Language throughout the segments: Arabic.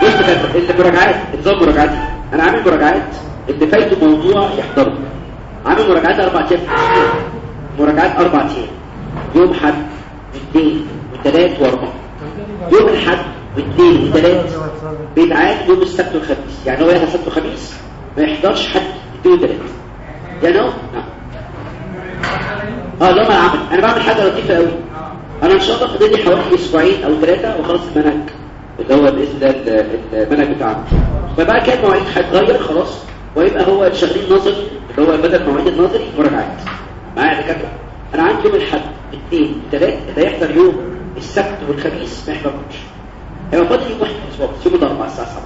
كده المراجعات نظام مراجعات أنا عامل مراجعات اللي فايته موضوع يحضره عامل مراجعات أربع أيام مراجعات أربع أيام يوم حد واثنين وثلاث واربعه يوم الحد واثنين وثلاث. بيتعاد يوم السبت والخميس. يعني هو ياخد سبت وخميس ما يحضرش حد. اثنين وثلاث. يعني هو نعم. آه لا ما أنا بعمل حاجة لطيفة قوي أنا إن شاء الله فاضل لي حوالي أسبوعين أو ثلاثة واخلص المنهج اللي هو بإذن الله المنهج بتاعنا. فبقى كان مواعيد هتغير خلاص ويبقى هو شغالين نظري اللي هو بدل مواعيد النظري مراجعات معايا دكاترة؟ أنا عندي يوم الأحد اثنين ثلاث ده يحضر يوم السبت والخميس ما يحضرش هيبقى فاضل يوم واحد في الأسبوع بس يوم الأربعاء الساعة 7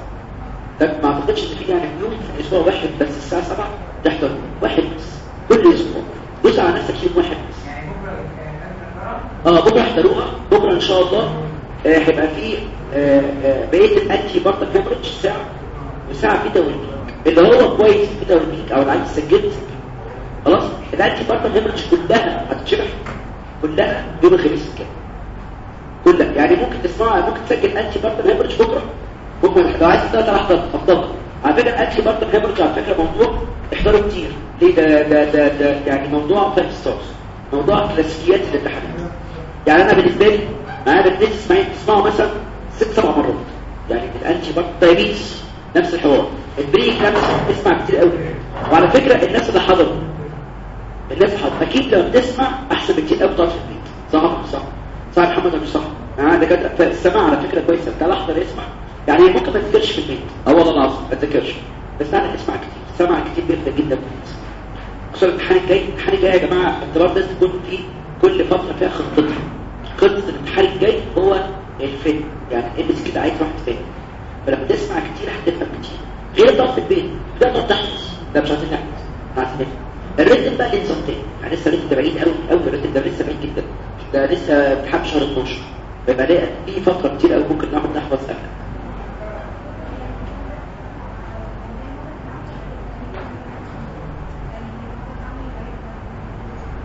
ده ما أعتقدش إن في يعني يوم في الأسبوع واحد بس الساعة 7 تحضر واحد بس كل أسبوع. دوس على نفسك يوم واحد بس. آه بكرة احضروها بكرة إن شاء الله آه، هيبقى في آه، آه، بقيه ال antepartum hemorrhage ساعة وساعه في توريك اللي هو كويس في توريك أو العيل سجلت خلاص؟ ال antepartum hemorrhage كلها هتتشرح. كلها يوم الخميس كده كلها. يعني ممكن تسمعها ممكن تسجل antepartum hemorrhage بكرة. بكرة لو عايز تقدر أحضر افضل على فكرة الانتي بارتال هيموريدج على فكرة موضوع احضره كتير. ليه؟ ده ده ده, يعني موضوع فاهم ستارز موضوع كلاسيكيات الامتحانات يعني أنا بالنسبة لي أنا بديت تسمعين تسمعوا مثلا ست سبع مرات. يعني الانتي دايبيتس نفس الحوار. البري كلامس اسمع كتير قوي. وعلى فكرة الناس اللي حضروا الناس اللي حضروا أكيد لما بتسمع أحسن بكتير قوي تقعد في البيت. صح صح؟ صح محمد مش صح؟ يعني ده كانت السماع على فكرة كويسه بتاع احضر اسمع يعني ممكن ما تذاكرش في البيت. أه والله العظيم ما تذاكرش بس أنا أسمع كتير. سمع كتير بيفرق جدا. في الناس خصوصا الامتحان الجاي. الامتحان الجاي يا جماعة اختبار لازم تكون فيه كل فتره فيها خطتها خطة الامتحان الجاي هو الفيلم. يعني البس كده عايز واحد فاهم فلما تسمع كتير هتفهم كتير. غير ضغط البيت. ده ما تحفظ ده مش نحفظ عايزين الريتم بقى ليه تاني يعني لسه الريتم ده بعيد قوي قوي الريتم ده لسه بعيد جدا. ده لسه امتحان شهر 12 فيبقى ليه في فتره كتير قوي ممكن نقعد نحفظ قبل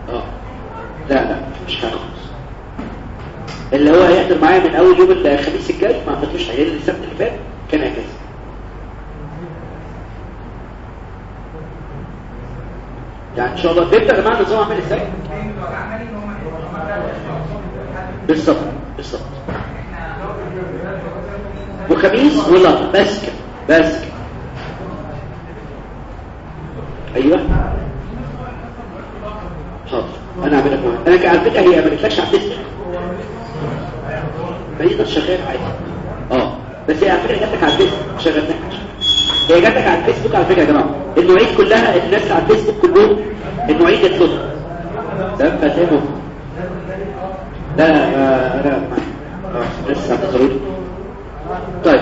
آه لا لا مش هنخلص اللي هو هيحضر معايا من أول يوم الخميس الجاي ما أعتقدش هيجي السبت اللي فات كان إجازة. يعني إن شاء الله. بيبدأ يا جماعة النظام عامل إزاي؟ بالظبط بالظبط. وخميس ولا بس بس أيوه. حاضر. أنا اعملها معاك أنا على فكره هي ما قلتلكش على الفيسبوك فدي شغال عادي. آه. بس هي على فكره جاتك على الفيسبوك شغلتها هي جاتك على الفيسبوك على فكرة يا جماعة. المواعيد كلها الناس على الفيسبوك كلهم المواعيد لهم تمام فاتهم لا لا آه لسه ضروري طيب.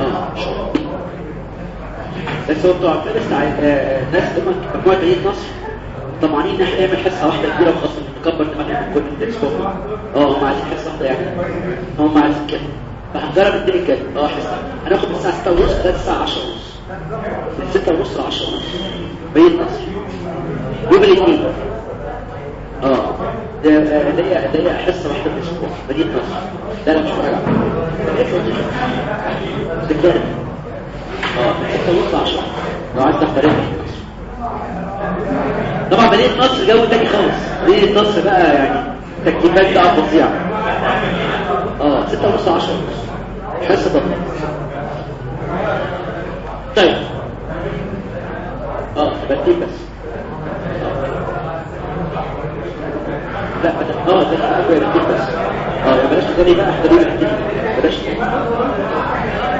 آه بس هو بتوع بس ناس مجموعة مدينه نصر. طمعانين إن إحنا نعمل حصة واحدة كبيرة وخاصه نكبر دماغنا كل الأسبوع آه هم عايزين حصة واحدة يعني. هم عايزين كده. فهنجرب الدنيا كده. آه حصة. هناخد من الساعة 6 ونص لغايه الساعة 10 ونص. من 6 ونص ل 10 ونص. بين نصر. يوم الاثنين. آه. ده اللي هي اللي هي حصة واحدة في الأسبوع. مدينه نصر. ده أنا مش فاهم. ده آه 6 ونص 10 لو عايز تحضر طبعا مدينة نصر جو تاني خالص. مدينة نصر بقى يعني تكتيفات بقى فظيعة. آه ستة ونص عشر حصة طبعا. طيب. آه ترتيب بس. لا آه ده ترتيب بس. آه بلاش تاني بقى احضروا الترتيب بلاش. عندك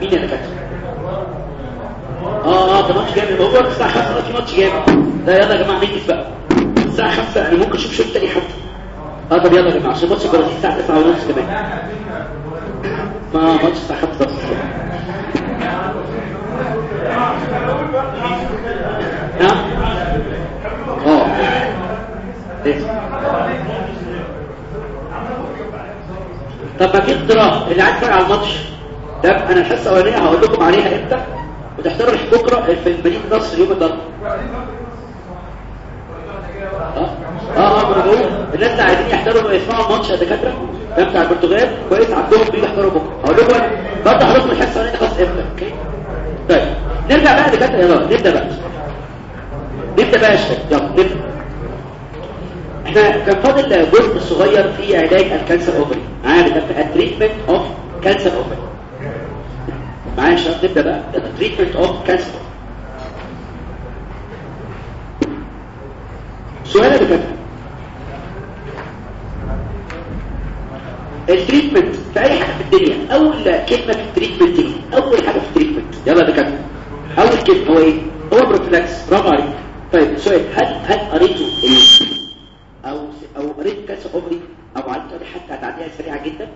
مين اللي كاتب آه آه ده ماتش جامد. هو الساعة 5 في ماتش جامد. لا يلا يا جماعة ننجز بقى؟ الساعة 5 أنا ممكن أشوف شوط تاني حتى. آه طب يلا يا جماعة عشان ماتش البرازيل الساعة 9 ونص كمان. ما ماتش الساعة 5 بس نعم؟ آه. لازم طب ما في اقتراح. اللي عايز على الماتش ده أنا الحصه الاولانيه هقول لكم عليها إمتى؟ وتحضروا بكره في مدينه نصر يوم الضرب. أه؟ أه أنا بقول الناس اللي عايزين يحضروا يسمعوا الماتش يا دكاترة ده بتاع البرتغال كويس عندهم بيجي يحضروا بكره هقول لكم برضه هحضركم الحصه الاولانيه خلاص إمتى؟ أوكي؟ طيب نرجع بقى دكاترة. يلا نبدأ بقى. نبدأ بقى شباب يلا نبدأ. إحنا كان فاضل جزء صغير في علاج ال cancer ovary معايا ده ال treatment of cancer ovary معايا يا شباب نبدا بقى ال treatment of cancer سؤال يا دكاتره ال treatment في اي حاجة في الدنيا اول كلمه في ال treatment دي اول حاجة في ال treatment يلا يا دكاتره اول كلمه هو إيه هو prophylaxis برافو عليك طيب سؤال هل هل قريتوا أو أو قريت cancer ovary أو عدت حتى هتعديها سريعه جدا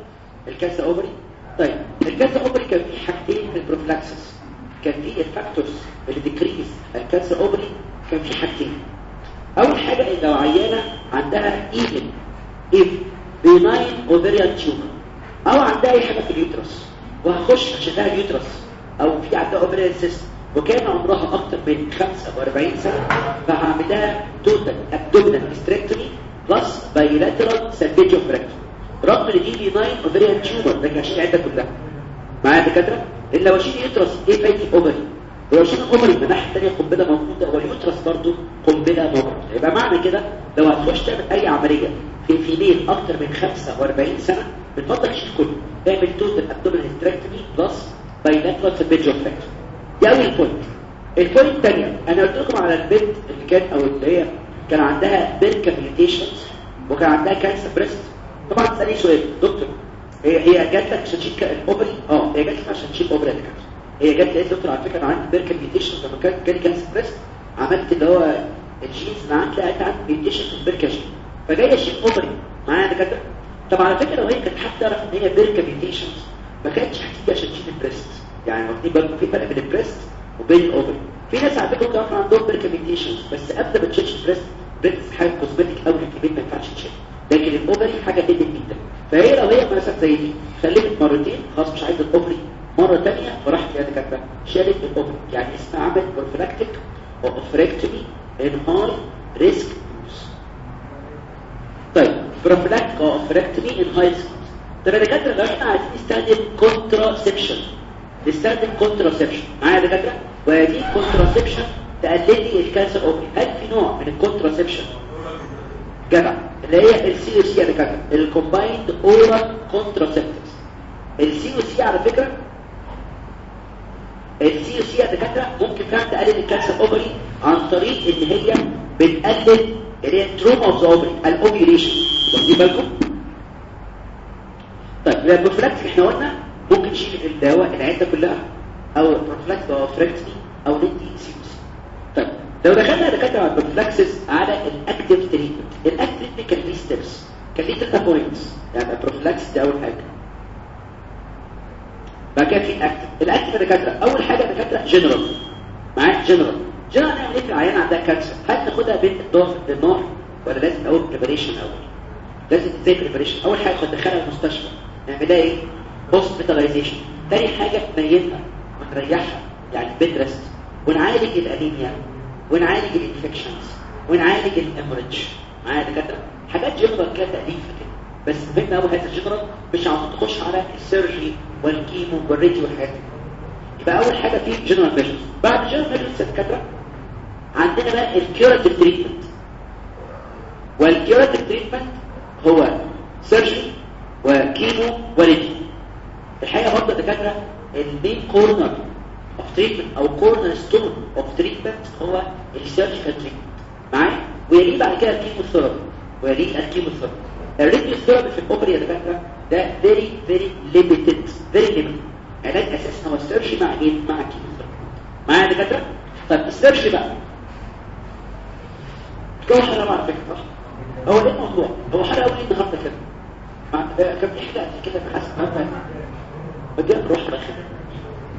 ال cancer ovary طيب ال cancer ovary كان في حاجتين في ال prophylaxis. كان في ال factors اللي decrease ال cancer ovary كان في حاجتين. أول حاجة إن لو عيانه عندها even if benign ovarian tumor. أو عندها أي حاجة في ال uterus. وهخش عشان لها ال uterus. أو في عندها ovarian cyst وكان عمرها أكتر من 45 سنة. فهعمل لها total abdominal hysterectomy plus bilateral salpingo-oophorectomy رغم ان دي benign ovarian tumor لكن عشان العده كلها. معايا دكاترة؟ ان لو اشيل uterus إيه فايده ال ovary ولو اشيل ال ovary من الناحيه الثانية قنبلة موجودة وال uterus برضه قنبلة موجودة. يبقى معنى كده لو هتخش تعمل أي عملية في female أكتر من 45 سنة بتفضل تشيل كله تعمل total abdominal hysterectomy plus bilateral salpingo-oophorectomy دي أول point ال point الثانية أنا قلت لكم على البنت اللي كانت أو اللي هي كان عندها BRCA mutations وكان عندها cancer breast طبعا تسالني سؤال؟ دكتور هي هي جات لك عشان تشيل ال ovary آه هي جات لك عشان تشيل ovary cancer هي جات لي دكتور على فكرة أنا عندي BRCA mutations لما كان جالي cancer breast عملت اللي هو ال genes عندي لقيت عندي mutation في ال BRCA gene فجايه اشيل ovary معايا دكاترة؟ طب على فكرة لو هي كانت حابه تعرف إن هي BRCA mutations ما كانتش هتيجي عشان تشيل ال breast يعني واخدين بالكم في فرق بين ال breast وبين ال ovary في ناس على فكرة ممكن عندهم BRCA mutations بس قبل ما تشيل ال breast breast حاجة cosmetic قوي البيت ما ينفعش تشيل لكن ال ovary حاجة جدا جدا. فهي لو هي مثلا زي دي خلفت مرتين خلاص مش عايزة ال ovary مرة ثانية فراحت يا دكاتره شالت ال ovary يعني اسمها عمل prophylactic oophorectomy in high risk طيب prophylactic oophorectomy in high risk طب يا دكاترة لو إحنا عايزين نستخدم contraception نستخدم contraception معايا يا دكاترة؟ ودي contraception تقلل لي ال cancer ovary هل في نوع من ال contraception جدع اللي هي ال COC يا دكاتره ال combined oral contraceptives السي أو سي على فكره السي أو سي يا دكاتره ممكن فعلا تقلل ال cancer ovary عن طريق ان هي بتقلل اللي هي trauma of the ovary ال ovulation واخدين بالكم طيب ال prophylactic إحنا قلنا ممكن نشيل الدواء العده كلها أو ال prophylactic oophorectomy أو ندي COC طيب لو دخلنا دكاتره على ال prophylaxis على ال active treatment ال active كان ليه steps كان ليه ثلاثة points يعني ال prophylaxis دي أول حاجة. بعد كده في ال active ال active دكاترة. أول حاجة دكاترة جنرال معاك general general نعمل إيه العيان عندها cancer هل ناخدها بين الظهر للنار ولا لازم أول preparation أول؟ لازم إزاي preparation أول حاجة ندخلها المستشفى. نعملها إيه؟ hospitalization تاني حاجة نيمها ونريحها يعني bed rest ونعالج الأنيميا. ونعالج ال infections ونعالج ال hemorrhage معايا دكاترة حاجات جنرال كده تأليفة كده. بس مهم قوي هذا الجنرال مش عم تخش على ال surgery وال chemo وال radio والحاجات يبقى أول حاجة في general measures بعد general measures يا دكاترة عندنا بقى الكيوراتيف تريتمنت والكيوراتيف تريتمنت هو سيرجري وكيمو وريدي الحقيقة برضه الدكاتره ال main corner treatment أو corner stone of treatment هو ال surgical treatment معايا؟ ويليه بعد كده ال chemotherapy ويليه ال chemotherapy ال radiotherapy في ال ovary يا دكاترة ده very very limited very limited علاج أساسا هو ال surgery مع إيه؟ مع ال chemotherapy معايا يا دكاترة؟ طب ال surgery بقى. جو حاجة على فكره هو إيه الموضوع؟ هو حاجة أول النهارده كده؟ كان في حاجة كده حاسس مثلا بدي نروح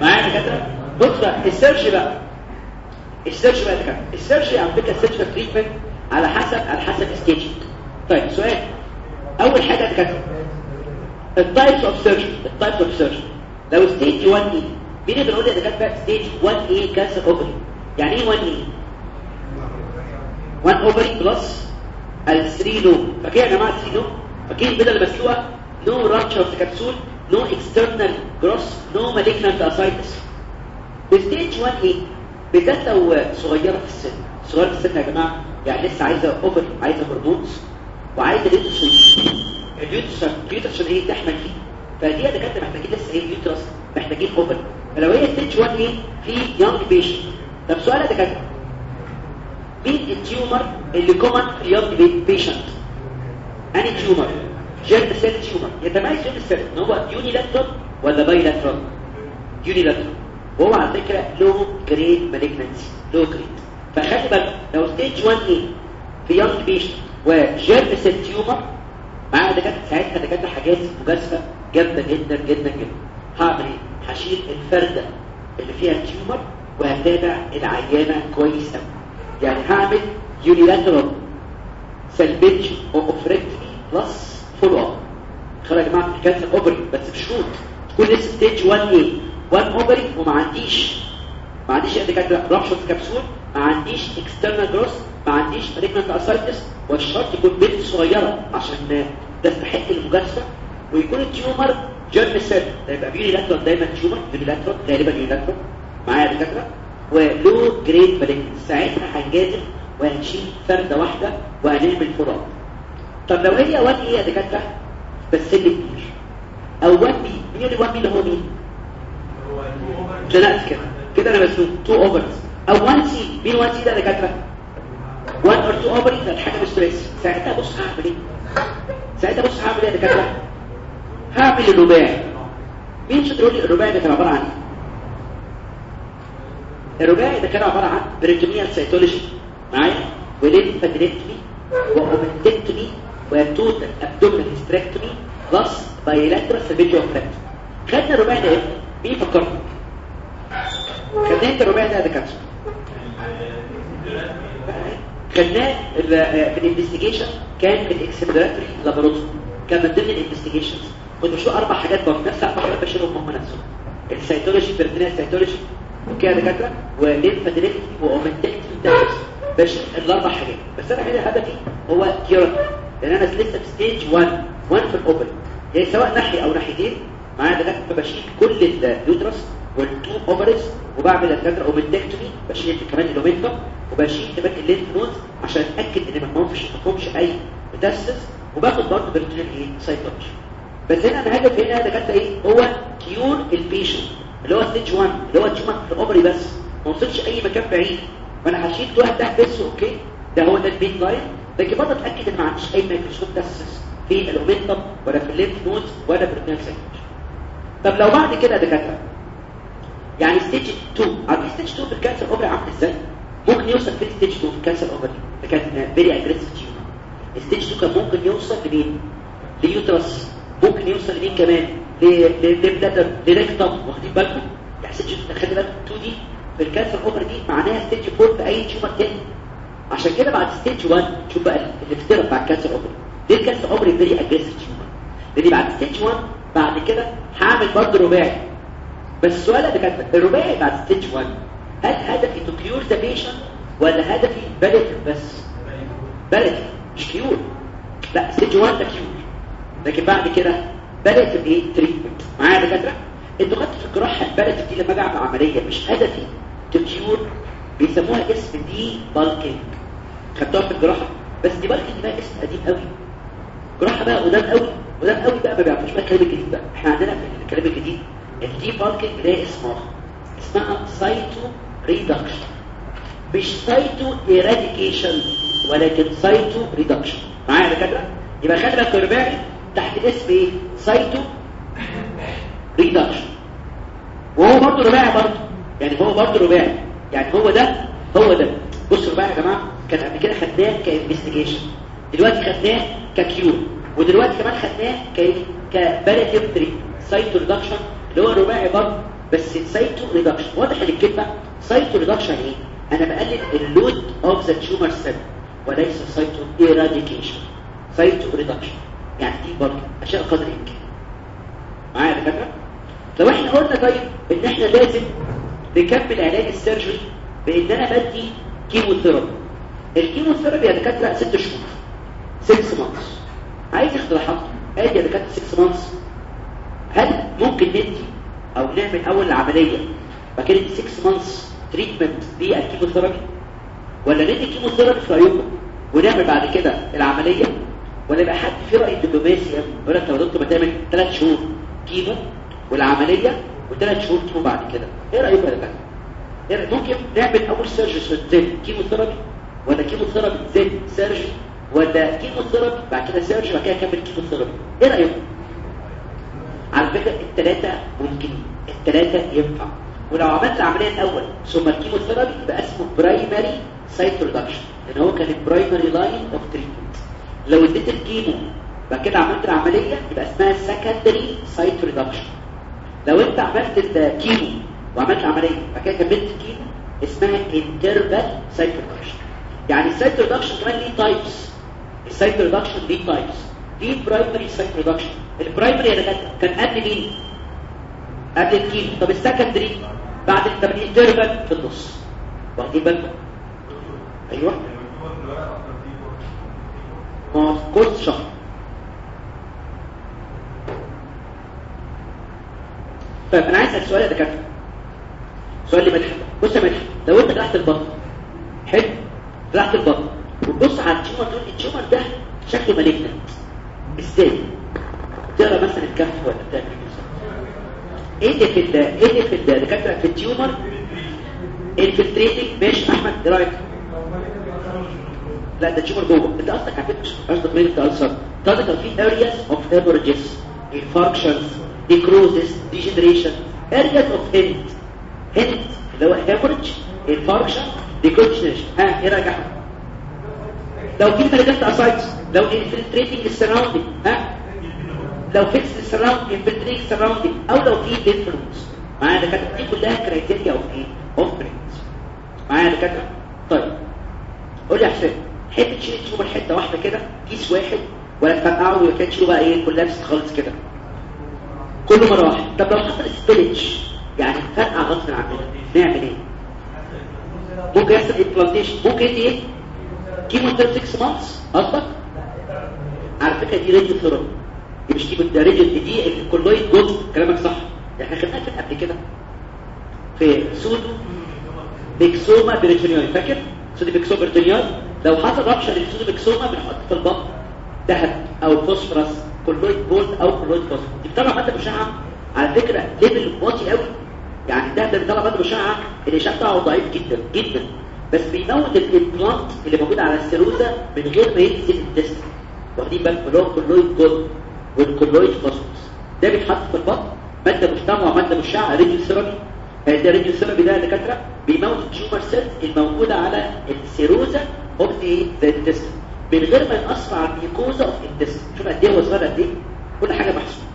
معايا دكاترة؟ بص ال surgery بقى. ال surgery بقى دكاترة. ال surgery على فكرة ال surgery treatment على حسب على حسب stage طيب سؤال. أول حاجة دكاترة ال types of surgery ال types of surgery لو stage 1 A اللي بيقول لي دكاترة stage 1 A cancer ovary يعني إيه 1 A 1 ovary plus ال 3 لو فاكرين يا جماعة 3 لو فاكرين البيضه اللي مسلوقه no rupture في capsule no external gross no malignant ascites ب stage 1 A بالذات لو صغيرة في السن. صغيرة في السن يا جماعة يعني لسه عايزة ovary عايزة hormones وعايزة ال uterus ال uterus عشان إيه تحمل فيه. فدي يا دكاترة محتاجين لسه إيه؟ ال uterus محتاجين ovary فلو هي stage 1 A في young patient طب سؤال يا دكاترة. مين ال tumor اللي common في young patient اني tumor germ cell tumor يتميز germ cell ان هو unilateral ولا bilateral unilateral وهو على فكره low grade malignancy low grade فخلي بالك لو stage 1 A في young patient و germ cell tumor معايا دكاترة ساعتها دكاترة حاجات مجازفة جامدة جدا جدا جدا. هعمل إيه؟ هشيل الفردة اللي فيها ال tumor وهتابع العيانة كويس قوي يعني هعمل unilateral salpingo-oophorectomy plus follow up خلي يا جماعة في cancer ovary بس بشروط تكون لسه stage 1 A 1 ovary وما عنديش ما عنديش دكاتره rupture capsule ما عنديش external growth ما عنديش malignant ascites والشرط يكون بنت صغيرة عشان تستحق المجازفة ويكون ال tumor جيرم سيل يبقى بيوني لاترال دايما تيومر بيوني لاترال غالبا يوني لاترال معايا دكاتره ولو جريد مالجنس ساعتها هنجازف وهنشيل فرده واحدة وهنعمل فراغ طب لو هي 1 إيه يا دكاتره بس سن كبير. أو 1 بي مين اللي 1 بي اللي هو مين؟ لا كده. كده أنا مسلوك 2 اوفرز أو 1 سي مين 1 سي ده يا دكاتره 1 اور 2 اوفرز ده حاجة مش ستريس ساعتها بص هعمل إيه؟ ساعتها بص هعمل إيه؟ يا دكاتره هعمل الرباعي. مين شاطر يقول لي الرباعي ده كان عبارة عن إيه؟ الرباعي ده كان عباره عن peritoneal cytology معايا و lymphadenectomy و omentectomy و total abdominal hysterectomy plus bilateral salpingo-oophorectomy خدنا الرباعي ده إمتى مين فكرنا خدنا انت الرباعي ده يا خدناه في ال investigation كان في ال exploratory laparotomy كان من ضمن ال investigations كنت بشوف أربع حاجات برضه نفس أربع حاجات بشيلهم هم نفسهم ال cytology peritoneal cytology okay يا دكاتره و lymphadenectomy و omentectomy بشيل الأربع حاجات. بس أنا هنا هدفي هو curative لأن أنا لسه في stage 1 1 في ال ovary يعني سواء ناحية أو ناحيتين معايا دكاترة فبشيل كل ال uterus وال two ovaries وبعمل الدكاترة omentectomy بشيل كمان ال omentum وبشيل كمان ال lymph node عشان أتأكد إن ما فيش ما فيهمش أي metastasis وباخد برضه peritoneal إيه؟ cytology بس هنا أنا هدف هنا دكاترة إيه؟ هو cure ال patient اللي هو stage 1 اللي هو tumor في ال ovary بس. ما وصلش أي مكان بعيد. فانا هشيل واحد ده بس okay؟ ده هو ده ال baseline لكن برضه أتأكد إن ما عنديش أي microscopic metastasis في ال omentum ولا في ال lymph nodes ولا في ال peritoneal cytology طب لو بعد كده دكاتره يعني stage 2 عارفين stage 2 في ال cancer ovary عامل إزاي؟ ممكن يوصل في stage 2 في ال cancer ovary ده كان very aggressive tumor stage 2 كان ممكن يوصل لمين؟ ل uterus. ممكن يوصل لمين كمان؟ ل rectum واخدين بالكم؟ يعني stage 2 خلي بالكم 2 دي في ال cancer ovary دي معناها stage 4 في أي tumor تاني. عشان كده بعد stage 1 شوف بقى الافتراء بتاع ال cancer ovary ليه ال cancer ovary very aggressive tumor لأن بعد stage 1 بعد كده هعمل برضه رباعي. بس السؤال اللي كان الرباعي بعد stage 1 هل هدفي to cure the patient ولا هدفي palliative بس؟ palliative مش cure لا stage 1 ده cure لكن بعد كده palliative إيه treatment معايا يا دكاترة؟ في الجراحه ال palliative دي لما أجي عملية مش هدفي. to cure بيسموها اسم debulking خدتوها في الجراحة؟ بس debulking بقى اسم قديم قوي. جراحة بقى قدام قوي. قدام قوي بقى ما بيعرفوش. بقى الكلام الجديد بقى. إحنا عندنا في الكلام الجديد ال debulking ليها اسم اخر اسمها cytoreduction مش cytoeradication ولكن cytoreduction معايا يا دكاترة؟ يبقى خلي بالك الرباعي تحت اسم إيه cytoreduction. وهو برضه رباعي برضه. يعني هو برضه رباعي. يعني هو ده هو ده. بصوا رباعي يا جماعة كان قبل كده خدناه ك investigation. دلوقتي خدناه ك cure. ودلوقتي كمان خدناه ك تري cytoreduction اللي هو رباعي برضه. بس cytoreduction. واضح ان الكلمة cytoreduction إيه؟ أنا بقلل ال load of the tumor cell وليس cytoeradication. cytoreduction. يعني دي برضه عشان قدر الامكان معايا يا دكاترة؟ لو إحنا قلنا طيب إن إحنا لازم نكمل علاج ال surgery بإن أنا بدي chemotherapy. ال chemotherapy يا دكاترة ست شهور 6 months عايز اقتراحات ادي يا دكاترة 6 months هل ممكن ندي أو نعمل أول العملية بعد كده 6 months treatment بال chemotherapy ولا ندي chemotherapy في رايكم ونعمل بعد كده العملية؟ ولا يبقى حد في رأي دبلوماسي يقول لك لو دكتور ما تعمل 3 شهور chemo والعملية وثلاث شهور chemo بعد كده. إيه رايكم يا دكاتره إيه رأيك؟ ممكن نعمل أول surgery then chemotherapy ولا chemotherapy then surgery ولا chemotherapy بعد كده surgery بعد كده كمل chemotherapy إيه رايكم على فكرة الثلاثه ممكن الثلاثه ينفع. ولو عملت العملية الأول ثم ال chemotherapy يبقى اسمه primary cytoreduction لأن هو كان ال primary line of treatment لو اديت ال chemo بعد كده عملت العملية يبقى اسمها secondary cytoreduction لو انت عملت ال chemo وعملت العملية بعد كده كملت ال chemo اسمها interval cytoreduction يعني ال cytoreduction كمان ليه types ال cytoreduction ليه types في primary cytoreduction ال primary أنا كان قبل مين؟ قبل ال chemo طب ال secondary بعد طب ال interval في النص. واخدين بالكم؟ أيوه. ما course شهر طيب أنا عايز اسال سؤال يا دكاتره سؤال لي مدحت بص يا مدحت لو انت فتحت البطن حلو فتحت البطن وتبص على ال tumor تقول ال tumor ده شكله malignant إزاي تقرا مثلا الكهف ولا بتعمل إيه اللي في إيه اللي في الدكاتره في التيومر انفلتريتنج ماشي احمد إيه رايك لا ده تيومر جوه. انت قصدك على قصدك مين انت ألسر قصدك في areas of hemorrhages infarctions necrosis degeneration areas of hint. Hint اللي هو hemorrhage infarction degeneration ها إيه أحمد؟ لو في malignant ascites لو infiltrating ال surrounding ها؟ لو fixed ال surrounding infiltrating ال surrounding أو لو في difference معايا دكاترة؟ دي كلها criteria of إيه of برينز معايا دكاترة؟ طيب. قول لي يا حسين. تحب تشيل ال tumor حتة واحدة كده كيس واحد ولا تفرقعه ولا تشيله بقى إيه collapse خالص كده. كل مرة واحدة طب لو حصل spillage يعني فرقع غصب عننا نعمل إيه؟ ممكن يحصل implantation ممكن إيه؟ chemo 6 months قصدك؟ على فكرة دي radiotherapy دي مش chemo ده ريديو دي ال colloid gold. كلامك صح. إحنا خدناها في قبل كده. في pseudomyxoma peritonei فاكر؟ pseudomyxoma peritonei لو حصل rupture لل pseudomyxoma بنحط في البطن ذهب أو فوسفورس colloid gold أو colloid phosphor دي بتطلع ماده مشعه على فكرة level واطي قوي. يعني ده ده بيطلع ماده مشعه الإشعاع بتاعه ضعيف جدا جدا. بس بيموت ال implant اللي موجود على ال serosa من غير ما ينزل الدست واخدين بالكم؟ اللي هو ال colloid gold وال colloid phosphorus ده بيتحط في البطن مادة مجتمعه ومادة مشعة radiotherapy ده radiotherapy ده دكاترة. بيموت ال tumor cells الموجودة على ال serosa of the intestine من غير ما يأثر على ال mucosa of intestine شوف قد إيه هو صغير قد إيه كل حاجة محسوبه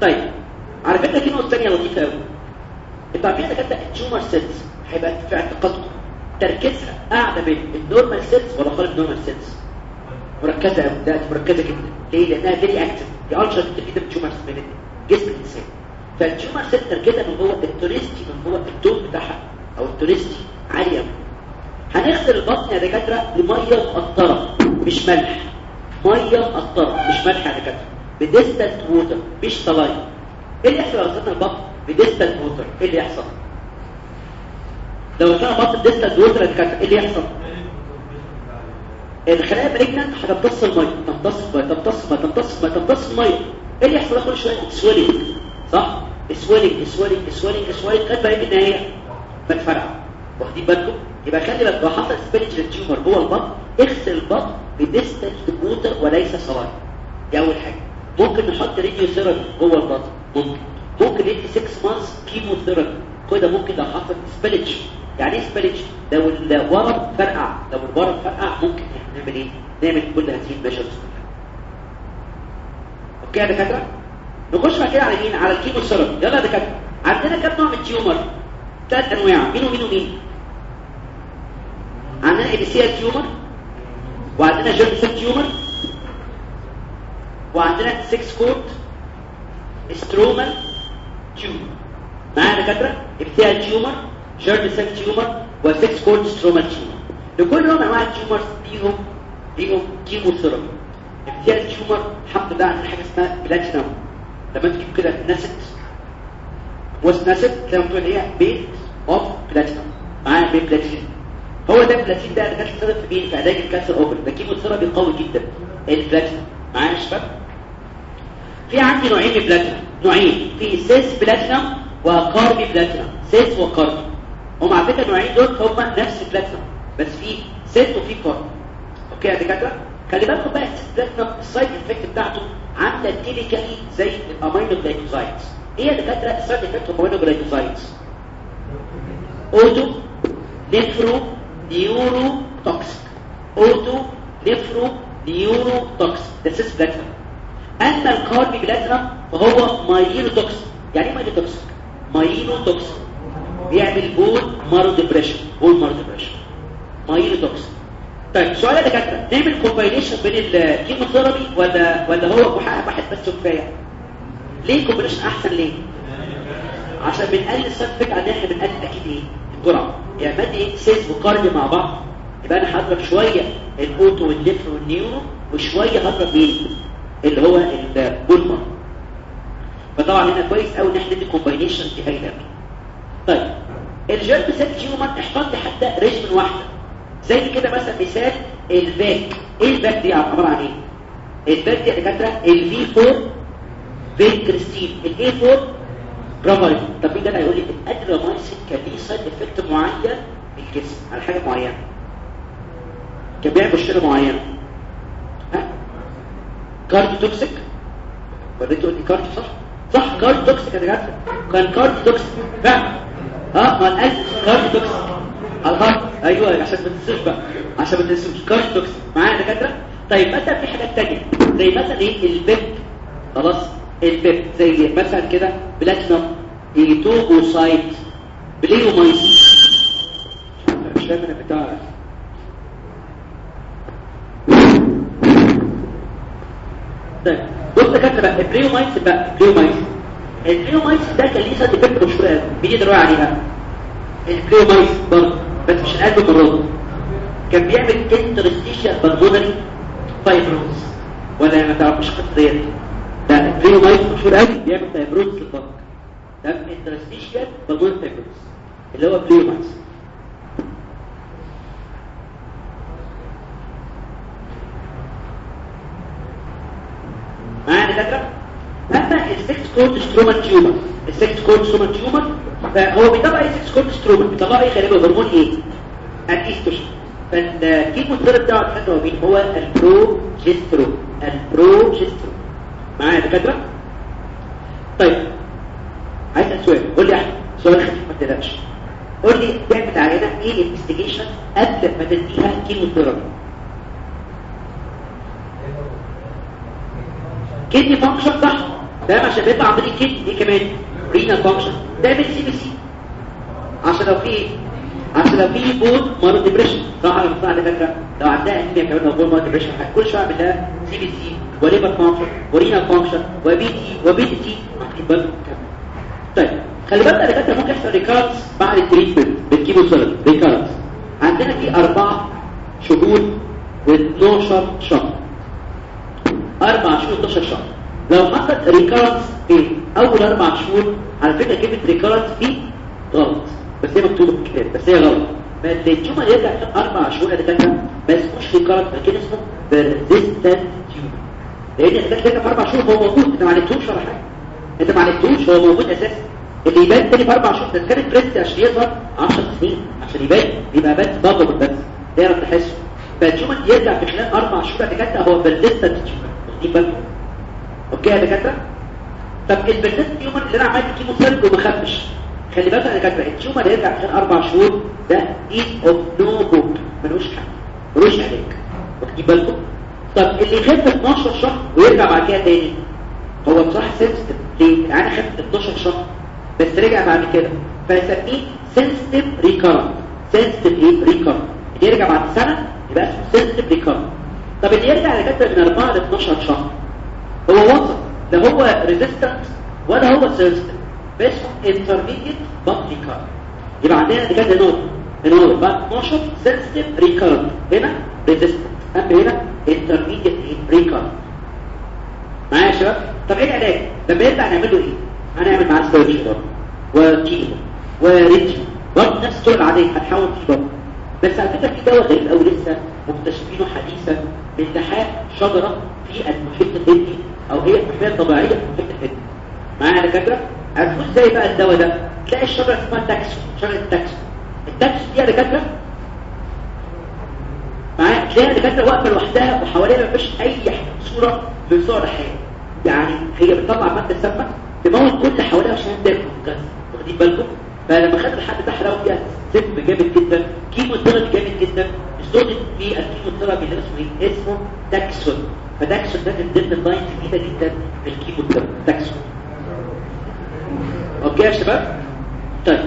طيب على فكره في نقطة ثانية لطيفة قوي أنتوا عارفين دكاتره ال tumor cells هيبقى في اعتقادكم تركيزها قاعدة بين ال normal cells ولا خارج ال normal cells مركزة قوي ده مركزة جدا. ليه؟ لأنها very active دي انشط جدا ال tumor من جسم الإنسان. فال tumor cell تركيزها من جوه ال tonicity من جوه الدوم بتاعها أو ال tonicity عاليه قوي هنغسل البطن يا دكاترة بميه مقطره مش ملح. مية مقطره مش ملح يا دكاترة. ب distilled water مش saline. إيه اللي يحصل لو غسلنا البطن؟ ب distilled water. إيه اللي يحصل؟ لو غسلنا البطن ب distilled water يا دكاترة إيه اللي يحصل؟ الخلايا malignant هتمتص المية. تمتص المية تمتص المية تمتص المية تمتص المية. إيه اللي يحصل كل شوية؟ swelling صح؟ swelling swelling swelling swelling لغاية ما يجي النهاية. بتفرقع واخدين بالكم؟ يبقى خلي بالك لو حصل spillage لل tumor جوه البطن اغسل البطن ب distilled water وليس saline دي أول حاجة. ممكن نحط radiotherapy جوه البطن. ممكن. ممكن ندي 6 months chemotherapy كده ممكن لو حصل spillage يعني إيه spillage لو الورم فرقع. لو الورم فرقع ممكن نعمل إيه؟ نعمل كل هذه ال measures okay يا دكاترة؟ نخش بعد كده على مين؟ على ال chemotherapy يلا يا دكاترة. عندنا كام نوع من ال tumor ثلاث أنواع. مين ومين ومين؟ عندنا epithelial tumor؟ وعندنا germ tumor؟ وعندنا sex cord stromal tumor. معايا دكاترة؟ epithelial tumor germ tumor و sex cord stromal tumor. لكل نوع من أنواع ال tumors ليهم ليهم chemotherapy epithelial tumor الحمد لله عندنا حاجة اسمها بلاتينم لما تجيب كده نست وسط نست تلاقي مكتوب إيه بيت اوف بلاتينم معايا بيت بلاتينم هو ده البلاتين ده اللي كان سبب في مين في علاج الكانسر اوبر ده كيمو ثيرابي قوي جدا. البلاتينم معايا يا شباب في عندي نوعين من البلاتينم نوعين. في سيس بلاتينم وكاربي بلاتينم سيس وكاربي. هم على فكرة النوعين دول هم نفس البلاتينم بس في سيس وفي كاربي. أوكي يا دكاترة؟ خلي بالكم بقى ال cis platinum ال side effect بتاعته عاملة typically زي ال aminoglycosides إيه يا دكاترة؟ ال side effect of aminoglycosides oto nephro neuro toxic oto nephro neuro toxic ده cis platinum اما ال carbo platinum فهو myelotoxic يعني إيه myelotoxic myelotoxic بيعمل bone marrow depression bone marrow depression myelotoxic طيب سؤال يا دكاترة. نعمل combination بين ال chemotherapy ولا ولا هو واحد بس كفاية؟ ليه combination أحسن ليه؟ عشان بنقلل ال side effect عندنا إحنا بنقلل أكيد إيه؟ الجرعة. مادة إيه cis و carbo مع بعض. يبقى أنا هضرب شوية ال oto وال nephro وال neuro وشوية هضرب إيه اللي هو ال bone marrow. فطبعا هنا كويس قوي إن إحنا ندي combination دي هايله طيب ال germ cell tumor احفظ لي حتى regimen واحدة. زي كده مثلا مثال ال VAC. إيه ال VAC دي؟ عبارة عن إيه؟ الفاك دي يا دكاترة ال V for vincristine ال A for عليك طب مين ده هيقول لي ال Adriamycin كان ليه side effect معين الجسم؟ على حاجة معينة. كان بيعمل مشكلة معينة. ها؟ cardiotoxic وريته تقول لي cardio صح؟ صح cardiotoxic يا دكاتره كان cardiotoxic فعلا. ها؟ ما القلب cardiotoxic ال heart. أيوه عشان ما تنسوش بقى. عشان ما تنسوش. cardiotoxic معايا يا دكاتره طيب مثلا في حاجات ثانية زي مثلا إيه؟ ال BEP خلاص. ال BEP زي مثلا كده platinum etoposide bleomycin مش فاهم أنا بتاع. طيب بص كده بقى ال bleomycin بقى ال bleomycin ال bleomycin ده كان ليه side effect مشهور قوي مين يدروا عليها. ال bleomycin برضه بس مش القلب المرض كان بيعمل interstitial pulmonary fibrosis ولا ما تعرفوش القصة ديت ده ال bleomycin مشهور قوي بيعمل fibrosis في ده interstitial pulmonary fibrosis اللي هو bleomycin معايا دكاترة؟ اما ال sex cord stromal tumor. ال sex cord stromal tumor فهو بيطلع إيه ال sex cord stromal بيطلع إيه غالبا هرمون إيه ال estrogen فال chemotherapy بتاعه هو مين هو ال progesterone ال progesterone معايا دكاترة؟ طيب عايز أسأل سؤال. قول لي أحمد. سؤال خفيف ما تقلقش. قول لي تعمل عيانة إيه ال investigation قبل ما تديها chemotherapy؟ kidney function صح؟ ده عشان عن طريق kidney دي كمان renal function تعمل CBC. عشان لو في لو في bone marrow depression صح ولا صح فكره لو عندها انيميا كمان لو marrow depression كل شوية لها CBC و liver function و renal function و PT و PTT طيب خلي بالك يا دكاترة ممكن يحصل recurrence بعد ال treatment بال chemotherapy recurrence عندنا في أربع شهور و12 شهر. أربع شهور 12 شهر. لو حصل recurrence في أول أربع شهور على فكرة كلمه recurrence دي غلط. بس هي مكتوبه في الكتاب. بس هي غلط. ما ال tumor يرجع في أربع شهور يا دكاتره بس مش recurrent لكن اسمه persistent tumor لأن الدكاتره يرجع في أربع شهور هو موجود. أنت ما عرفتوش ولا حاجة. أنت ما عرفتوش هو موجود أساسا. اللي يبان تاني في أربع شهور ده cancer breast عشان يظهر 10 سنين. عشان يبان يبقى palpable mass. تعرف تحسه فال tumor يرجع في خلال أربع شهور يا دكاتره هو persistent tumor واخدين بالكم؟ okay يا دكاترة؟ طب ال persistent tumor اللي أنا عملت chemotherapy وما خفش خلي بالك أنا كاتبة ال tumor يرجع في أربع شهور. ده إيه؟ of no hope ملوش حل. ملوش علاج واخدين بالكم؟ طب اللي يخف 12 شهر ويرجع بعد كده تاني. هو بصراحة sensitive ليه؟ يعني خف 12 شهر. بس رجع بعد كده. فنسميه sensitive recurrent sensitive إيه؟ recurrent اللي يرجع بعد سنة يبقى اسمه sensitive recurrent طب اللي يرجع يا دكاترة من 4 ل 12 شهر. هو وسط لا هو resistant ولا هو sensitive اسمه intermediate but recurrent. يبقى عندنا دي كده note note بعد 12 sensitive recurrent. هنا resistant. اما هنا intermediate recurrent. معايا يا شباب؟ طب إيه العلاج؟ لما يرجع نعمل له إيه؟ هنعمل معاه سيرجي وكيمو. وريتشي برضه نفس الطرق العادية. هنحاول فيه برضه. بس على فكرة في دواء غريب قوي لسه مكتشفينه حديثا. بانتحاء شجرة في المحيط الهندي أو هي المحيط الطبيعية في المحيط الهندي. معايا يا دكاترة؟ عرفوا إزاي بقى الدواء ده تلاقي الشجره اسمها تاكسو شجره التاكسو التاكسو دي دكاترة؟ معايا؟ تلاقي دكاترة واقفة لوحدها وحواليها ما فيش أي صورة من صور الحياة يعني هي بتطلع مادة سامه تموت كل حواليها عشان تاكل. بس واخدين بالكم؟ فلما خد اللحا ده حلاوة فيها سم جامد جدا chemotherapy جامد جدا. استخدم في ال chemotherapy اللي اسمه إيه؟ اسمه Taxol. ف Taxol ده من ضمن ال lines جدا في ال chemotherapy Taxol. okay يا شباب؟ طيب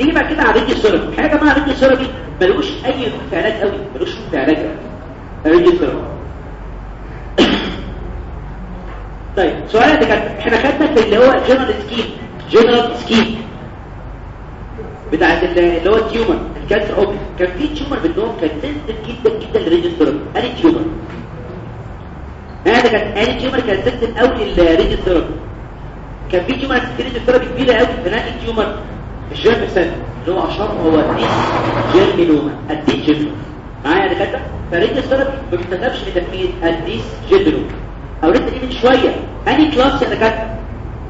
نيجي بقى كده على ريدي ثيرابي حاجة بقى ريدي ثيرابي ملوش أي روح في علاج قوي ملوش روح في علاج ريدي ثيرابي طيب سؤال ده كان إحنا خدنا في اللي هو جنرال سكيم جنرال سكيم بتاعت اللي هو التيومر الكانسر اوبي كان في تيومر منهم كان سنسيتيف جدا جدا ثيرابي اني تيومر هذا كان اني تيومر كان سنسيتيف قوي ثيرابي كان في تيومر سكريت ثيرابي كبيرة قوي في ناحيه تيومر الجيرم سيل اللي هو اشهر هو جيرمينوما الديس جيرمينوما معايا يا دكاترة؟ فريد الثيرابي ما لتنفيذ الديس جيرمينوما أو لسه دي من شوية. اني كلاس يا دكاترة؟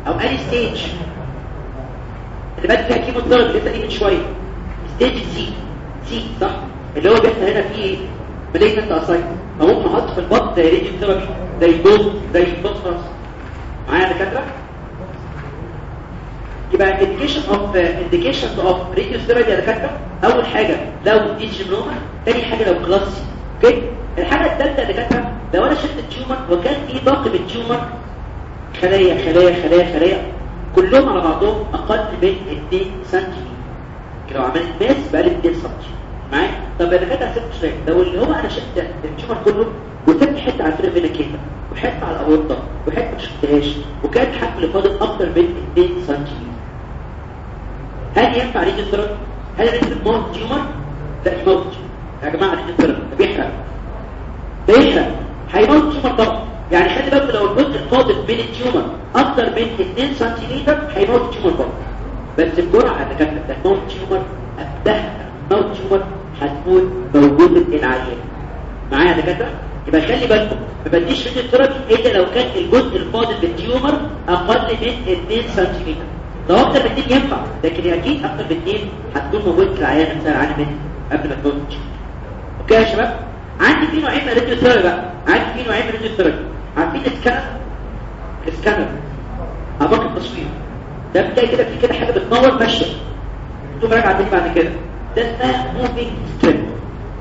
أو اني ستيج اللي بقى فيها كيمو ثيرابي لسه دي من شوية. ستيج سي سي صح؟ اللي هو بيحصل هنا فيه مالجنت اسايت أو ممكن أحط في البطن زي ثيرابي زي دوز زي فوسفورس معايا يا دكاترة؟ يبقى indication of indications of radiotherapy يا دكاترة. أول حاجة لو دي جينوما ثاني حاجة لو كلاسي أوكي الحاجة الثالثه يا دكاترة لو أنا شلت التيومر وكان في ضغط بالتيومر خلايا خلايا خلايا خلايا كلهم على بعضهم أقل من 2 سم لو عملت ماس بقى 2 سم معايا؟ طب يا دكاترة هسيب شوية. لو اللي هو أنا شلت ال tumor كله وسبت حتة على ال inferior vena cava وحتة على الاورطه وحتة ما شفتهاش وكان حجم فاضل أكتر من 2 سم هل ينفع radiotherapy؟ هل radio يموت tumor؟ لا يموت يا جماعة radiotherapy ده بيحرق بيحرق هيموت tumor طبعا. يعني خلي بالك لو الجزء الفاضل من ال tumor أكتر من 2 سنتيمتر هيموت ال tumor برضه بس الجرعة اللي كانت هتموت tumor قبلها موت tumor هتكون موتت العيان. معايا يا دكاترة؟ يبقى خلي بالكم ما بديش radiotherapy إلا لو كان الجزء الفاضل بال tumor أقل من 2 سنتيمتر. لو أكتر من اتنين ينفع لكن أكيد أكتر من اتنين هتكون موتت العيان نفسها العيان منه قبل ما تموت okay يا شباب؟ عندي في نوعين من ال radiotherapy بقى. عندي في نوعين من ال radiotherapy عارفين السكانر السكانر عباق التصوير. ده بتلاقي كده في كده حاجة بتنور ماشية. تقوم راجع تاني بعد كده. ده اسمها moving strip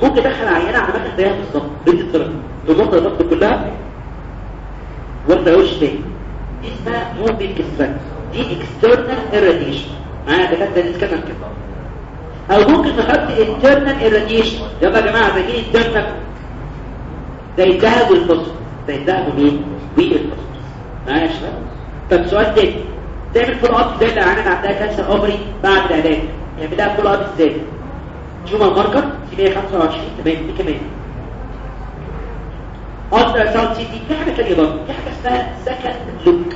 ممكن ادخل عيانه على مكان زيها بالظبط. تنط الضغط كلها. واخده وش تاني. اسمها moving strip دي external irradiation. معايا دكاترة الاسكانر كده أو ممكن نحط internal irradiation. يلا يا جماعة زي internal زي الذهب والفوسفور زي الذهب ومين؟ والفوسفور معايا يا شباب؟ طب سؤال تاني. تعمل follow up إزاي لو عندك عندها cancer ovary بعد العلاج. يعني follow up إزاي tumor marker CA 125 تمام دي كمان. ultrasound CT في حاجة ثانية برضه في حاجة اسمها second look.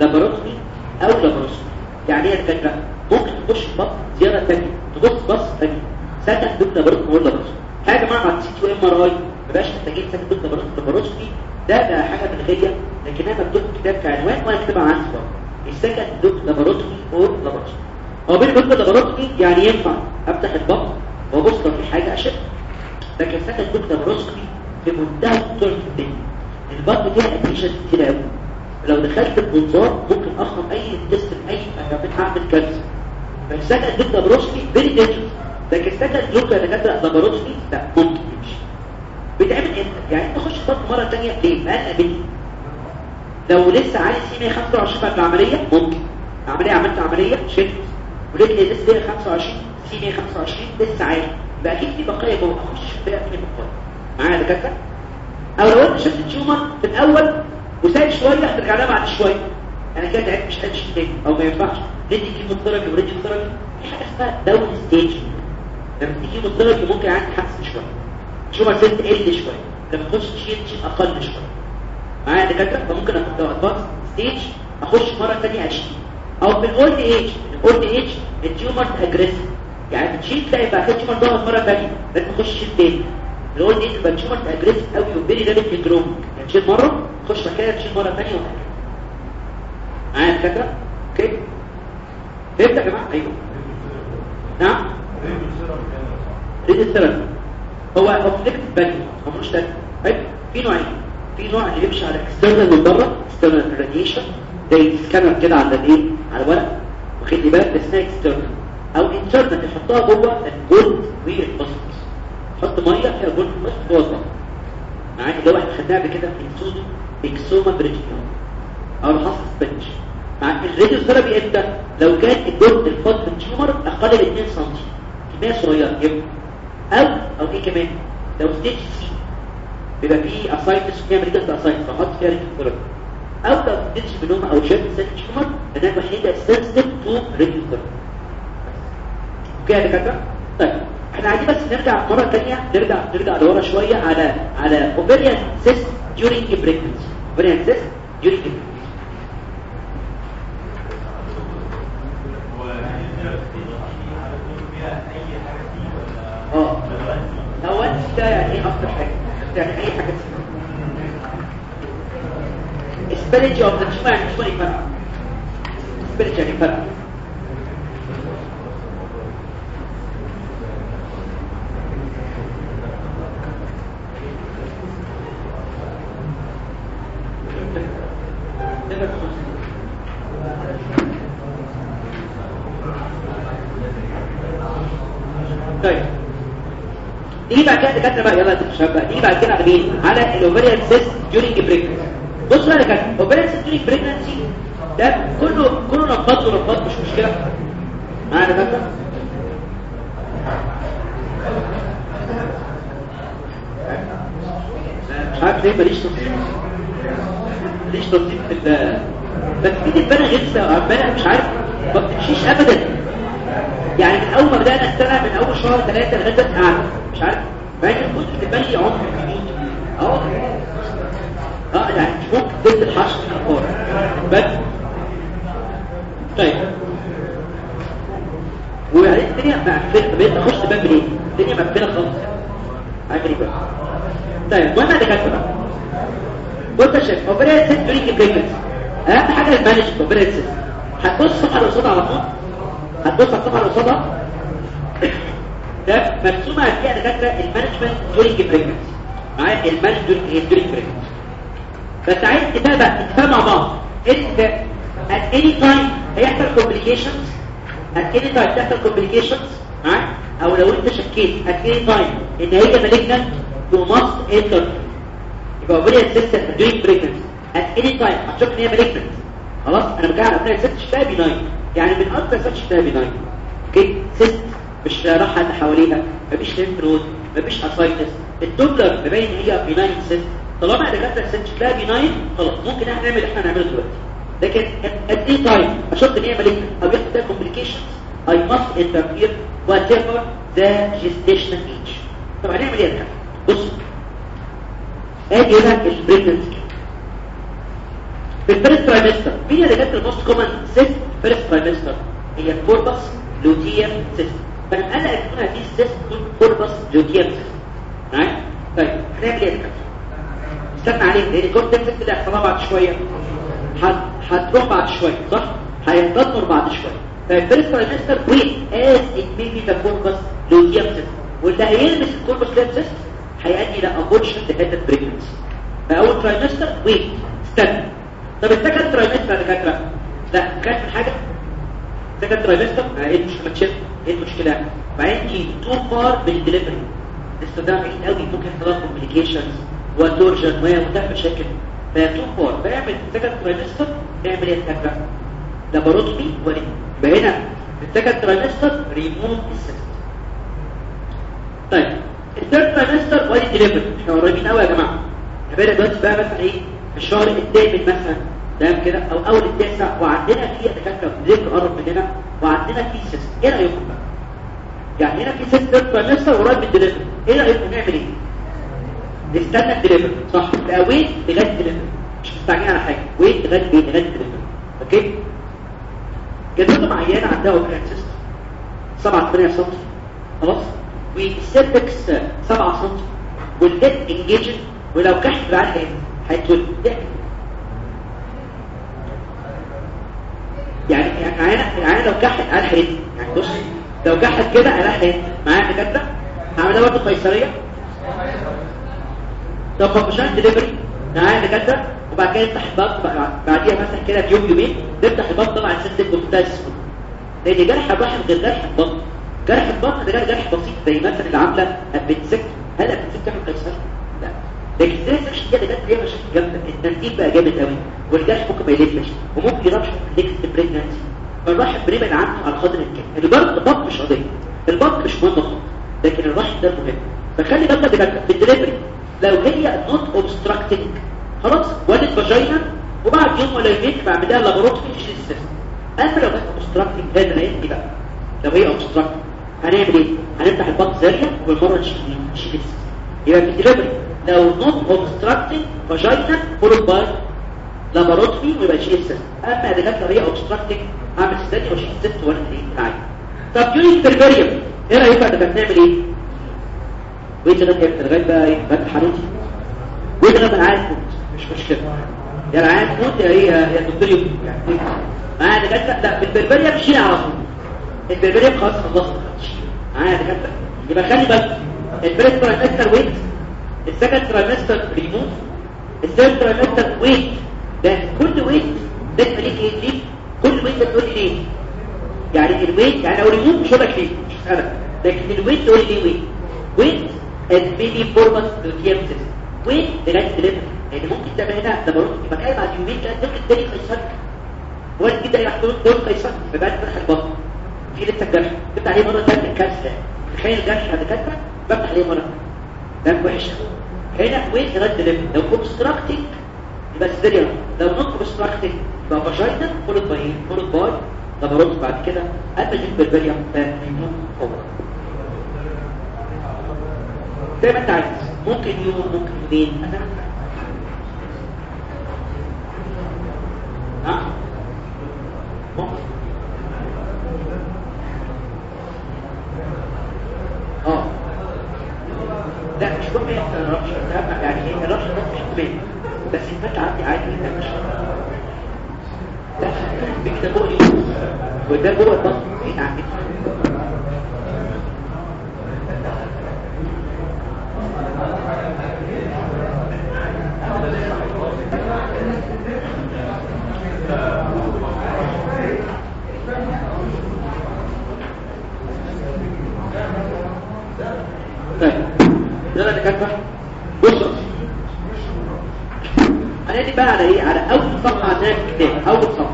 laparotomy أو laparoscopy يعني إيه الفكرة. ممكن تخش البطن زيارة ثانية تبص بص ثانية second look laparotomy ولا laparoscopy حاجة مع ال CT MRI ما بقاش محتاجين second look laparoscopy ده ده حاجة ملغية. لكنها مكتوب في كتاب كعنوان وأنا كاتبها عندي برضه ال second look laparotomy أو laparoscopy open look laparotomy يعني ينفع أفتح البطن وأبص لو في حاجة أشيل. لكن second look laparoscopy في منتهى الخطوره جدا البطن فيها adhesion كتير قوي لو دخلت بمنظار ممكن اخرم intestine أنا هعمل cancer فال second look laparoscopy very dangerous لكن ال second look دكاترة laparoscopy لا ممكن يمشي. بيتعمل إمتى يعني تخش البطن مرة ثانية ليه؟ ما قابلني لو لسه عالي CA 125 بعد العملية ممكن. عملية عملت عملية شلت ولقيت لسه 125 CA 125 لسه عالي. يبقى أكيد في بقايا جوه. أخش بقى في بقايا معايا دكاتره أو لو انت شفت tumor في الأول وسايب شوية هترجع لها بعد شوية. أنا كده تعبت مش قادر تاني أو ما ينفعش. ندي chemotherapy و radiotherapy في حاجة اسمها down stage. لما تيجي chemotherapy ممكن عندي تحسن شوية. tumor cell تقل شوية. لما تخش تشيل تشيل أقل شوية. معايا دكاترة؟ فممكن لو advanced stage أخش مرة ثانية أشيل. أو في ال old age ال old age ال tumor aggressive يعني بتشيل تلاقي بعد كده ال tumor ظهر مرة ثانية لازم تخش تشيل تاني. ال old age يبقى ال tumor aggressive قوي رابط سندروم يعني تشيل مرة تخش مكانها تشيل مرة ثانية وهكذا. معايا دكاتره أوكي؟ فهمت يا جماعة؟ أيوه. نعم؟ ريد ثيرابي هو اوبجكت باني هو ملوش ده طيب في نوعين في نوع اللي بيمشي على اكسترنال من بره اكسترنال راديشن زي سكانر كده على الإيه؟ على الورق. وخلي بالك؟ ده اسمها اكسترنال أو انترنال تحطها جوه الجولد والباسكت حط ميه باسكت جوه الباسكت معايا ده واحد خدناها قبل كده في سودو اكسوما بريتيوم أو الحص سبنش مع الراديو ثيرابي إمتى لو كان الجولد الفاض من تيومر أقل من 2 سم كمية صغيرة. يبقى. أو أو إيه كمان؟ لو ستيج سي بيبقى فيه اسايتس فيها ميديكال اسايتس فحط فيها ريديوثيرابي أو لو ستيج بنوما أو شد سيل تيومر أنا الوحيده سنسيتيف تو ريديوثيرابي okay يا دكاترة؟ طيب. إحنا عايزين بس نرجع مرة ثانية نرجع نرجع لورا شوية على على ovarian cyst during pregnancy. ovarian cyst during pregnancy. آه هو انت يعني إيه أكتر حاجة يعني أي حاجة spillage of the تشما يعني شوية فرق spillage يعني فرق طيب دكاتره بقى يلا بقى دي بعد كده على مين على ال ovarian cyst during pregnancy بصوا بقى يا دكاتره ال ovarian cyst during pregnancy ده كله كله نفض ونفض مش مشكلة. معايا يا دكاتره مش عارف ليه ماليش تصديق ماليش تصديق في ال بس دبانه غلسه مش عارف. ما بتمشيش ابدا. يعني من أول ما بدأنا السنة من أول شهر ثلاثة لغاية دلوقتي مش عارف. تبني عمر آه آه يعني ممكن ضد الحشر الافكار بس طيب وبعدين الدنيا مقفله بقيت اخش باب ليه الدنيا مقفله خالص عجري بقى طيب وأنا دكاتره بص يا شيخ اوبريت سيت بريك بريكنسي اهم حاجة المانج اوبريت سيت هتبص اللي قصادها على طول هتبص على اللي قصادها ده مرسومه هتلاقي دكاتره ال management during pregnancy معايا؟ ال management during pregnancy بس عايز تتابع تتابع مع بعض. إنت at any time هيحصل complications at any time تحصل complications معايا؟ أو لو أنت شكيت at any time إن هي malignant you must enter. يبقى ovarian cyst during pregnancy. At any time. هتشوف إن هي malignant. خلاص؟ أنا بجي على cyst شفتها benign يعني من أكتر cyst شفتها benign okay cyst مش اللي حواليها مفيش lymph node مفيش ascites ال Doppler مبين هي benign cyst طالما دكاتره الست شكلها benign خلاص ممكن إحنا نعمل إحنا نعمله دلوقتي. لكن at any time اشك إن هي malignant أو يحصل فيها complications. I must interfere. Whatever the gestational age طب هنعمل إيه يا بص. ادي هنا ال pregnancy في ال first trimester مين اللي جت ال most common cyst first trimester هي ال corpus luteum cyst هذه ال cyst corpus luteum cyst معايا طيب هنعمل إيه استنى عليه لأن ال corpus cyst اللي هيحصلها بعد شوية. هتروح بعد شوية صح؟ هيتدمر بعد شوية. فال first trimester wait as it may be the corpus luteum cyst واللي هيلمس ال corpus luteum cyst هيؤدي إلى abortion لحته pregnancy فأول trimester wait استنى. طب ال second trimester يا دكاترة لا كانت من حاجة؟ second trimester إيه المشكلة؟ تشيل. إيه المشكلة؟ فعندي too far من الدليفري لسه ده بعيد قوي ممكن يحصل complications و torsion وده مشاكل ف too far بعمل second trimester نعمل إيه دكاتره laparotomy وليه يبقى هنا السكند ترايمستر ريموف السيست طيب. ال third trimester وادي ديليفري إحنا قريبين قوي يا جماعة؟ هبدا دلوقتي بقى مثلا إيه؟ في الشهر الثامن مثلا. تمام كده؟ أو أول التاسع وعندنا في دكاتره ديليفري قرب مننا وعندنا في cyst إيه رأيكم بقى؟ يعني هنا في cyst third trimester قريب من الديليفري إيه رأيكم نعمل إيه؟ نستنى الديليفري صح. بقى wait لغاية الديليفري مش مستعجلين على حاجة. wait لغاية إيه لغاية ال delivery okay؟ جدته معينة عندها ovarian cyst 7 8 سم خلاص؟ والسيرفكس 7 سم والديت انجيجن ولو كحت بعد إيه؟ هيتولد. يعني يعني يعني لو كحت حياتي يعني بص لو كحت كده على حياتي معايا دكاتره هعملها برضه قيصرية؟ طب مش دليفري معايا دكاتره وبعد كده نفتح البطن بعديها مثلا كده بيوم يومين نفتح البطن طبعا سيستم كونتاس لأن جرح الرحم غير جرح البطن جرح البطن ده جرح بسيط زي مثلا اللي عامله ابنسكت هل ابنسكت تعمل قيصري سكشن دي جت ليها مشاكل جامدة التنسيق بقى جامد قوي. والجرح ممكن ما يلفش. وممكن يربش نيكست بريجنانسي فالرحم بنبعد عنه على قدر الامكان البطن مش قضية. البطن مش مهم خالص لكن الرحم ده مهم. فخلي بالك في الدليفري. لو هي نوت اوبستراكتنج خلاص؟ ولد فاجينا. وبعد يوم ولا يومين بعملها لاباروتومي تشيل السيستم اما لو بس اوبستراكتنج هذا هيدي بقى. لو هي اوبستراكتنج هنعمل إيه؟ هنفتح البطن زاويه وبالمره نشيل السيستم يبقى في الدليفري. لو نوت اوبستراكتنج فاجينا فولد باي لاباروتومي ويبقى تشيل السيستم. أما إذا كانت لو هي اوبستراكتنج هعمل ستادي واشيل السيستم وأنا معايا طب يوني بربريوم إيه رأيك بقى ده بنعمل إيه؟ وإنت لغايه لغايه بقى إيه؟ بقى حالتي وإنت لغايه عايز مش مشكلة. يا العيان تموت يا إيه؟ يا يموت يعني معايا دكاتره لا بالبربريه مشينا على طول. البربريه خلاص خلصنا. معايا دكاتره يبقى خلي بالك. الفيرست ترايمستر ويت السكند ترايمستر ريموف الثيرد ترايمستر ويت ده كل ويت ده ليك إيه؟ ليك كل ويت تقول لي ليه يعني الويت يعني لو ريموف مش لك ليه مش هسالك لكن الويت تقول لي ليه ويت. ويت البيبي فورمات لوتيامسيس ويت لغايه دليفري لأن ممكن تعمل هنا ده بقول يبقى كده بعد يومين كده الطفل التاني قيصري هو كده يروح دول دول قيصري فبقى فتح البطن. في لسه الجرح. بفتح عليه مرة ثانية كسره تخيل الجرح بعد كسره بفتح عليه مرة. ده وحش. هنا وين لغايه دليفري لو اوبستراكتنج يبقى سيريال لو نوت اوبستراكتنج يبقى فاجينا فولد باي فولد باي برد بعد كده. اما جيب بالبريم فيموت فور زي ما أنت عايز. ممكن يوم ممكن يومين. أنا نعم ممكن آه لا مش مهم يحصل الربش يعني إيه؟ الربش ده مش احتمال بس الفتح عندي عادي جدا مش لا بيكتبوا لي وده جوه البطن إيه عندي يلا نكمل بصوا هنادي بقى على إيه؟ على أول صفحة عندنا في الكتاب أول صفحة.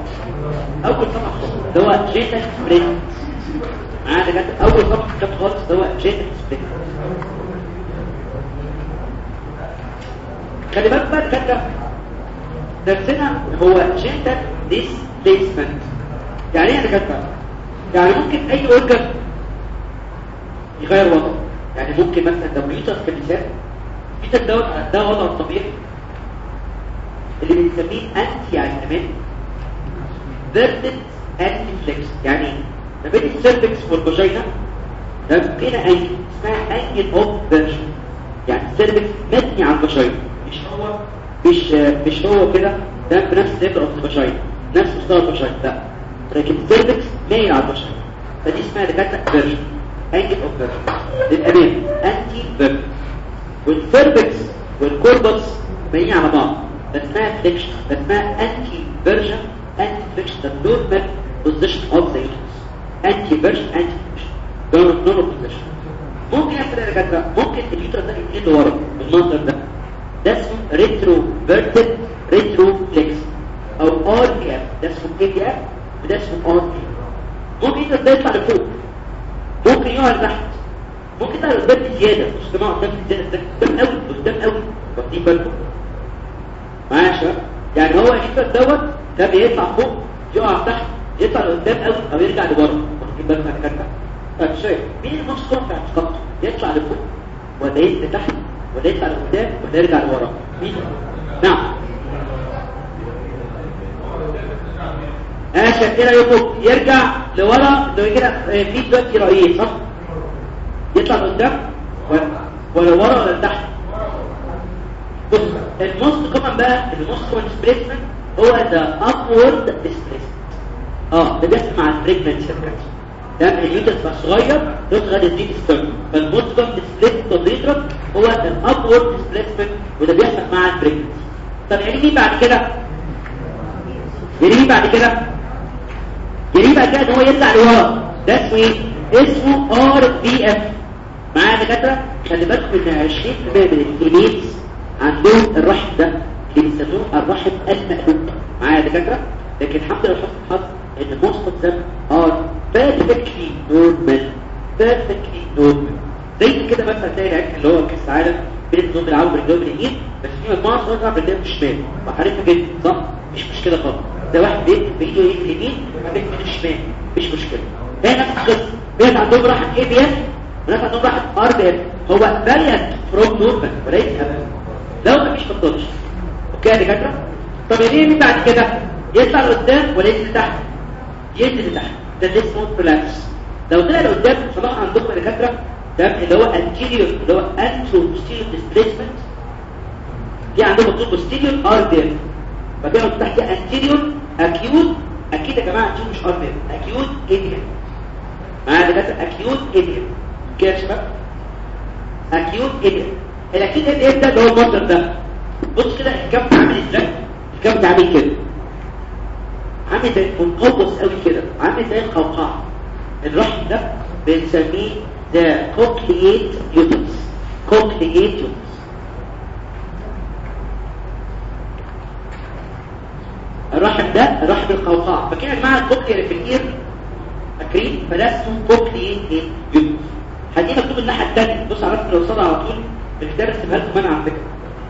أول صفحة اللي هو جيتك بريد. معانا جت أول خط كتاب خالص. ده هو جينيتال سبليت خلي بالك بقى الكتاب درسنا هو جينيتال ديسبيسمنت يعني إيه كتاب يعني ممكن أي اورجن يغير وضعه. يعني ممكن مثلا لو بيوتر كمثال بيوتر ده ده وضعه الطبيعي اللي بنسميه ante يعني كمان verted anteflexed يعني ما بين ال cervix وال vagina ده بين angle اسمها angle of version يعني ال cervix مبني على ال vagina مش هو مش مش هو كده ده بنفس ال level of ال vagina نفس مستوى ال vagina لا لكن ال cervix مايل على ال vagina فدي اسمها دكاتره version angle of version للامام anteversion وال cervix وال corpus مايلين على بعض ده اسمها flexion ده اسمها anteversion anteflexion ده normal position of the anteversion anteflexion ده normal position ممكن يا دكاتره ممكن ال uterus ده يتنقل لورا بالمنظر ده ده اسمه retroverted retroflexed أو RVF ده اسمه AVF وده اسمه RV ممكن ال uterus ده يطلع لفوق ممكن يقع لتحت ممكن يطلع قدام زيادة. جماعة قدام زيادة. ده قدام قوي. قدام قوي. واخدين بالكم. معايا يا شباب يعني هو ال shift دوت ده بيطلع فوق يقع تحت يطلع لقدام قوي أو يرجع لورا واخدين بالكم أنا كده طيب شايف مين المشكلة بتاع الخط. يطلع لفوق ولا ينزل تحت ولا يطلع لقدام ولا يرجع لورا. مين؟ نعم. ماشي إيه رايكم يرجع لورا لو كده في دلوقتي رايين صح يطلع لقدام ولا ورا ولا لتحت. بص الموست كومن بقى الموست كومن ديسبيسمنت هو ذا ابورد ديسبيسمنت آه ده بيحصل مع البريجننسي كده ده اليوتس صغير يضغط يزيد السم فالموست كومن ديسبيسمنت بيضرب هو ال upward displacement وده بيحصل مع ال pregnancy طب يعني بعد كده؟ يعني بعد كده؟ بعد كده هو يرجع لورا ده اسمه إيه اسمه RVF معايا دكاتره خلي بالكم إن 20% من ال females عندهم الرحم ده. اللي بيسموه الرحم المقلوب معايا دكاتره لكن الحمد لله حسن الحظ إن most ده are perfectly normal بيرفكتلي نورمال زي كده مثلا تلاقي العيال اللي هو كأس العالم بين النظام بيلعبوا برجلهم اليمين بس في مجموعه بتلعب برجلهم الشمال. وحارفها جدا. صح؟ مش مشكلة خالص. ده واحد بيكتب بايده اليمين وبيكتب بايده الشمال. مش مشكلة. ده نفس القصة. ناس عندهم راحه اي بي اس وناس عندهم راحه ار بي اس هو فاريانت فروم نورمال وليس ابدا لو مفيش مقدرش أوكي يا دكاترة؟ طب ليه من بعد كده؟ يطلع لقدام ولا ينزل لتحت. ينزل لتحت ده اسمه بريلابس لو طلع لقدام صلاح عندكم يا دكاترة ده اللي هو anterior اللي هو anterior posterior displacement. دي عندهم مكتوب posterior بي اس بعد كده anterior acute أكيد يا جماعة أنتوا مش اس acute idiom معايا دكاتره acute idiom كده يا شباب؟ acute idiom الاكيد إيه ده اللي هو المصدر ده. بص كده الكبت عامل إزاي؟ الكبت عامل كده. عامل زي منقوص قوي كده. عامل زي القوقعة. الرحم ده بنسميه ده كوكليت يوتس كوكليت يوتس الرحم ده الرحم القوقعة. فكده جماعة الكوكلي اللي في الاير فاكرين؟ فده اسمه كوكليت يوتس هدي مكتوب الناحية الثانية بص الرسم اللي قصادها على طول الكتاب رسمها لكم أنا على فكرة.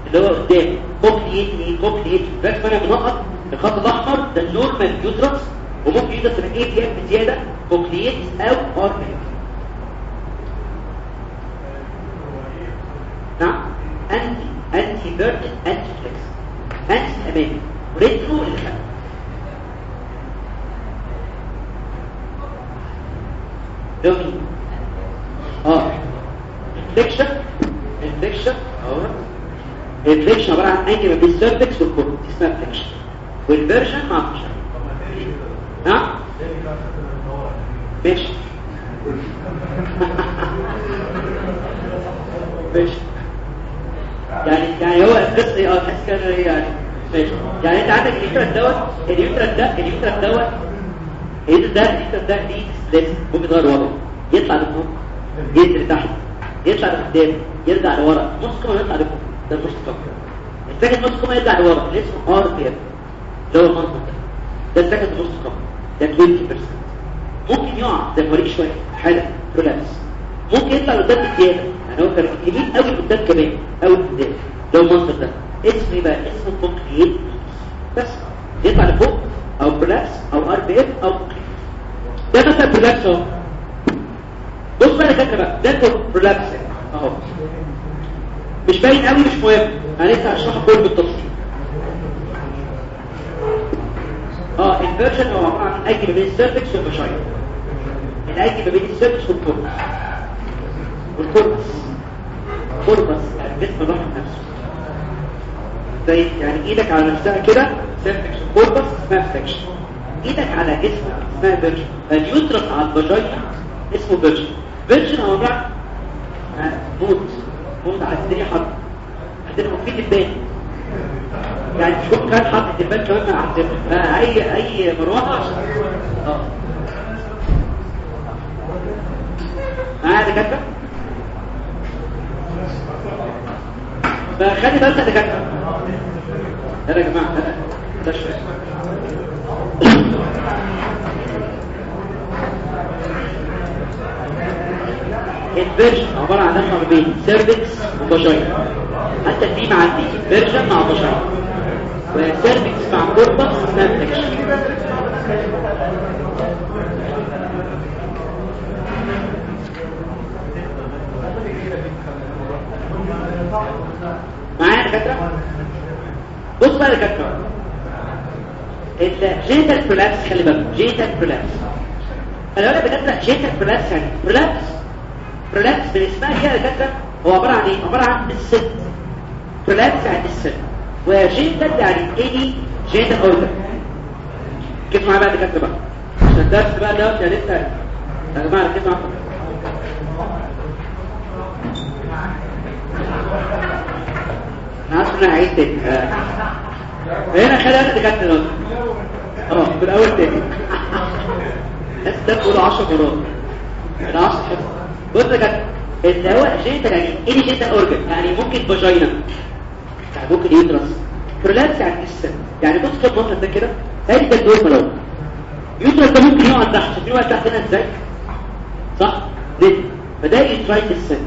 اللي هو قدام. كوكليت إيه كوكليت بس أنا بنقط الخط الأحمر ده النورمال يوترس وممكن يوترس من إيه بزياده كوكليت أو ار نعم. انتي انتي بيرتن انتي فليكس. انتي أمامي. ريترو اللي خلف مين آه. انفكشن انفكشن اهو الانفكشن عبارة عن انجل ما بين السيرفكس والكورت اسمها انفكشن والفيرجن مع فيرجن نعم ماشي ماشي يعني تحس كده إيه يعني ماشي. يعني أنت عندك اليوترس دوت؟ اليوترس ده اليوترس دوت؟ اليوترس ده اليوترس ده ليه سليس ممكن يغير وضعه يطلع لفوق. ينزل تحت. يطلع لقدام. يرجع لورا. نص كمان يطلع لفوق. ده نص كمان السكند نص كمان يرجع لورا. اللي اسمه آر بي إف. اللي هو المنطق ده. ده السكند نص كمان ده 20% ممكن يقع. زي وريك شوية. حالة. برولابس ممكن يطلع قدام زياده يعني هو كان كبير قوي قدام كمان. قوي قدام. ده المنظر ده إيه بقى اسمه كونكريت بس. يطلع لفوق أو برولابس أو ار بي اف أو ده مثلا برولابس أهو. بص بقى كده بقى. ده برولابس أهو. مش باين قوي مش مهم. أنا لسه هشرحه كله بالتفصيل آه الفيرجن هو عبارة عن أجي ما بين السيرفكس والبشاير الاجي ما بين السيرفكس والكوربس كوربس يعني جسم الواحد نفسه. زي يعني إيدك على نفسها كده سيرفكس والكوربس اسمها فليكشن إيدك على جسمك اسمها فيرجن فاليوترس على البشاير اسمه فيرجن فيرجن هو عباره عن موت. موت على الدنيا حرب. هتبقى مفيد الباقي يعني شوف كان حاطط البال كمان مع عزيزنا اي أي مروحة؟ آه. معايا دكاترة؟ فخلي بالك يا دكاتره يا جماعة ده الفيرجن عبارة عن نفس بين سيرفكس وفاجينا حتى الفيم عندي فيرجن مع فاجينا و cervix مع corpus cervix معايا دكاتره بص بقى يا دكاتره ال genital prolapse خلي بالك. genital prolapse أنا بقول لك genital prolapse يعني prolapse prolapse بالاسمها كده يا دكاتره هو عبارة عن إيه؟ عبارة عن الست. برولابس يعني الست. وجينيتال يعني اني جينيتال اورجن كيف معايا بقى دكاتره بقى؟ عشان الدرس بقى ده يعني أنت يا جماعة كيف معاكم؟ أنا عارف ان أنا هعيد تاني هنا خلي أنا دكاتره دلوقتي. آه في الأول تاني. ده بتقول 10 مرات. أنا 10 حفظ بص يا اللي هو جينيتال يعني إيه جينيتال اورجن يعني ممكن فاجينا. يعني ممكن يدرس. برولابس يعني السن يعني بص كده المنظر ده كده. ادي ده الدور ملون؟ يوترس ده ممكن يقعد تحت. شايفين يقعد تحت هنا إزاي؟ صح؟ ليه؟ فده يترايت السن.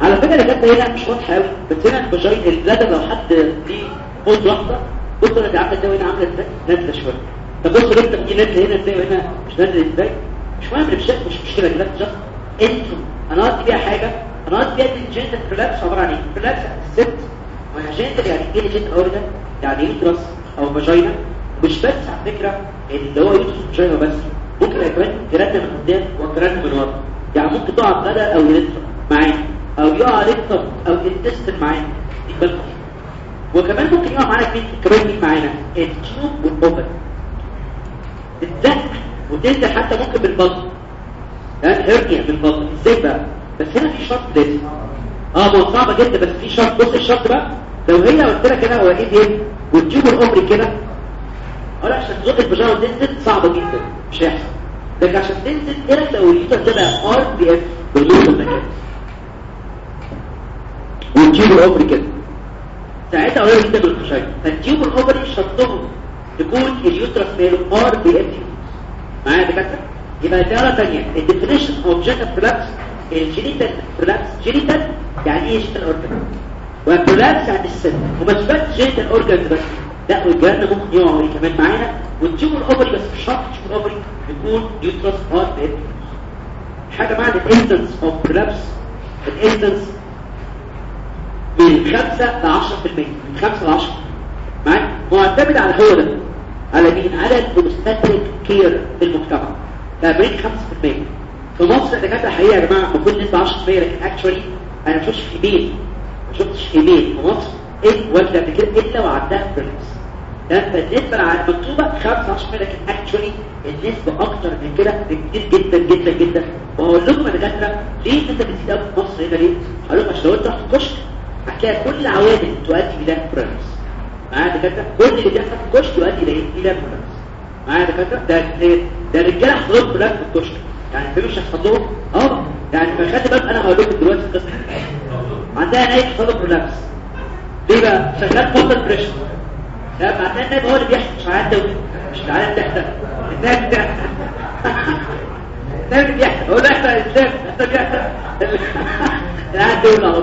على اللي كانت هنا مش واضحه قوي بس هنا الفاجين البلادر لو حد ليه فوز واحدة بص أنا عامله إزاي وهنا عامله إزاي؟ نازلة شوية. طب بص انت دي نازلة هنا إزاي وهنا مش نازلة إزاي؟ مش مهم مش مش مشكلة كده. just أنتوا أنا قصدي بيها حاجة. أنا قصدي بيها ال genital prolapse عبارة عن إيه؟ prolapse descent وأنا genital يعني إيه ال genital organ يعني uterus أو vagina مش بس على فكرة اللي هو uterus vagina بس. ممكن كمان جرانا من قدام وجرانا من ورا. يعني ممكن تقع bladder أو urethra معايا؟ أو يقع rectum أو intestine معانا. وكمان ممكن يقع معانا مين كمان مين معانا. التيوب والاوفر تتزق وتنزل حتى ممكن بالبطن. يعني هرنيا بالبطن. إزاي بقى؟ بس هنا في شرط لازم. آه ما صعبه جدا بس في شرط. بص الشرط بقى. لو هي قلت لك أنا هو إيه والتيوب الامري كده. آه عشان تزق البجاره وتنزل صعبة جدا. مش هيحصل. لكن عشان تنزل إيه لو اليوتر تبقى ار بي اف بالنسبة للمكان وال tube ال ovary كده. ساعتها قريب جدا من الخشايه فال tube ال ovary شرطهم تكون ال uterus ماله RVF معايا دكاترة؟ يبقى دائره ثانية ال definition of genital prolapse ال genital prolapse genital يعني إيه genital organ و prolapse يعني descent. ومش بس genital organ بس. لا والجهاز ممكن يقع كمان معانا. وال tube ال ovary بس. مش شرط ال tube ال ovary يكون uterus اف حاجة معنى ال incidence of prolapse ال incidence من 5 ل 10% من 5 ل 10 معايا معتمد على هو ده. على مين على ال obstetric care في المجتمع. بريك 5% في مصر الدكاترة الحقيقة يا جماعة المفروض نسبه 10% لكن actually أنا ما شفتش بيت ما شفتش بيت في مصر. إيه؟ والده قبل كده إلا وعندها ده فالنسبة المكتوبه 5 10% لكن actually النسبة أكتر من كده بكتير جدا جدا جدا. وهقول لكم يا دكاترة ليه انت بتزيد قوي في مصر هنا ليه؟ هقول لكم عشان لو أنت رحت الكشك هتلاقي كل عوامل تؤدي إلى بريكس معايا دكاترة؟ كل اللي بيحصل في الكشك يؤدي إلى إيه؟ إلى بريكس معايا دكاترة؟ ده ده الرجالة حصلهم بلاك في الكشك. يعني في مش هيحصل آه. يعني فخلي بالك أنا هقول لكم دلوقتي القصة؟ عندها نايب حصل برولابس ليه بقى؟ شغال فوتر بريشر لا معناه النايب هو اللي بيحصل. مش عارف ده مش تعالى تحت الناس تحت الناس تحت هو ده إحنا الشيخ انت تحت قاعد دولة أهو.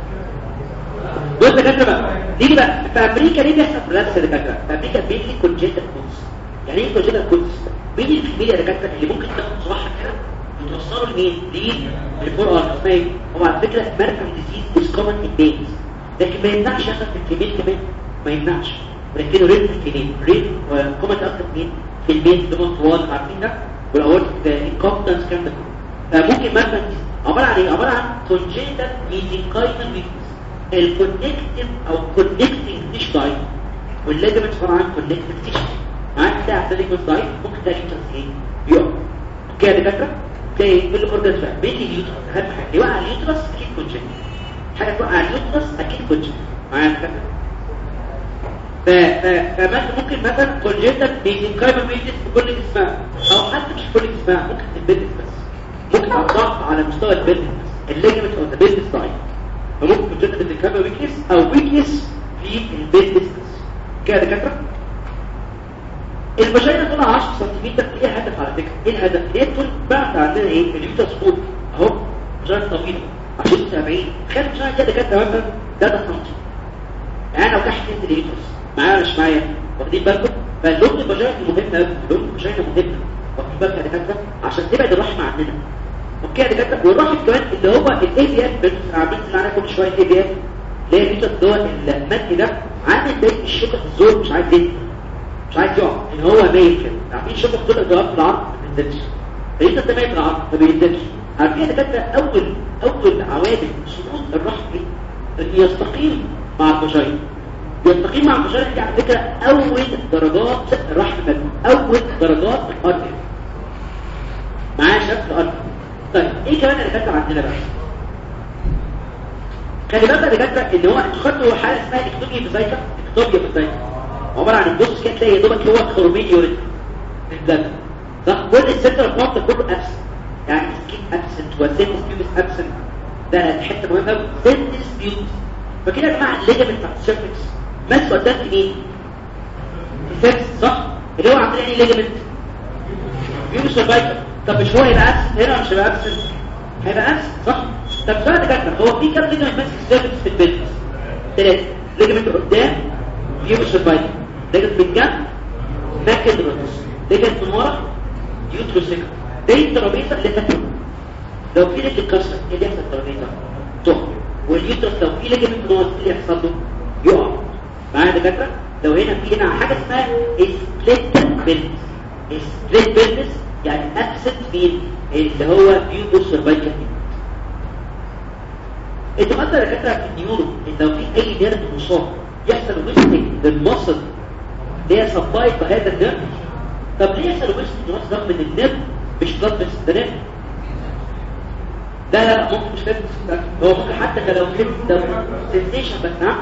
بص يا دكاتره بقى نيجي بقى في أمريكا ليه بيحصل بلاس يا دكاتره في أمريكا بيجي كونجنتال كودز يعني إيه كونجنتال كودز مين الكبير يا دكاتره اللي ممكن تاخد صباحها كده وتوصله لمين ليه للفور ار اسمها هو على فكره مارفن ديزيز از كومن ان بيبيز لكن ما يمنعش يحصل في الكبير كمان ما يمنعش ولكنه ريت في الكبير ريت وكومن أكتر مين في البيت اللي هم طوال عارفين ده والاورت الكومبتنس كام ده. فممكن مثلا عباره عن إيه عباره عن congenital mesenchymal weakness ال connective أو connective tissue ضعيف وال ligament عبارة عن connective tissue معاك بتاع سيليكون ضعيف ممكن تلاقي ال uterus إيه؟ يقع كده دكاتره تلاقي كل organs بقى بيجي ال uterus اهم حاجة. يوقع ال uterus أكيد congenital حاجة توقع ال uterus أكيد ف ف فمثلا ممكن مثلا congenital mesenchymal weakness في كل جسمها أو حتى مش كل جسمها ممكن في بس. ممكن على ضعف على مستوى البيزنس. الليجمنت أو البيزنس ضعيف فممكن تجد الكابا ويكنس أو ويكنس في البيزنس كده دكاترة؟ الفاجينا طولها 10 سم إيه الهدف على فكرة؟ إيه الهدف؟ ليه طول بعد عندنا إيه؟ اليوترس فوق أهو فاجينا طويله 10 70 خلي فاجينا كده دكاترة مثلا 3 سم يعني لو تحت اليوترس معايا ولا مش معايا. واخدين بالكم؟ فاللون الفاجينا مهم قوي اللون الفاجينا مهم واخدين بالك يا دكاترة؟ عشان تبعد الرحمة عننا. أوكي يا دكاتره والرحم كمان اللي هو الايبيات عاملين معانا كل شوية ايبيات اللي هي اللي هو المد ده. عامل زي في الزور مش عايز ينزل مش عايز يقع. إن هو مايل كده. عارفين شوفوا كل اضراب في العرض ما بينزلش فانت انت مايل في العرض ما بينزلش عارفين يا دكاتره اول أول عوامل سقوط الرحم؟ ان يستقيم مع الفجاينا يستقيم مع الفجاينا دي على فكرة أول درجات الرحم أول درجات الأرض معايا شكل الأرض طيب إيه كمان اللي دكاتره عندنا بقى؟ خلي بالك يا دكاتره إن هو خدوا حاله اسمها إكتوبيا بزايكا إكتوبيا بزايكا عبارة عن البوس كده تلاقي يا دوبك هو في البلد صح؟ كل السنتر بتاعته كله ابسنت يعني skin absent و symphysis pubis absent ده حتة مهمة قوي symphysis pubis فكده يا جماعة ال ligament بتاع ال cervix ماسك قدام؟ في ال cervix صح؟ اللي هو عامل إيه؟ ligament pubocervical طب مش هو هيبقى absent هنا مش هيبقى absent هيبقى absent صح. طب سؤال دكاتره هو في كام ligament ماسك ال cervix في ال pelvis ثلاثة ligament قدام pubocervical لكن من جنب باكد الرئيس لكن من ورا يوتروسيكل دي الترابيزه اللي تحت لو في لك الكسر إيه اللي يحصل؟ الترابيزه تقع واليوترس لو في من ورا اللي يحصل؟ له يقع. معايا دكاترة؟ لو هنا في هنا حاجة اسمها سبليت بيلز سبليت بيلز يعني ابسنت مين اللي هو بيوبو سيرفايكال انت مثلا دكاتره في النيورو ان لو في أي نيرف مصاب يحصل wasting لل muscle اللي هي supplied بهذا ال nerve طب ليه يحصل wasting رغم ان ال nerve مش بلاد بس ده لا لا ممكن مش لازم هو ممكن حتى لو كده لو sensation بس نعم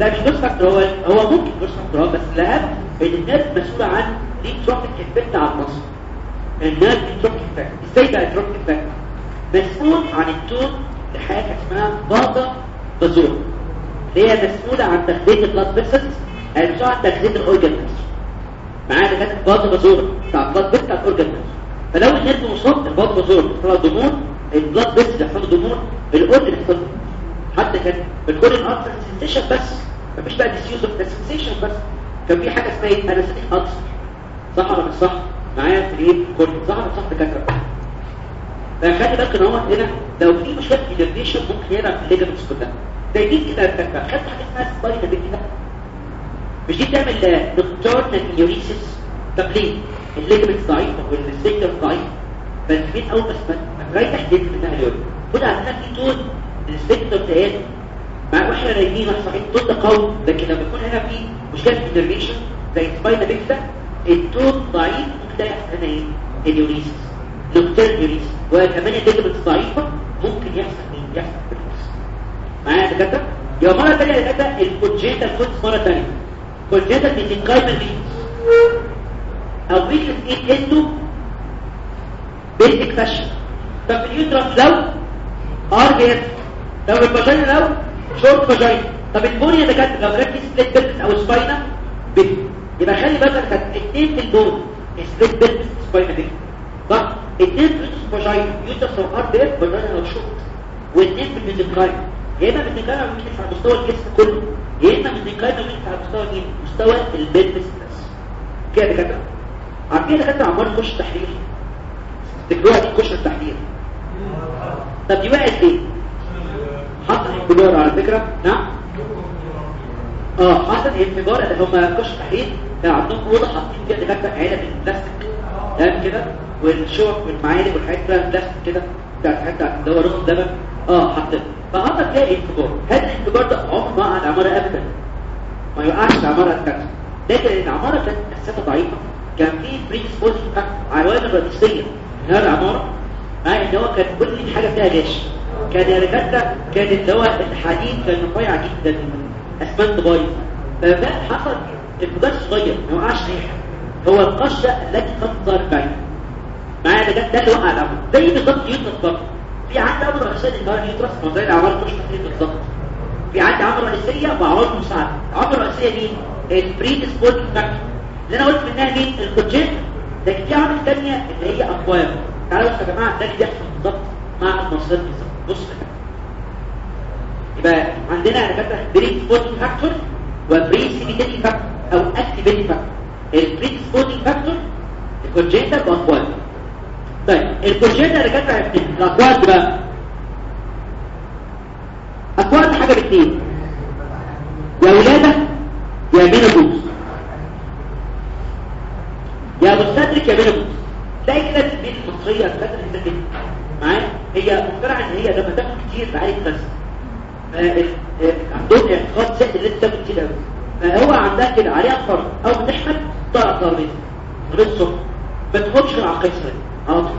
لا مش بس factor هو هو ممكن بس factor بس الاهم ان ال nerve مسؤول عن دي trophic effect على ال muscle ال nerve دي trophic effect إزاي بقى trophic effect مسؤول عن ال tone لحاجة اسمها بادا بازور اللي هي مسؤولة عن تخزين البلاد فيسلز يعني مسؤولة عن تخزين الاورجان معايا ده كانت البلاد بازور بتاع البلاد فيسل بتاع الاورجان فلو النيرف مصاب البلاد بازور بيحصل ضمور البلاد فيسل يحصل ضمور الاورجان يحصل حتى كان بتكون الارثر سنسيشن بس. مفيش بقى ديسيوز أوف سنسيشن بس. كان في حاجة اسمها إيه؟ انستيك ارثر صح ولا مش صح معايا في إيه كل صح ولا صح دكاتره فخلي بالك إن هو هنا لو في مشكلة في الديريشن ممكن يلعب في الليجمنتس كلها. زي دي كده خدت حاجة اسمها سباينا بيكتا مش دي بتعمل نوكتورنال نيوريسيس طب ليه؟ الليجمنت ضعيفة والسيكتور ضعيف. فالفين أول بس رايح تحت منها اليوم خد عندنا في طول. السيكتور تهادي مع وإحنا نايمين صحيح طول ده قوي لكن لما يكون هنا في مشكلة في النيرفيشن زي سباينا بيكتا ال tone ضعيف ممكن ده يحصل هنا إيه ال enuresis nocturnal enuresis وكمان ال ligaments ضعيفة ممكن يحصل مين؟ يحصل prolapse معايا يا دكاترة؟ يبقى مرة ثانية يا دكاترة ال congenital factors مرة ثانية congenital mesenchymal أو weakness إيه endopelvic fascia طب ال uterus لو؟ RVF طب ال vagina لو short vagina طب ال bony ده كانت لو كانت split pelvis أو spina bifida يبقى خلي بالك كانت اثنين في ال bone split pelvis spina bifida صح؟ اثنين في vagina uterus لو RVF vagina لو شورت واثنين في ال mesenchyme يا إما ال mesenchyme ممكن على مستوى الجسم كله يا إما ال mesenchyme ممكن على مستوى مين؟ مستوى ال pelvis بس. كده كده عارفين دكاترة عمال تخش تحليل؟ دي تخش التحليل. طب دي وقعت ليه؟ حصل انفجار على فكرة نعم. آه حصل انفجار اللي هم كش تحليل كان عندهم أوضة حاطين فيها دكاتره علب البلاستيك. تمام كده؟ والشوك والمعالق والحاجات كلها بلاستيك كده بتاعت حتى الدواء رز اللبن آه حاطين فحصل فيها انفجار هذا الانفجار ده عمره ما على العماره ابدا. ما يوقعش العماره يا دكاتره لكن العماره كانت أساسا ضعيفة. كان في predisposition عوامل رئيسيه هذه العمارة. آه إن هو كان كل حاجة فيها جيش. كان يا كان هو الحديد كان رفيع جدا. أسمنت بايظ. فما حصل انفجار صغير ما وقعش ريحة. هو القشه التي قد ظهرت بعيد معايا ده ده اللي وقع الامر زي بالظبط يوترس برضه في عندي أمر رئيسيه للدار يوترس ما زي الاعمال مش فاكرين بالظبط. في عندي عمل رئيسية وأعراض مساعدة. عمل رئيسية مين؟ ال predisposing factor. اللي أنا قلت منها مين؟ الكوجين لكن في عامل ثانية اللي هي أقوام. تعالوا يا جماعة ده اللي بيحصل بالظبط مع المصدر بالظبط بص يبقى عندنا دكاتره predisposing factor و precipitating factor أو activating factor. ال predisposing factor ال congenital و acquired طيب ال congenital دكاتره عرفتين ال acquired دي بقى. اقوال حاجة باثنين يا ولادة يا مينوبوز يا مستدرك يا مينوبوز تلاقي كده البيت المصرية اللي معايا هي مقتنعه إن هي لما تاكل كتير بعالج بس. عندهم اعتقاد سهل اللي انت كتير قوي فهو عندها كده عليها فرض. أو بتحمل طرق ضربين غير الصبح ما تاخدش غير على طول.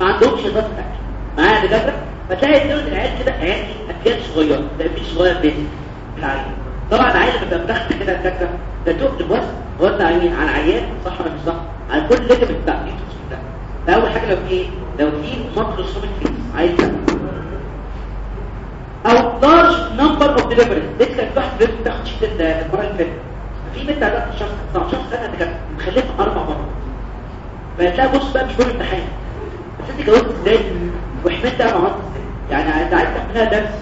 ما عندهمش نظام أكل. معايا دكاترة؟ فتلاقي دول العيال كده عيال اكيال صغيرة. في صغير بيت العيال طبعا العيال لما مدخل كده دكاترة ده تقلب وزن وزن عينين على العيان صح ولا مش صح؟ على كل ليجمنت بتاع. ده فاول حاجة لو في لو في ماكروسوميك فيس عايز أو لارج نمبر اوف ديليفريز لسه كانت واحد بنت بتاخد شيت المره اللي فاتت في بنت عندها 19 19 سنه كانت مخلفه أربع مرات فهتلاقي بص بقى مش كل امتحان بس أنت جاوبت إزاي؟ وحملت أربع مرات إزاي يعني انت عايز تعملها درس.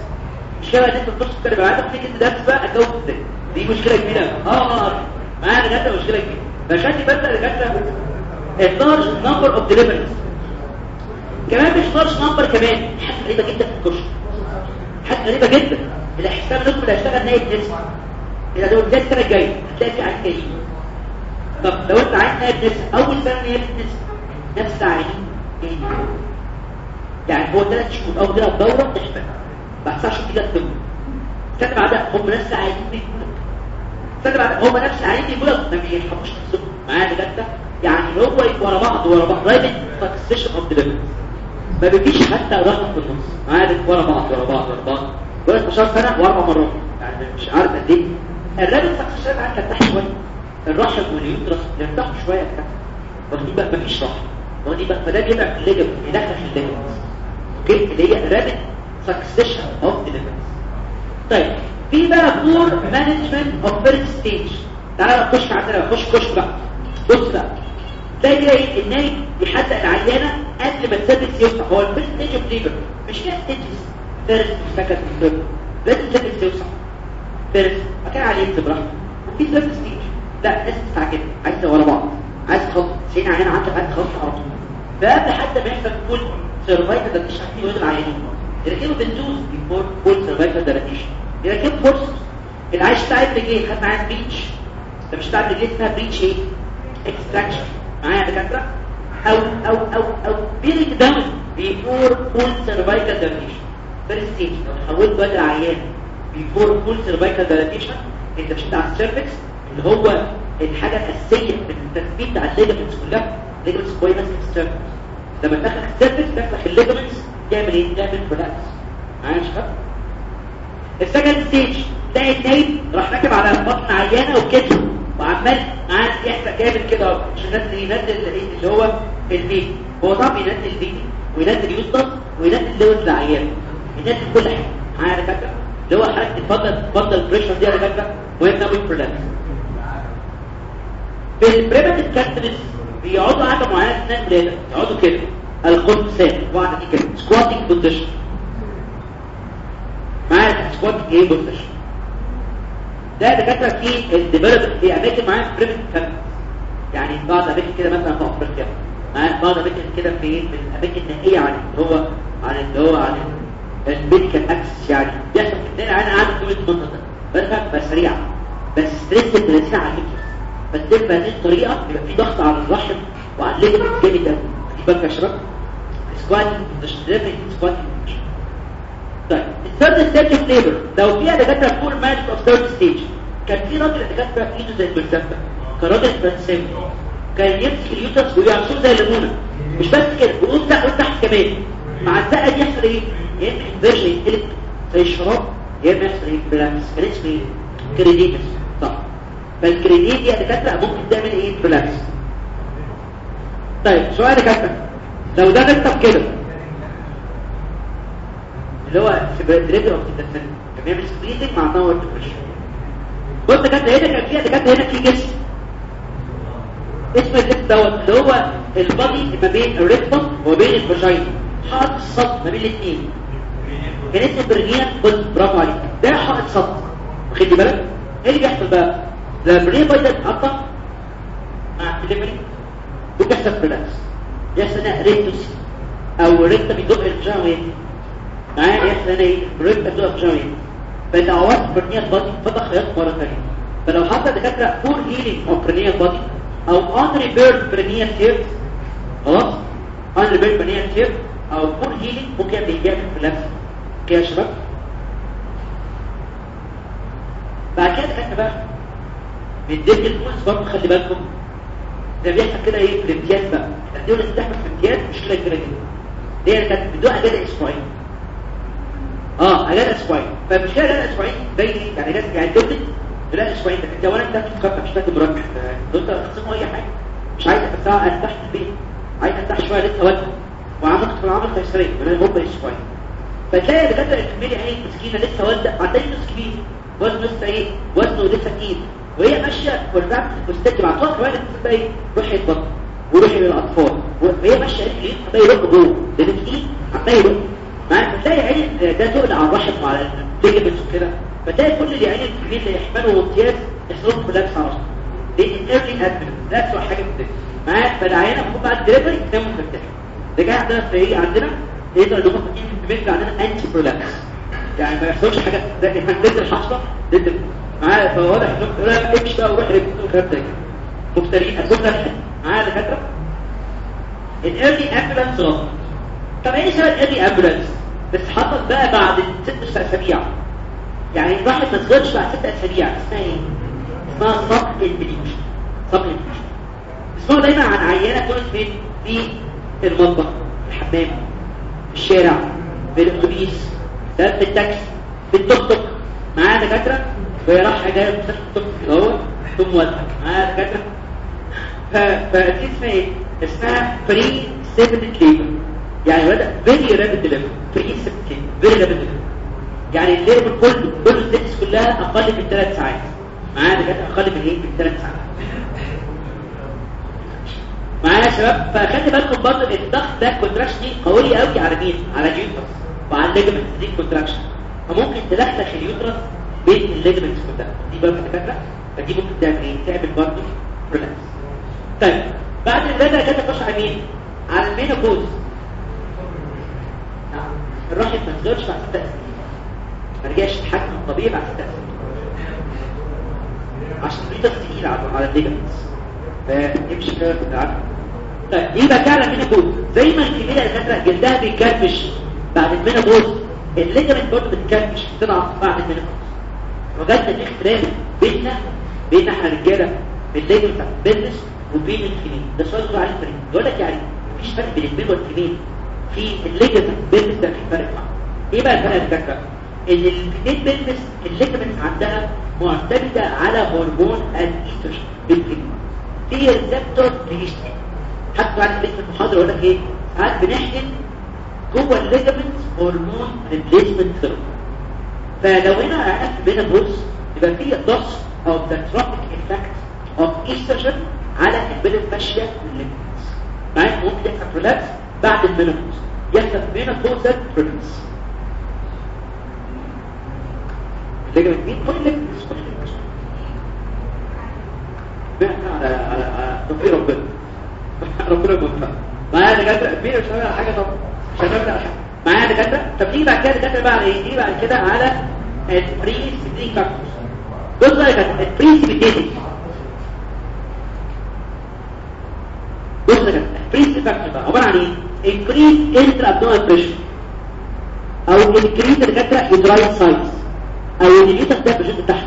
مش كده إن أنت تبص كده يبقى عندك تيجي درس بقى اجاوب إزاي؟ دي مشكلة كبيرة. آه آه معانا جت مشكلة كبيرة. فعشان بس اللي جت اللارج نمبر اوف ديليفريز كمان مش لارج نمبر كمان. حاجة غريبة جدا في الكشف. حاجة غريبة جدا. الاحساب منكم اللي هيشتغل نايب نسبه إذا لو ده السنة الجايه هتلاقي في عين جاي طب لو أنت عايز نايب نسبه أول سنة نايب نسبه نفس عين يعني هو ثلاث شهور اول كده دورة بعد ساعه شهور كده تدوم السنة بعدها هم نفس عين بيقولوا. السنة بعدها هم نفس عين بيقولوا. ما بيحبوش نفسهم. معايا بجد يعني هو ورا بعض ورا بعض. رايت سكسيشن اوف ديليفرنس ما بيجيش حتى رقم في النص. عارف؟ ورا بعض ورا بعض ورا بعض. ولا 12 سنة وأربع مرات. يعني مش عارف قد إيه. الرابط سكسيشن عندك تحت شوية. الرحم واليوترس يرتاحوا شوية. كده واخدين بقى مفيش رحم واخدين بقى فده بيبقى في الليجمنت بيدخل في الليجمنت أوكي؟ اللي هي رابط سكسيشن اوف ديليفرنس طيب في بقى بور مانجمنت اوف فيرست ستيج تعالى نخش عندنا. نخش كشف بقى. بص بقى كده إيه النايم يحدق العيانه قبل ما تثبت يوسع هو الفيرست ستيج اوف ليبر مش كده؟ ستيجز فيرست سكند ثيرد لازم تثبت يوسع فيرست مكان عليه يكتب براحته. وفي ثيرد ستيج لا لازم تستعجل عايزه ورا بعض. عايز تخلص. سين عيان عندك عايز تخلص على طول. فقبل حتى ما يحصل فول سيرفايكال دايليشن في وزن العيانين يركبوا بنتوز بيفور فول سيرفايكال دايليشن يركبوا فورس العيش بتاع رجليه خد معاه بريتش ده مش بتاع رجليه اسمها بريتش إيه؟ اكستراكشن معايا دكاترة؟ أو أو أو أو بيرك داون بيفور فول سيرفايكال دايليشن فيرست ستيج لو حولت وزن العيان بيفور فول سيرفايكال دايليشن أنت مش على السيرفكس اللي هو الحاجة الأساسية في التثبيت بتاع الليجمنتس كلها. ليجمنتس كويس ستيرنس لما تدخل ستيرنس تفتح الليجمنتس تعمل إيه؟ تعمل كولابس معايا يا شباب؟ السكند ستيج تلاقي النايم راح راكب على بطن عيانة وكتفه. وعمال قاعد يحرق جامد كده عشان ينزل ينزل اللي هو البيت. هو طبعا ينزل البيت وينزل يوصل وينزل لوز العيان ينزل كل حاجة. معايا يا دكاتره اللي هو حركة تفضل تفضل البريشر دي يا دكاتره مهم قوي البرولابس في البريمتيف كاتريس بيقعدوا قاعدة معينة اثنين ثلاثة يقعدوا كده. القدسات وقعدة دي كده سكواتنج بوزيشن معايا؟ squatting إيه position ده دكاتره في ال development في اماكن primitive countries يعني بعض اماكن كده مثلا في افريقيا بعض اماكن كده في الأماكن النائيه عن اللي هو عن اللي هو عن ال medical access يعني بيحصل كتير أنا قاعد طول المنطقة بفهم بس سريع. بس stress بنسينا على الفكرة فتبقى بهذه الطريقة يبقى في ضغط على الرحم وعلى ال ligament جامد قوي بالك يا شباب؟ squatting position squatting طيب ال third stage of labor لو فيها دكاتره poor management of third stage كان في راجل دكاتره في ايده زي البلسفه كان راجل فرنساوي كان يمسك ال uterus ويعصره زي الليمونه مش بس كده لا تحت كمان مع الزقه دي يحصل إيه؟ يا اما ال vagina يتقلب زي الشراب يا اما يحصل إيه؟ prolapse كان اسمه إيه؟ Credé's صح فال Credé's دي دكاتره ممكن تعمل إيه؟ prolapse طيب سؤال دكاتره لو ده نكتب كده اللي هو سبريدريتر اوف التسنن كان بيعمل سبريدنج مع نور ديبريشن بص دكاتره هنا كان فيها دكاتره هنا في جسم. اسم الجسم دوت اللي هو البادي ما بين الريكتوم وبين الفاجينا حائط الصد ما بين الاثنين. كان اسمه برنيان بص برافو عليك. ده حائط صد واخد بالك؟ إيه اللي بيحصل بقى؟ لما البرنيان بيضه تتقطع مع الدليفري. بتحصل بريلاكس يحصل ريكتوس أو ريكتا بيدق الجاوية معايا يحصل هنا إيه؟ ريكتا بيدق الجاوية فتعورت برنيان بادي فتح خياط مرة ثانية فلو حصل دكاترة فور هيلينج اوف برنيان بادي أو unrepaired برنيان تير خلاص؟ unrepaired برنيان تير أو فور هيلينج ممكن بيجيب بريلاكس كده يا شباب؟ بعد كده دكاترة بقى من ضمن برضه خلي بالكم. ده بيحصل كده إيه؟ في الامتياز بقى. الدول اللي بتحصل في الامتياز مشكله كبيره جدا. دي كانت بدون اجازه إسبوعين. آه اجازه أسبوعين فمشكله اجازه أسبوعين زي إيه يعني الدول لا أسبوعين ده اولا انت بتفكر مش تاخد مرتب دول تخصموا أي حاجة. مش عايز ادفع ارتاح في البيت. عايز ارتاح شوية لسه وقت. وعملت في العمل تيسيرية. أنا هم أسبوعين فتلاقي دكاتره الكميه عين مسكينه لسه والده عندها نص كبير وزنه لسه إيه؟ وزنه لسه تقيل. وهي ماشية والرعب المستجد. بعتوها كمان بتبقى إيه؟ روحي البطن وروحي للأطفال. وهي ماشية رجلين عمال يرق جوه. لأن تقيل عمال معاك فتلاقي عين ده تقل على الرحم وعلى الليجمنتس وكده فتلاقي كل العين الكبير اللي يحملوا امتياز يحصلوا كولابس على راسهم لأن الايرلي ادمن اسوء حاجة في الدنيا. معاك فالعيانه المفروض بعد الدليفري تنام مرتاحه ده جاي عندنا في إيه عندنا؟ يقدر اللي هم فاكرين عندنا انتي برولابس يعني ما يحصلش حاجة. ده ضد الحصبه ضد معايا فواضح انك تقول لك امشي بقى وروح ريبوت وكلام ده مفترين مفترين معايا دكاترة؟ الايرلي امبولانس غلط طب إيه سبب الايرلي أمبولانس؟ بس حصل بقى بعد ست أسابيع. يعني الواحد ما تغيرش بعد ست أسابيع. اسمها إيه؟ اسمها صب البليوشن subinvolution اسمها دايما عن عيانه كانت فين في المطبخ في الحمام في الشارع في الأتوبيس في التاكسي في التوك توك. معايا دكاترة؟ وهي رايحه جاية في التوك توك اهو ثم ودك معايا دكاترة؟ فدي اسمها إيه؟ اسمها precipitate labor يعني بدا very rapid labor precipitate labor very rapid labor يعني ال labor كله كل ال stages كلها أقل من ثلاث ساعات. معايا دكاتره أقل من إيه من ثلاث ساعات. معايا يا شباب؟ فخلي بالكم برضه إن الضغط ده contraction دي قوية قوي على مين؟ على ال uterus. وعلى ال ligament دي contraction فممكن تلخلخ ال uterus بين ال ligaments كلها. دي بقى الدكاتره فدي ممكن تعمل إيه؟ تعمل برضه prolapse طيب بعد الولاده كده تخش على مين؟ على ال menopause. الرحم ما تغيرش ست سنين ما رجعش الطبيعي بعد ست سنين عشان ال uterus تقيل على ال ligaments فيمشي كده في العقل. طيب يبقى فعلا menopause زي ما الكبيره الدكاتره جلدها بيكرمش بعد ال menopause ال ligament برضه بتكرمش بتضعف بعد ال menopause وجدنا في اختلاف بيننا بين إحنا رجالة في ال ligament بتاع ال pelvis وبين ال female ده سؤال بقى عليه فريق يقول لك يعني مفيش فرق بين ال male وال female في الليجمنت بيلمس ده في فرق. إيه بقى الفرق دكاتره إن الاثنين بيلمس الليجمنت عندها معتمدة على هرمون الايستروجين بالفيميل في ريسبتور للايستروجين حتى بعد في المحاضرة يقول لك إيه؟ ساعات بنحقن جوه الليجمنت هرمون ريبليسمنت ثيرابي فلو هنا عرفت بين البوز يبقى في ضغط أو tropic effect of estrogen على البلد ماشيه الليجمنت معاك ممكن يحصل بعد المينوبوز يحصل مينوبوزال برولابس الليجمنت مين كل الليجمنت على على على توفيق ربنا. ربنا يوفقك معايا دكاترة مين مش هنعمل حاجة طبعا. مش هنعمل حاجة. معايا دكاترة؟ طب تيجي بعد كده دكاترة بقى على إيه؟ تيجي بعد كده على البري سيبتيك فاكتورز. بص بقى يا دكاتره البري سيبتيك بص يا البري سيبتيك فاكتور بقى عباره عن إيه increase intra-abdominal pressure أو increase دكاتره uterine size أو اليوتر ده بجد تحت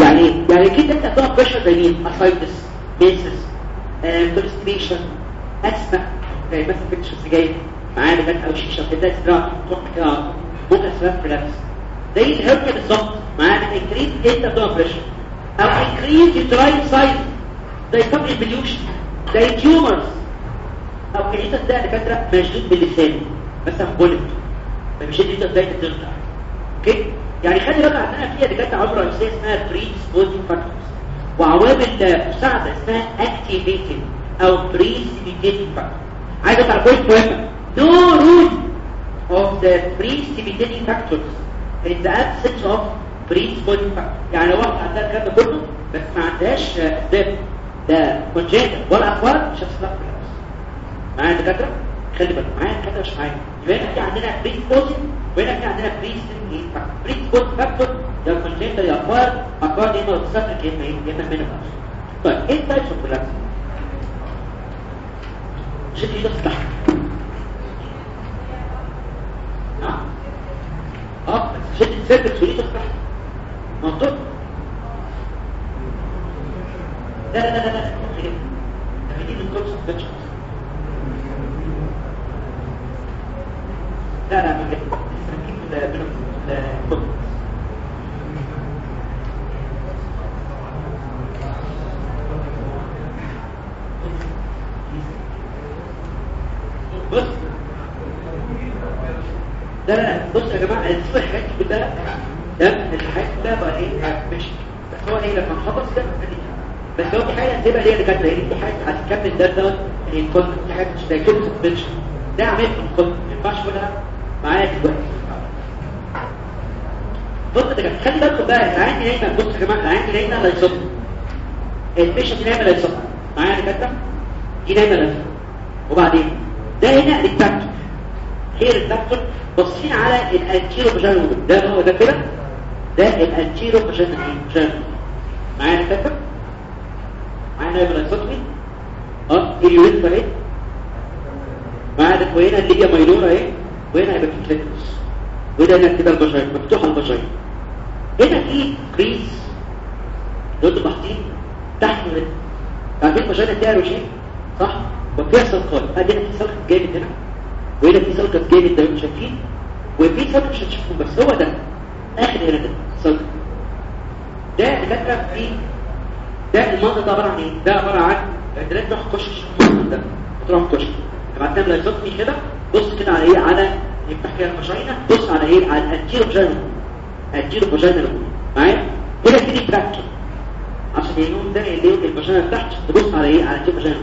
يعني إيه يعني كده انت abdominal pressure زي مين ascites basis كونستيبيشن اسمع زي مثلا بتشرب سجاير معانا بنت أو شيشه كده استراحه تروح كده ممكن اسباب فلاكس زي الهرنيا بالظبط معانا انكريز انت بتوع بريشر أو انكريز يوتراين سايز زي سب انفليوشن زي تيومرز أو كريتا ده دكاتره مشدود باللسان. مثلا بولت. فمش الجيتا ده ترجع أوكي؟ يعني خلي بالك عندنا فيها دكاترة عباره رئيسيه اسمها بري سبوزنج فاكتورز وعوامل مساعدة اسمها activating أو precipitating factor. عايز أطلع بوينت مهمة. No role of the precipitating factors in the absence of predisposing factor يعني واحد عندها الكلام ده كله بس ما عندهاش اسباب ده ولا أخبار مش هتصلح بالعكس معايا دكاتره خلي بالك معايا الكلام مش معايا. يبقى هنا في عندنا predisposing وهنا في عندنا precipitating factor predisposing factor ده congenital يا أخبار أخبار دي ما بتصفر كلمة إيه كلمة منها طيب إيه ال types of شد إيدك تحت. نعم آه بس شد السيرفكس وايدك تحت. منطق لا لا لا لا لا ده كورس اوف لا لا من كده من من بص لا لا بص يا جماعة دي كلها ده الحاجات كلها بقى إيه مش بس هو إيه لما نخلص كده بس في حاجة هتبقى اللي هي اللي كانت دي حاجة هتكمل ده دوت يكون في حاجة مش كده سسبنشن ده عملت الكل ما ينفعش كلها معايا دلوقتي بص ده خلي بالكم بقى العين نايمة بص يا جماعة العين نايمة لا يصب. البيشنت نايمة لا يصب. معايا كده دي نايمة لا وبعدين ده هنا ريكتاكتور إيه ريكتاكتور باصين على الأنتيرو فاجينال ده هو ده كده؟ ده الأنتيرو فاجينال معايا ريكتاكتور معايا نايم لايسوتومي آه اهي معايا ده وهنا الليبيا مايلورا اهي وهنا هيبقى في وده هنا كده البشاير مفتوحه البشاير هنا في كريس دول باحطين تحت الرجل عارفين البشاير فيها روشين صح؟ وفيها سلقات. ادي هنا في سلقة جامد هنا؟ وهنا في سلقة جامد ده شايفين؟ وفي سلقة مش هتشوفهم بس. هو ده. آخر هنا ده سلقة ده دكاتره في ده المنظر ده عبارة عن إيه؟ ده عبارة عن انت تروح تخش المنظر ده تروح تخش لما تعمل لايزوتمي كده بص كده على إيه؟ على يفتح كده المشاينه بص على إيه؟ على الانتيرو فاجينال الانتيرو فاجينال معايا؟ هنا في تراكتور عشان ينوم ده اللي الفاجينال تحت. تبص على إيه؟ على الانتيرو فاجينال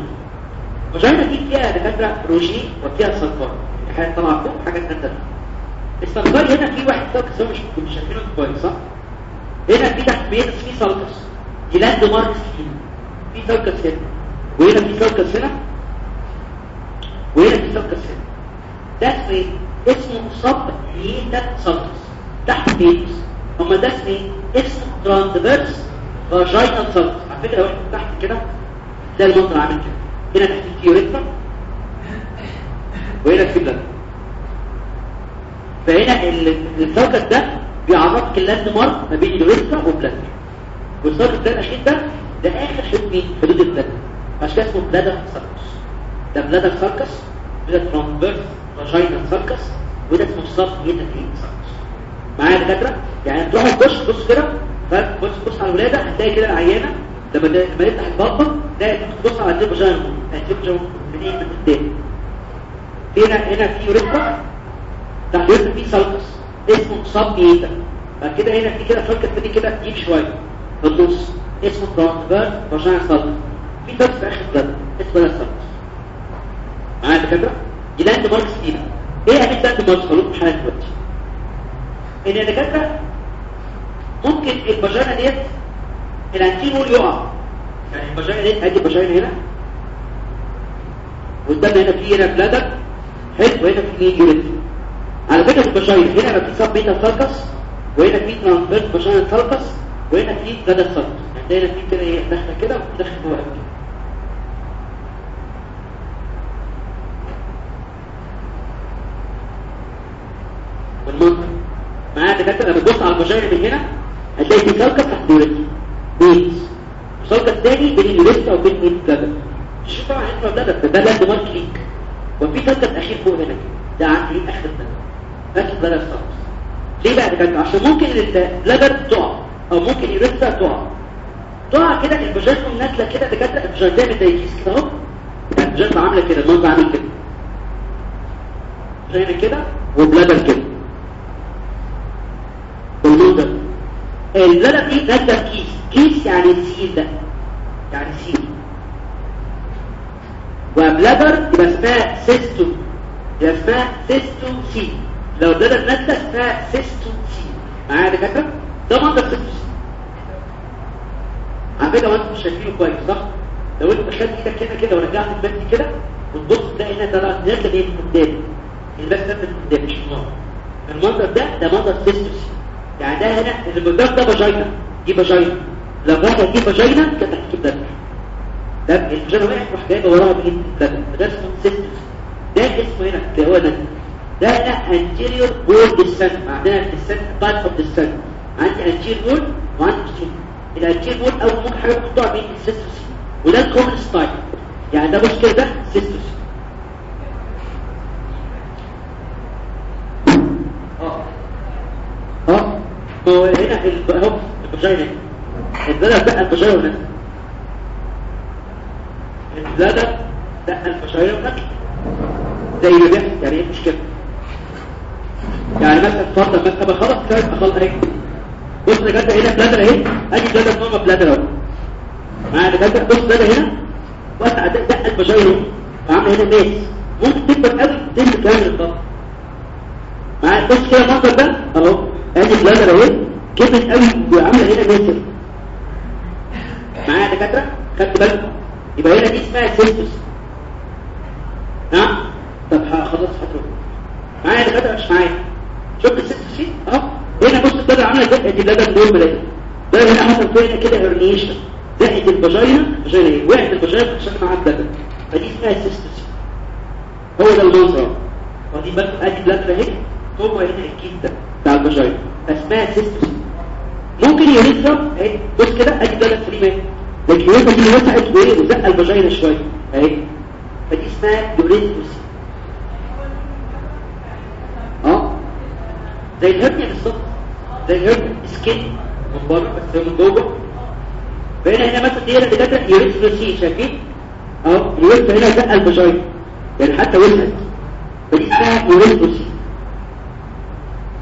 الفاجينا دي فيها دكاترة روجي وفيها صلفار حاجة طبعا فوق حاجة ثالثه الصلفار هنا في واحد سلكس هو مش مش شايفينه كويس صح؟ هنا في تحت بيت في سلكس لاند ماركس في سلكس هنا وهنا في سلكس هنا وهنا في سلكس هنا ده اسمه اسمه submeatal sulcus تحت بيت أما ده اسمه اسمه transverse vaginal sulcus على فكرة لو إحنا تحت كده. ده المنظر عامل كده. هنا تحت في urethra وهنا في bladder فهنا ال sulcus ده بيعرفك ال landmark ما بين ال urethra و bladder. وال sulcus ده الاخير ده ده آخر حدود مين حدود ال bladder عشان كده اسمه بلادر ساركس. ده بلادر ساركس وده ترانسفيرس فاجينا ساركس وده اسمه سب ميتافيل ساركس معايا يا دكاترة؟ يعني تروح تبص بص كده بص بص على الولادة هتلاقي كده العيانة لما لما يفتح البطن تلاقي تبص على الديب فاجينا الديب فاجينا من إيه؟ من قدام هنا هنا في يوريثرا تحت في سالكس اسمه سب ميتا بعد كده هنا في كده سالكس تاني كده تجيب شوية في النص اسمه ترانسفيرس فاجينا سالكس في في اخر الجد اسمه ده سالكس معايا يا دكاتره دي لاند ماركس دي إيه اهميه لاند ماركس هقول لكم حاجة دلوقتي ان يا دكاتره ممكن الفاجينا ديت الانتيرول يقع. يعني الفاجينا ديت ادي الفاجينا هنا. قدامنا هنا في هنا بلادر حلو وهنا في يوريت على فكرة الفاجينا هنا في سب بيتا سالكس وهنا في ترانسفيرس فاجينا سالكس وهنا في سالكس يعني هنا في كده إيه؟ داخلة كده وفي داخلة جوه. قلبي والمنطق. معايا دكاترة؟ لما تبص على الفاجينا من هنا هتلاقي في سالكس تحت يوريت بيت. سالكس تاني بين اليوريت وبين مين؟ بلادر شوف طبعا انت بلادر ده لاند مارك ليك وفي سالكس أخير فوق هنا ده عندي آخر ده لكن بلادر سالكس ليه بقى دكاتره عشان ممكن البلادر تقع. أو ممكن اليوريت تقع تقع كده الفاجينا نازله كده دكاترة الفاجينا تعمل زي كيس كده اهو يعني الفاجينا عامله كده المنظر عامل كده. فاجينا كده وبلادر كده. بالمنظر البلد دي نازله كيس. كيس يعني سيل ده. يعني سيل. وبلادر يبقى اسمها سيستو. يبقى اسمها سيستو سي لو البلادر نازله اسمها سيستو سي معايا يا دكاترة؟ ده منظر سيستو سي على فكره وأنتم مش شايفينه كويس صح؟ لو أنت خدت إيدك هنا كده ورجعت البنت كده وتبص تلاقي هنا طلعت نازله إيه من قدام الباك نازله من قدام مش من ورا المنظر ده ده منظر سيستو سي يعني ده هنا اللي قدام ده فاجينا دي فاجينا لو واحدة دي فاجينا كانت تحت الدم ده الفاجينا وقعت راح جايبه وراها بايد الدم ده اسمه سيستم ده اسمه هنا هو ده. ده هنا anterior wall descent. عندنا descent part of descent. عندي anterior wall وعندي الانتير wall أول ممكن حاجة بتقع بين السيستوس وده الكومن ستايل. يعني ده بص كده ده سيستوس آه آه هو هنا اهو الفاجينا البلد بقى الفاجينا ونزل البلد بقى الفاجينا ونزل زي ما بيحصل يعني إيه مشكله يعني مثلا فرضا مثلا خلاص كده خلاص اهي بص جدع هنا بلادر اهي. ادي بلادر نوع بلادر اهو. معايا يا جدع بص بلادر هنا. وسع دق الفاجينا وعامل هنا ماس ممكن تكبر قوي تنزل كامل الخط معايا بص كده المنظر ده اهو. ادي bladder اهي كبرت قوي وعاملة هنا mass معايا يا دكاترة خدت بالكم؟ يبقى هنا دي اسمها cystocele نعم طب خلاص هتروح معايا يا دكاترة مش معايا. شفت ال cystocele دي؟ اهو. هنا بص عامله إزاي ادي bladder دول bladder ده هنا حصل فيها كده herniation زائد ال vagina vagina إيه وقعت ال vagina عشان معاها bladder فدي اسمها cystocele هو ده المنظر ودي بقى ادي بلادر اهي هو هنا الكيس ده. بتاع الفاجينا اسمها سيستوس ممكن يوريثرا اهي بص كده ادي بلادر فري مان لكن اليوريثرا دي وسعت وايه وزق الفاجينا شوية. اهي فدي اسمها يوريثروس آه زي الهرنيا بالظبط زي الهرنيا سكين من بره بس هو من جوه. فهنا هنا مثلا دي اللي كده يوريثروسي شايفين اهو اليوريثرا هنا زق الفاجينا يعني حتى وسعت فدي اسمها يوريثروسي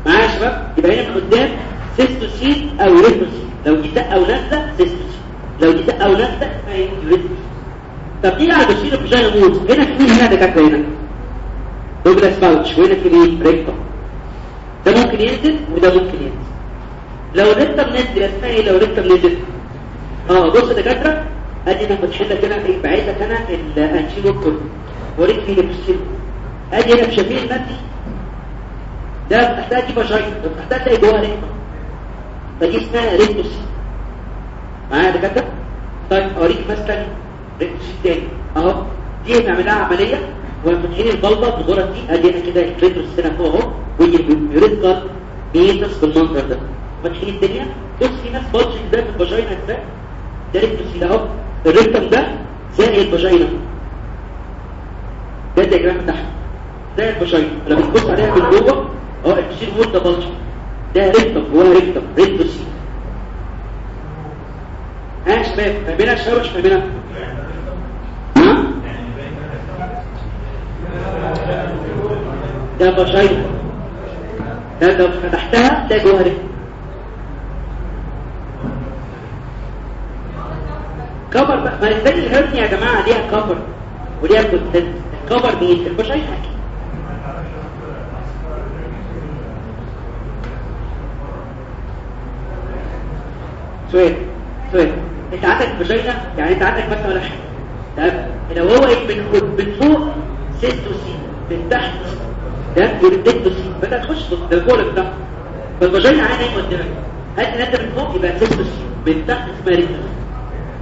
معايا يا شباب؟ يبقى هنا من قدام سيستوسين أو يوريثروسين لو دي دقه ونازله سيستوسين لو دي دقه ونازله اسمها يوريثروسين طب تيجي على بشير الفاجينا موت هنا في هنا دكاتره هنا؟ دوجلاس باوتش. وهنا في ريكتم ده ممكن ينزل وده ممكن ينزل لو الريكتم نزل اسمها إيه لو الريكتم نزل آه بص يا دكاترة أدي أنا فتح لك هنا إيه بعيد لك أنا الانشيلو كله وريك فيه البشير أدي هنا بشفير المادي ده فاجينا لو فتحتها تلاقي جواها ريكتم فدي اسمها ريكتوسي معايا يا دكاترة؟ طيب أوريك مثلا ريكتوسي تاني. أهو دي هنعملها عملية. وفتحين البلبه بالغرف دي ادي هنا كده الريتروس هنا فوق اهو ويوريتكال بيتس بالمنظر ده فاتحين الدنيا بص في ناس بلج ده في الفاجينا إزاي ده ريكتوسي اهو الريكتم ده زي الفاجينا ده الدياجرام بتاعها ده الفاجينا لما تبص عليها من جوه آه الكسير وول ده بلج ده ريكتم جواها ريكتم ريكتوسي ها يا شباب فاهمينها الشباب مش فاهمينها ها ده فاجينا ده لو فتحتها جواها ريكتم كفر بقى. ما الثاني الهرني يا جماعة ليها كفر وليها كونتنت الكفر مين؟ البشايح سؤال سؤال انت عندك فاجينا يعني انت عندك مثلا لحم تمام لو هو إيه من فوق سيستوسي من تحت ده يوريدكتوسي فانت تخش ده الكولك ده. فالفاجينا عادي قدامك. هات انت من فوق يبقى سيستوسي من تحت اسمها ريكتوسي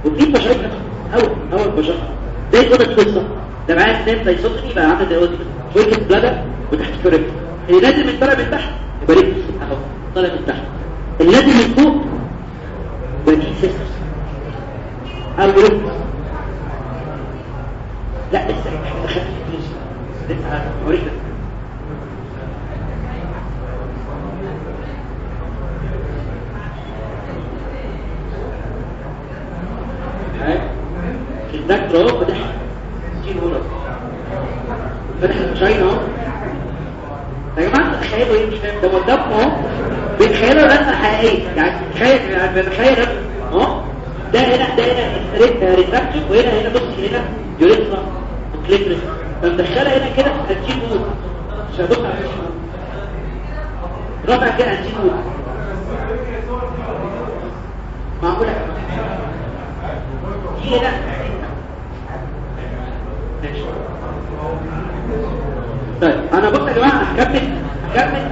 وفي بشرة أول أول بشرة زي كده القصة ده معايا سنين زي صوتني يبقى عامل زي وزن ويكس بلادر وتحت كوريك اللي نازل من طالع من تحت يبقى ريكس أهو. طالع من تحت. اللي نازل من فوق دي سيستس أو ريكس لا لسه إحنا لسه هوريك الذكر اهو فتح جين هنا فتح الشاين اهو يا جماعة تخيلوا إيه مش فاهم ده قدامكم اهو بتخيلوا رسمه حقيقيه يعني تخيل يعني بتخيل اهو ده هنا ده هنا ريتراكتيف وهنا هنا بص هنا يوريثرا وكليترس فمدخلها هنا كده هتجيب موت مش على رفع كده هتجيب موت معقولة؟ دي هنا. طيب أنا بص يا جماعة هكمل هكمل.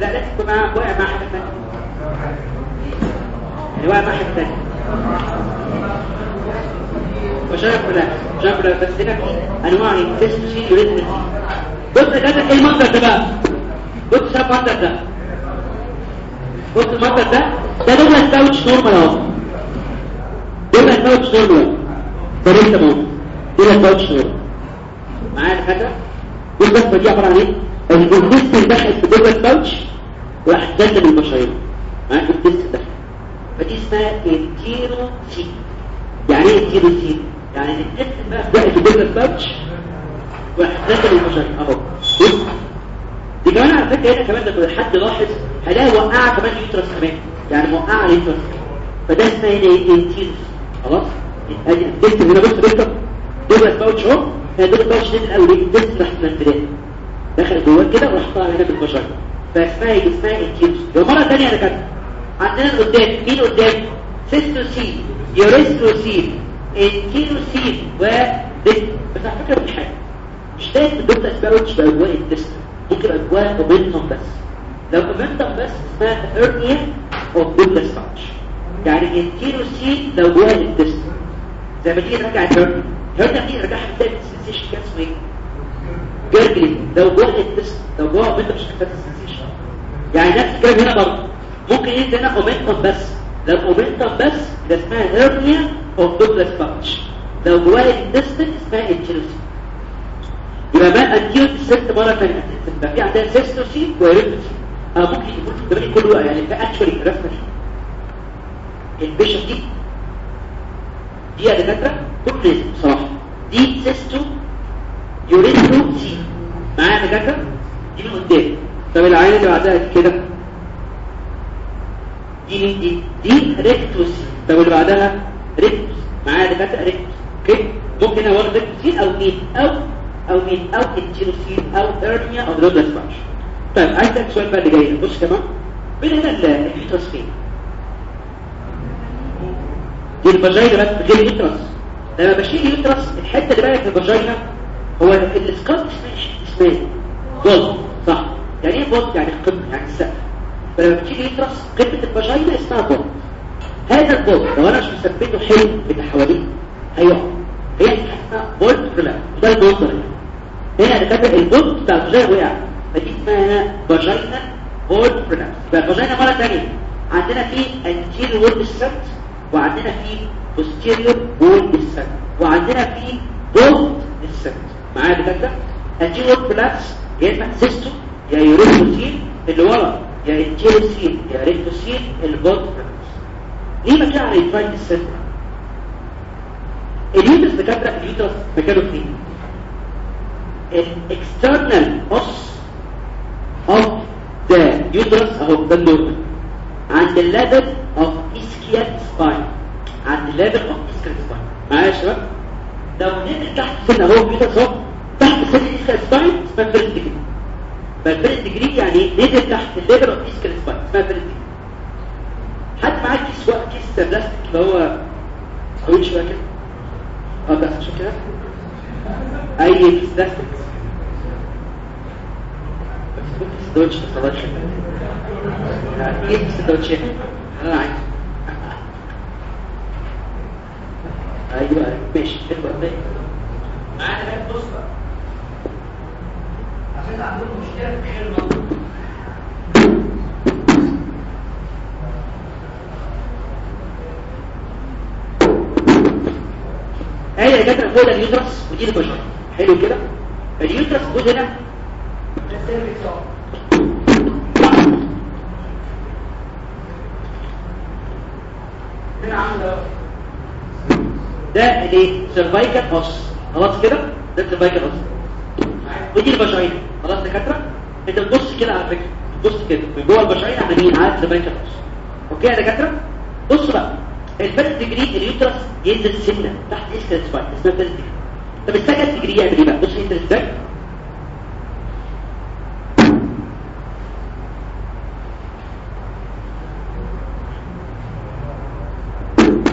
لا يكون معاه واقع مع ثانية يعني واقع مع حاجة ثانية بس هنا في أنواع شيء يريد بص جدع إيه المنظر ده بقى. بص شايف المنظر ده. بص المنظر ده. ده دوبل باوتش نورمال اهو دوبل باوتش نورمال ده لسه موجود دوبل باوتش نورمال معايا الحاجة دي البصمه دي عباره عن إيه الجلوكوز دخل في باوتش وراح دخل المشاير معاك الدست دخل فدي اسمها إنتيرو سي يعني إيه إنتيرو سي يعني الدست بقى دوبل باوتش وراح دخل المشاير أهو. دي كمان على فكرة هنا كمان لما حد لاحظ هلاقي وقعة كمان اليوترس كمان. يعني موقعة اليوترس فده اسمها هنا إنتيرو. خلاص؟ ادي الدست هنا بص بص. دوبل باوتش أهو. فدوبل باوتش نزل قوي ليه الدست راح منزلاه دخل جواه كده وراح طالع هنا بالبشر فاسمها إيه؟ اسمها انتيروس لو مرة ثانية أنا كاتب عندنا قدام مين قدام سيستوسيل يوريستروسيل انتيروسيل وديست بس على فكره مش حاجة مش لازم الدكتور اسباوتش باجواء الدست ممكن اجواء اوبنتم بس لو اوبنتم بس اسمها هيرنيا اوف دوبلس باوتش يعني انتيروسيل لو جواه الدست زي ما تيجي نرجع الهيرنيا الهيرنيا دي نرجعها تلاقي السنسيشن كان اسمه إيه جرجلي لو جوه الدست لو جوه انت مش هتحتاج السنسيشن يعني نفس الكلام هنا برضه ممكن يدي هنا اومنتم بس. لو اومنتم بس ده اسمها هيرنيا اوف دوبلس باتش لو جوه الدست اسمها انتيروسي يبقى ما انتيرو الست مره ثانية يبقى في عندنا سيستوسي وهيرنيوسي آه ممكن يكون في الدماغ كله يعني ده اكشولي رسمه البيشن دي دي يا دكاترة كل بصراحة. دي سيستو يوريثرو سي معايا دكاترة؟ دي من قدام. طب العين اللي بعدها كده. دي دي دي ريكتوس طب اللي بعدها ريكتوس معايا دكاتره ريكتوس أوكي ممكن هنا ورد ريكتوسين أو مين أو أو مين أو انتيروسين أو هيرنيا أو دروبلس باش طيب عايز اسالك سؤال بقى اللي جاي بص كمان فين هنا الفيتوس فين دي الفاجينا بس غير اليوترس لما بشيل اليوترس الحته اللي بقى في الفاجينا هو الاسكات اسمه اسمه بولت صح يعني إيه vault يعني القمه يعني السقف فلما بتيجي uterus قمه ال vagina اسمها vault هذا ال vault لو أنا مش مثبته حلو اللي حواليه هيقع هي اسمها vault ولا ده ال vault هنا ده كاتب ال vault بتاع ال vagina وقع فدي اسمها vaginal wall prolapse فال vagina مرة تانية. عندنا في anterior wall descent وعندنا في posterior wall descent وعندنا في both descent معايا دكاترة؟ wall prolapse يا إما cysto يا urethrocele اللي ورا. يا enterocele يا rectocele اللي both prolapse ليه مكان على الفايت السنتر ال uterus دكاترة ال uterus مكانه فين؟ ال external os of the uterus أهو ده اللون عند ال level of ischial spine. عند ال level of ischial spine. معايا يا شباب؟ لو نزل تحت سن أهو ال uterus أهو تحت سن ischial spine اسمها first degree فال first degree يعني نزل تحت ال level of ischial spine اسمها first degree حد معاه كيس وقت كيس بلاستيك اللي هو طويل شوية كده؟ آه بس شو كده أي كيس بلاستيك سندوتش سندوتش إيه سندوتشات أنا أيوه ماشي. حلو قوي معانا بقى عشان عندكم مشكلة في الموضوع إيه يا جدع فوق اليوترس ودي البشر حلو كده؟ اليوترس فوق هنا ده. الايه سيرفايكال اوس خلاص كده؟ ده السيرفايكال اوس ودي البشرية. خلاص دكاترة؟ انت تبص كده على فكرة. تبص كده. من جوه البشرية على مين؟ على السيرفايكال اوس أوكي يا دكاترة؟ بص بقى. الفيرست ديجري اليوترس ينزل سنه تحت اسكال سبايك اسمها فيرست ديجري طب السكند ديجري يعمل إيه بقى؟ بص ينزل إزاي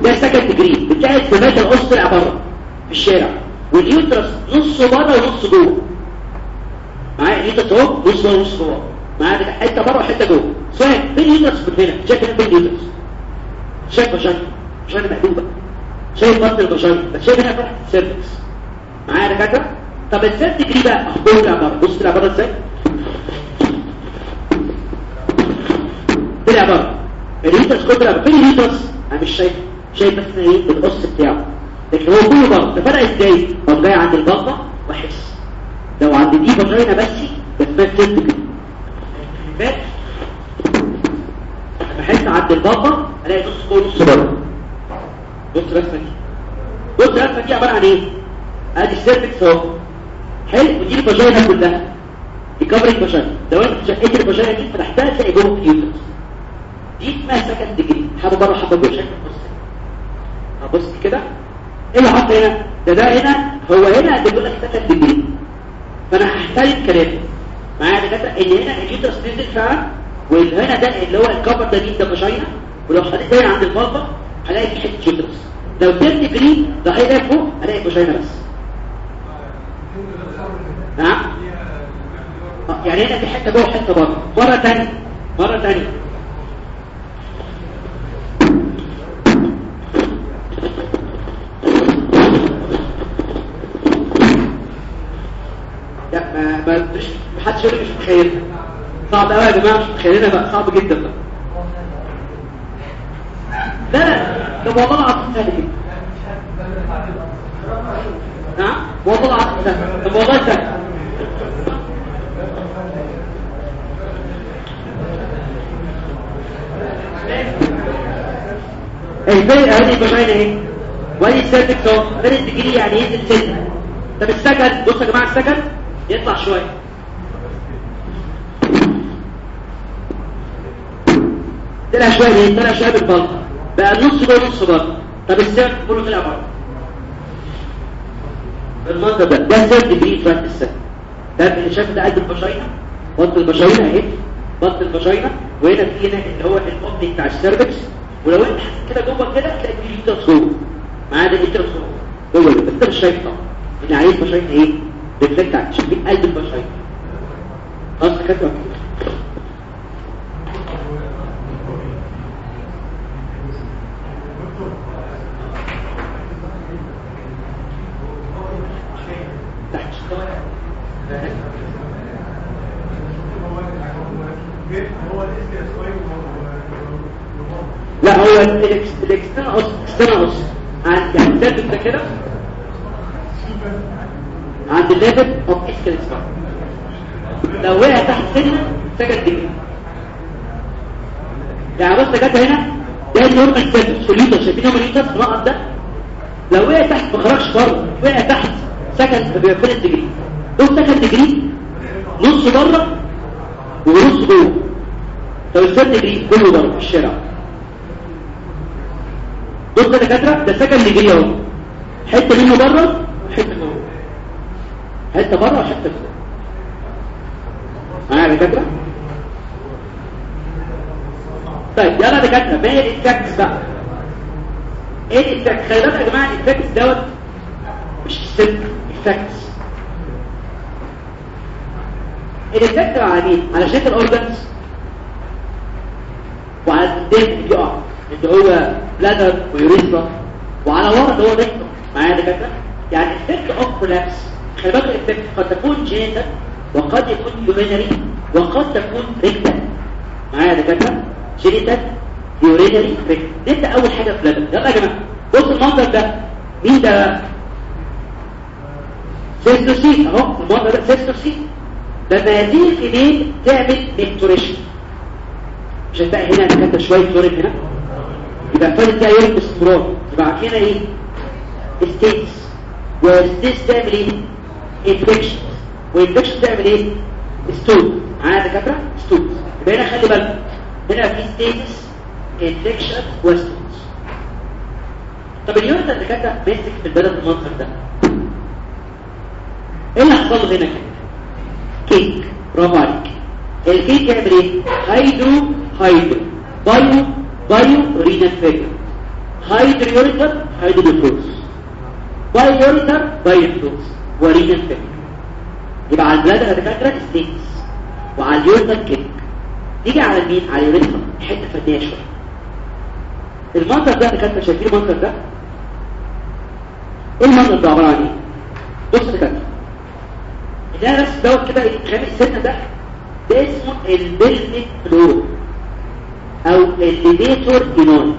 ده سكند ديجري بتلاقي السمات القص طلع بره في الشارع. واليوترس نص بره ونص جوه. معايا اليوترس اهو نص ونص جوه. معايا حتة بره وحته جوه. سؤال فين اليوترس من هنا؟ شايف فين اليوترس شايف بشر؟ بشر مقلوبه شايف بطن البشر؟ بس شايف هنا فتحه السيرفكس معايا يا دكاترة؟ طب السيرت ديجري بقى اخباره طلع بره. بص طلع بره إزاي. طلع بره. ال uterus كله طلع فين ال uterus أنا مش شايف. شايف بس إيه؟ القص بتاعه. لكن هو كله بره. ده فرق إزاي؟ طب جاي عند البطه واحس لو عند دي فاجينا بس اسمها degree فات بحس عند البطه ألاقي نص نص بره بص الرسمه دي بص الرسمه دي عبارة عن إيه؟ ادي ال cervix اهو حلو؟ ودي ال vagina كلها. دي covering vagina لو أنت شقيت ال vagina دي فتحتها تلاقي جوه ال uterus دي اسمها second degree حاجة بره حاجة جوه. شكل بص. هبص كده. إيه اللي حط هنا؟ ده ده هنا هو هنا بيقول لك second degree فأنا هحترم كلامي معايا دكاترة؟ إن هنا ال uterus نزل فعلا وهنا ده اللي هو ال cover ده ده vagina ولو حطيت ده عند ال vulva هلاقي في حتة uterus لو first degree ده هيلاقي فوق هلاقي vagina بس. نعم؟ يعني هنا في حتة جوه حتة بره. مرة ثانية مرة ثانية لا ما مش محدش مش متخيلها صعب قوي يا جماعة مش متخيلينها بقى صعب جدا بقى. لا ده والله العظيم سهل جدا. نعم والله العظيم سهل. ده والله سهل. إزاي ادي بشاينه إيه وادي السيرفكس أهو. غير الدجري يعني ينزل سنه طب السكن بصوا يا جماعة السكن يطلع شوية طلع شوية ليه طلع شوية بالبلطه بقى النص جوه نص بره طب السيرف كله طلع بره بالمنظر ده ده سيرف ديجري فرق السكن ده شايف ده قلب البشاينه بطن البشاينه اهي بطن البشاينه وهنا في هنا اللي هو الاوبننج بتاع السيرفكس ولو انت حسيت كده جوه كده هتلاقي في ليتر جوه معاه ده ليتر جوه جوه بس انت مش شايف طبعا اللي عليه البشاينه إيه ريفلكت على شايفين قلب البشاينه خلاص كده لا هو عند يعني ده كده عند الليفل أوف اسكال لو وقع تحت سنه سكت دي يعني بص جت هنا ده النورمال سيرفيس سوليوتر شايفين الليتر الرقم ده؟ لو وقع تحت ما خرجش بره وقع تحت سكن فين الدجري؟ دول سكن دجري نص بره ونص جوه. طب السكن دجري كله بره في الشارع. دول دكاتره ده second degree أهو. حتة منه بره وحته جوه. حتة بره وحته جوه معايا دكاتره طيب يلا دكاترة باقي ال effects بقى؟ إيه ال effect خلي بالك يا جماعة ال effects دوت مش symptoms effects ال effect على مين؟ على شكل ال organs وعلى قدام اللي بيقع اللي هو bladder و urethra وعلى ورا اللي هو rectum معايا دكاترة؟ يعني effect of prolapse خلي بالك ال effect قد تكون genital وقد يكون urinary وقد تكون rectal. معايا دكاترة؟ genital urinary rectal. نبدا أول حاجة bladder يلا يا جماعة بص المنظر ده. مين ده؟ cystocele أهو المنظر ده cystocele لما هذه ال female تعمل micturition مش هتلاقي هنا كانت شوية urine هنا؟ يبقى فالت ده يوم باستمرار يبقى عارفين إيه؟ stasis و stasis تعمل إيه؟ infection و infection تعمل إيه؟ stone معايا دكاتره stone يبقى هنا خلي بالك. هنا في stasis infection و stones طب ال ureter اللي كانت ماسك في ال bladder المنظر ده. إيه اللي حصل هنا كده كيك برافو عليك. الكيك يعمل إيه؟ hydro hydro pyo pyo renal failure hydroureter hydronephrosis pyoureter pyonephrosis و renal failure يبقى على ال bladder اللي فاكره stasis وعلى ال ureter kink نيجي على مين؟ على ال urethra حتة فنية شوية. المنظر ده كانت شايفين المنظر ده؟ إيه المنظر ده عبارة عن إيه؟ بص كده ده بس دوت كده الخامس سنة ده. ده اسمه ال pelvic floor أو ال levator ani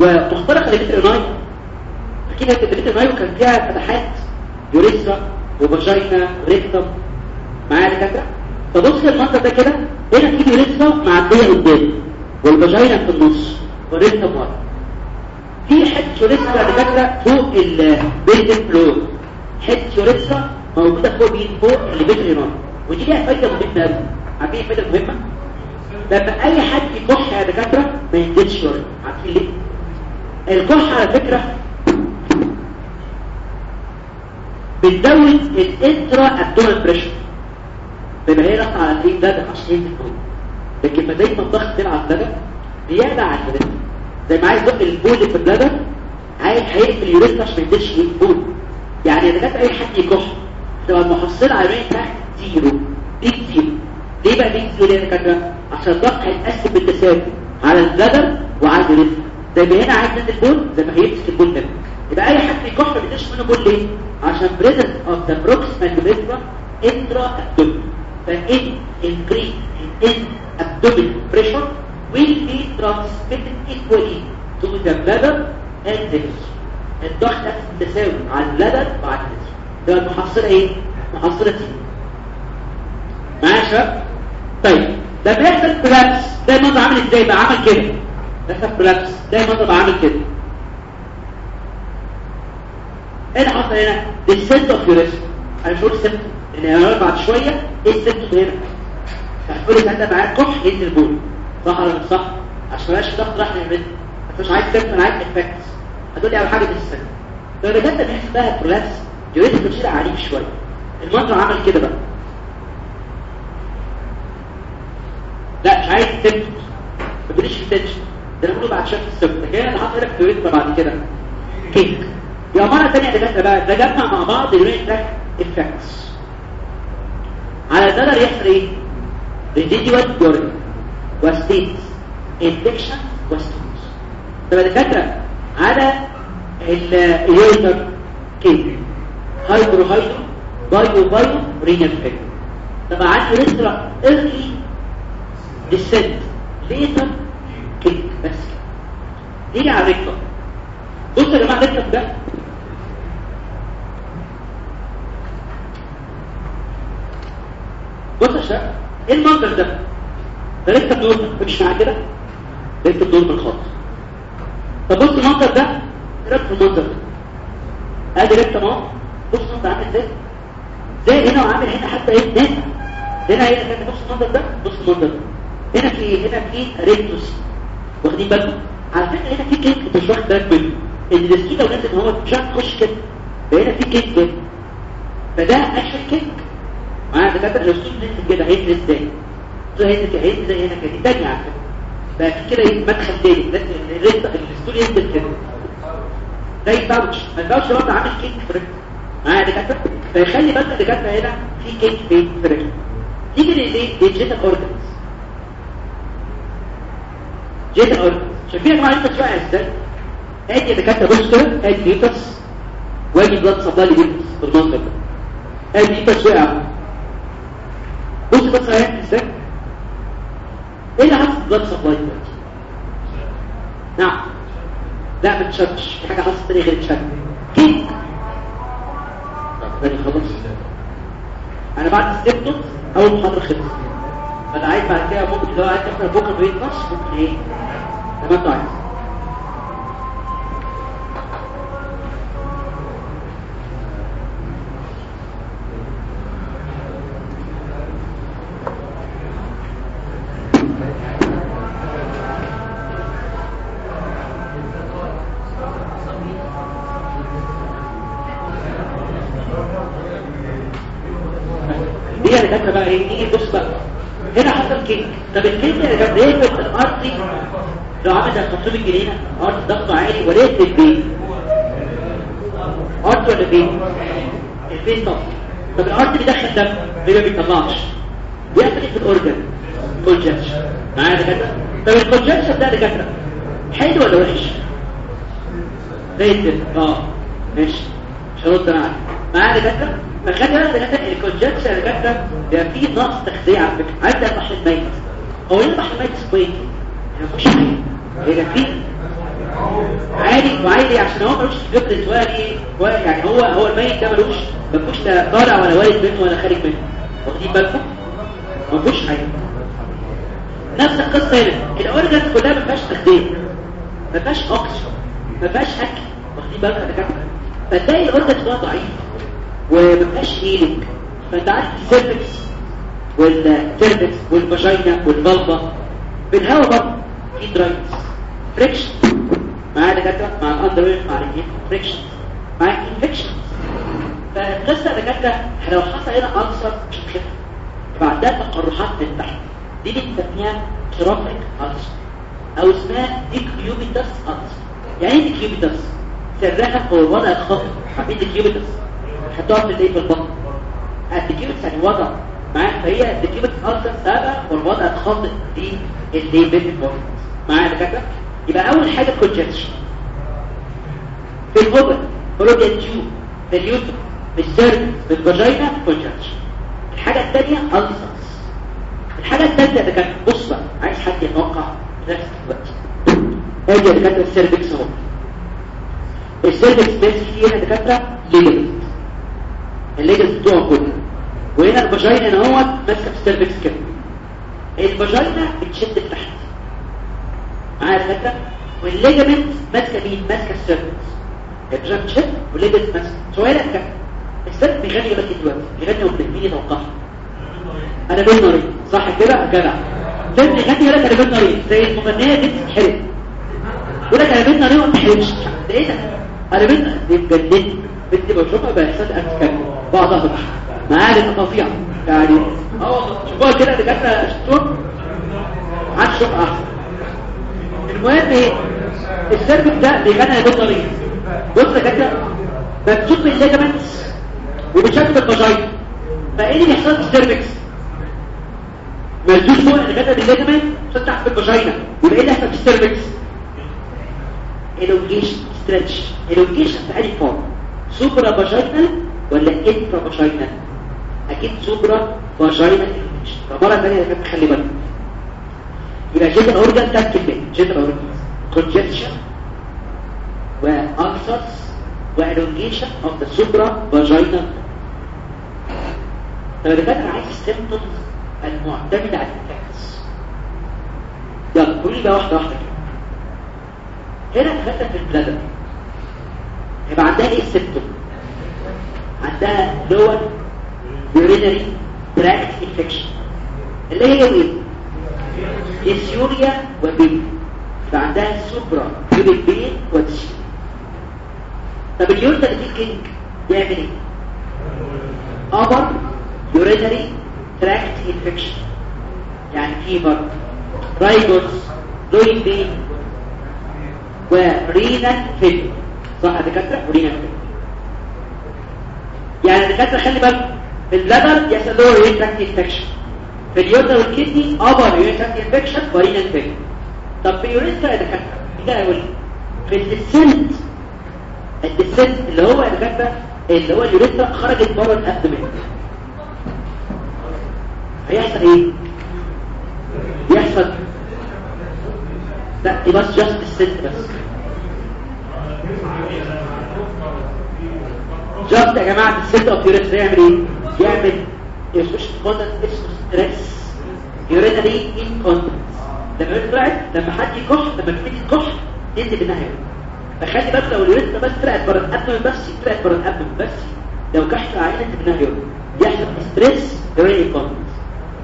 وتخترق ال levator ani أكيد ال levator ani كان فيها فتحات urethra و vagina و rectum معايا دكاترة؟ فبص المنظر ده كده هنا في urethra معدية قدام وال vagina في النص وال rectum ورا في حتة urethra دكاترة فوق ال pelvic floor حتة urethra موجودة فوق مين فوق ال levator ani ودي ليها فايدة مهمة قوي عارفين الفايده المهمه لما أي حد يكح يا دكاترة ما ينزلش urine عارفين ليه؟ الكح على فكرة بتزود ال intra abdominal pressure بما هي ضغط على الفين ده عشان ينزل لكن ما دايما الضغط بتاع ال bladder بيعلى على ال bladder زي ما عايز يزق البول في ال bladder عايز هيقفل ال urethra عشان ما ينزلش البول. يعني اذا كانت أي حد يكح. تبقى المحصله على ال urine تحت zero big zero ليه بقى big zero يا دكاتره عشان الضغط هيتقسم بالتساوي على ال bladder وعلى ال urethra زي ما هنا عايز البول زي ما هيمسك البول ده. يبقى أي حد يكح ما بيديش منه بول ليه؟ عشان presence of the proximal urethra intra abdominal فإن increase in abdominal pressure will be transmitted equally to the bladder and the urethra الضغط تساوي على ال bladder وعلى الجسم ده المحصلة إيه؟ محصلة إيه؟ معايا شباب؟ طيب ده بيحصل كولابس ده المنظر عامل إزاي؟ بقى عامل كده. بيحصل كولابس ده المنظر عامل كده. إيه اللي حصل هنا؟ السنت اوف يوريسم أنا مش هقول السنت لأن أنا بعد شوية إيه السنت هنا؟ هتقول لي انت معاك كح ينزل بول صح ولا مش صح؟ عشان مبقاش الضغط راح للبنت مش عايز سنت أنا عايز افكتس هتقول لي على حاجة في السنة لو رجعت لها كولابس جريت بتشيل عنيف شوية. المنظر عمل كده بقى. لا مش عايز تبت ما تقوليش في ده أنا بقوله بعد شكل السبت لكن اللي حصل لك بعد كده. كيك. يا مره ثانية اللي جت بقى ده جمع مع بعض تراك افكتس على الضرر يحصل إيه ريزيديوال يورين وستيتس انفكشن وستيتس طب الدكاتره على ال ureter kink hydro hydro pyo pyo renal fail طب عندي urethra early descent later kink بس. نيجي على ال rectum بصوا يا جماعة ال rectum ده بص يا شباب إيه المنظر ده؟ ده rectum normal مش معاه كده؟ rectum normal خالص. طب بص المنظر ده إيه رايك في المنظر ده؟ أدي rectum أهو. بص المنظر عامل إزاي؟ زي هنا وعامل هنا حتى إيه؟ هنا. هنا هنا بص المنظر ده بص المنظر ده. هنا في هنا في rectocele واخدين بالكم؟ على فكرة هنا في كيك أنت مش واخد بالك منه. إن السكين لو نازل هو مش عارف تخش كده. فهنا في kink فده action kink معايا دكاتره لو السكين نزل كده هينزل إزاي؟ هينزل هينزل زي هنا كده دي تانية على فكره بقى في كده إيه؟ مدخل تاني. لازم الستول ينزل كده. زي الباوتش الباوتش برضه عامل كيك رجله. معايا دكاتره فيخلي بس الدكاتره هنا في كيك في رجله. تيجي للايه للجيتال اورجنز جيتال اورجنز شايفين يا جماعة انت شوية إزاي؟ ادي دكاترة بص كده. ادي ليتس وادي بلاد سبلاي ليتس بالمنظر ده. ادي ليتس وقع بص بس هيعمل إزاي إيه اللي حصل بلاد سبلاي دلوقتي؟ نعم. لا ما تشدش في حاجة حصلت تانية غير تشد كيك طب خلاص. أنا بعد السيبتوت أول محاضرة خلصت. فأنا عايز بعد كده ممكن لو عايز تحضر بكرة بيت نص ممكن إيه؟ زي ما انت عايز طب الكيك اللي بيهبط الأرض دي؟ لو عامل زي 500 جنيه أرض ضغطه عالي وليه البيت أرض ولا بيت البيت طبعا طب الأرض بيدخل دم ليه ما بيطلعش. بيحصل إيه في الاورجن كونجكشن معايا يا دكاترة؟ طب الكونجكشن ده يا دكاترة. حلو ولا وحش؟ زي الدم آه. ماشي. مش هرد أنا عليك. معايا يا دكاترة؟ فخلي بالك دكاترة الكونجكشن يا دكاترة بيبقى فيه نقص تغذيه على فكرة. عايز ده البحر الميت هو إيه سكويت يعني مفيش حاجة هيبقى فيه عادي وعادي عشان هو ملوش فكره ولا يعني هو هو الميت ده ملوش مفيش لا طالع ولا وارد منه ولا خارج منه. واخدين بالكم؟ مفيش حاجة. نفس القصة هنا. ال organ كلها ما تغذيه ما فيهاش فيهاش أكل. واخدين بالكم يا دكاتره فتلاقي ال organ ده ضعيف وما فيهاش healing فأنت عارف السيرفكس والتربكس والفاجينا والفالفا بالهواء برضه. في درايتس فريكشن مع دكاتره مع الاندرويد مع الرجيم فريكشن مع فالقصة يا دكاتره لو حصل هنا ألسر مش يبقى عندها تقرحات من تحت. دي بنسميها ترافيك ألسر أو اسمها ديكيوبيتس ألسر يعني إيه ديكيوبيتس سرها هو الوضع الخاطئ عارفين decubitus هتقعد في الإيه في البطن. ال decubitus يعني وضع. معايا فهي ال decubitus ulcer سبب والوضع الخاطئ دي اللي البطن معايا دكاترة؟ يبقى أول حاجة congestion في الغدد fallopian tube في ال uterus في ال cervix في ال vagina congestion الحاجة الثانية ulcers الحاجة الثالثه ده كان بص عايز حد يتوقع نفس دلوقتي ادي يا دكاترة ال cervix أهو. ال cervix ماسك فيه هنا دكاترة ligament ال ligament بتوعه كله وهنا ال vagina هنا اهوت ماسكه في ال cervix كده ال vagina بتشد لتحت معايا دكاتره وال ligament ماسكة مين؟ ماسكة ال cervix ال vagina بتشد وال ligament ماسكة. سؤال كده ال cervix بيغني دلوقتي دلوقتي. بيغني ومين يتوقعها؟ أنا بين نارين صح كده؟ جدع. فيلم يغني يقول لك أنا بين نارين زي المغنية دي بتتحرق. يقول لك أنا بين نارين وما تحرقش ده إيه ده؟ أنا بين دي بجلدني بنتي بشوفها بإحساس اتكلم بعض اهبط معايا فظيع يعني آه والله شوفوها كده جت شفتوها عاد شوف احسن المهم إيه؟ السيرفك ده بيغني بين نارين بص كده مكتوب الليجمنتس وبتشكل ال vagina فإيه اللي بيحصل في ال cervix؟ ملزوم فوق الغدة بال ligament عشان تحت ال vagina يبقى إيه اللي هيحصل في ال cervix؟ Elongation stretch. Elongation في أي form supravaginal ولا intravaginal أكيد supravaginal فمرة ثانية يا جماعة خلي بالك. يبقى genital organ تاك كلمه genital organ و ulcers و elongation of the supravaginal طب ده كان عايز ال symptoms المعتمدة على ال effects يلا قولي بقى واحدة واحدة كده. هنا دخلت في ال bladder يبقى عندها إيه ال symptom عندها lower urinary tract infection. اللي هي إيه؟ dysuria و pain يبقى عندها suprapubic pain و dysuria طب ال ureteric kinking يعمل إيه؟ upper urinary tract infection. يعني fever rigors loin pain و renal failure صح يا دكاترة؟ و renal failure يعني الدكاترة خلي بالك في اللبن يحصل له يورين تراكت انفكشن في اليورين والكدني ابر يورين تراكت انفكشن ورينال فيلير طب في اليوريثرا يا دكاتره كده يقول في الديسنت الديسنت اللي هو يا دكاتره اللي هو اليوريثرا خرجت بره الابدومين هيحصل إيه يحصل لا بس جاست السنت بس just يا جماعة descent of urethra يعمل إيه يعمل stress urinary incontinence لما طلعت لما حد يكح لما تبتدي تكح تنزل urine فخلي بالك لو ال urethra بس طلعت بره ال abdomen بس طلعت بره ال abdomen بس لو كحت عينه urine يحصل stress urinary incontinence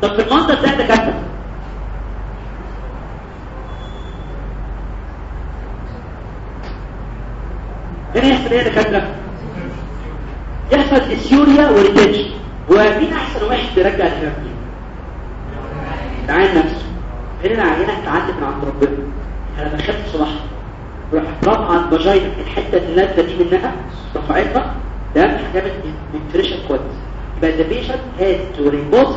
طب في المنطقة ده ده كده هنا يحصل إيه يا دكاترة؟ يحصل اسيوريا وريتنشن ومين أحسن واحد بيرجع الهرمين العين نفسه. هنا العينه اتعلم من عند ربنا. أنا دخلت صباحها روح رفع الفاجينا الحتة اللذه دي منها. رفعتها ده هتعمل انفريشن كويس يبقى the patient has to report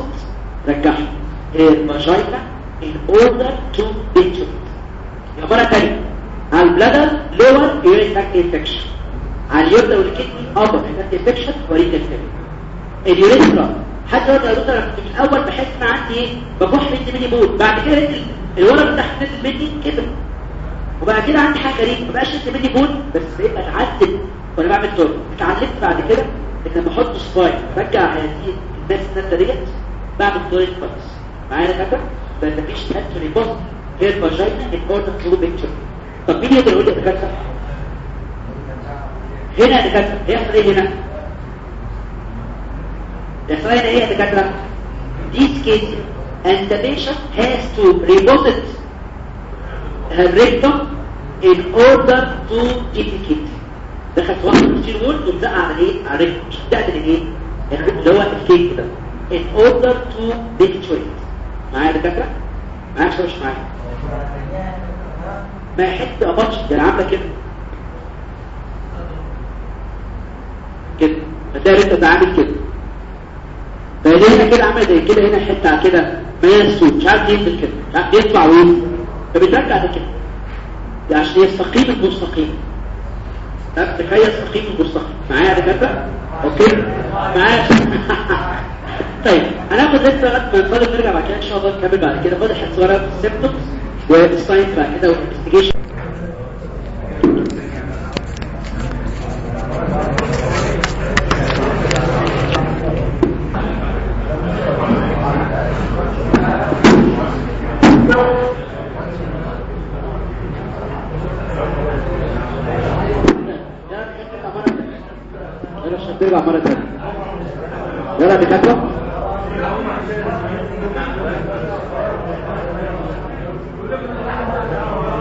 رجعها الفاجينا in order to be treated مرة تانية. على البلادر لور تاكت انفكشن على اليوردا والكدني ابر تاكت انفكشن انفكشن اليوريثرا حتى لو اليوريثرا في الأول بحس إن عندي إيه؟ بكح بنت مني بول بعد كده الورم بتاعها نزل مني كبر. وبعد كده عندي حاجة غريبة. ما بقاش نزل مني بول بس بقيت أتعذب وأنا بعمل دور اتعلمت بعد كده إن لما أحط سبايك رجع هذه الناس النازله ديت بعمل دورين كويس معايا يا فاكر بس مفيش انتري بوست هي الفاجينا الاوردر فلو بيكتشر طب مين يقدر يقول لي يا دكاتره هنا دكاتره هيحصل إيه هنا. يحصل إيه يا دكاتره this case and the patient has to reposit her rectum in order to دخلت واحد كتير وول ومزقع على إيه؟ على الرجل مش بتعمل إيه؟ اللي هو الكيك ده. In order to defecate معايا يا دكاترة؟ معايا مش معايا. ما يحب أبطش ده عاملة كده. كده. فتلاقي انت عامل كده. فدي هنا كده عامل زي كده هنا حتة كده سود مش عارف ينزل كده مش عارف يطلع وينزل فبترجع ده كده. ده عشان يستقيم المستقيم. تخيل يستقيم المستقيم. معايا يا دكاترة؟ أوكي؟ معايا؟ طيب هناخد لسه لغاية ما نفضل نرجع بعد كده إن شاء الله نكمل بعد كده. فاضل في ال symptoms وال signs بعد كده وال investigation يلا دكاترة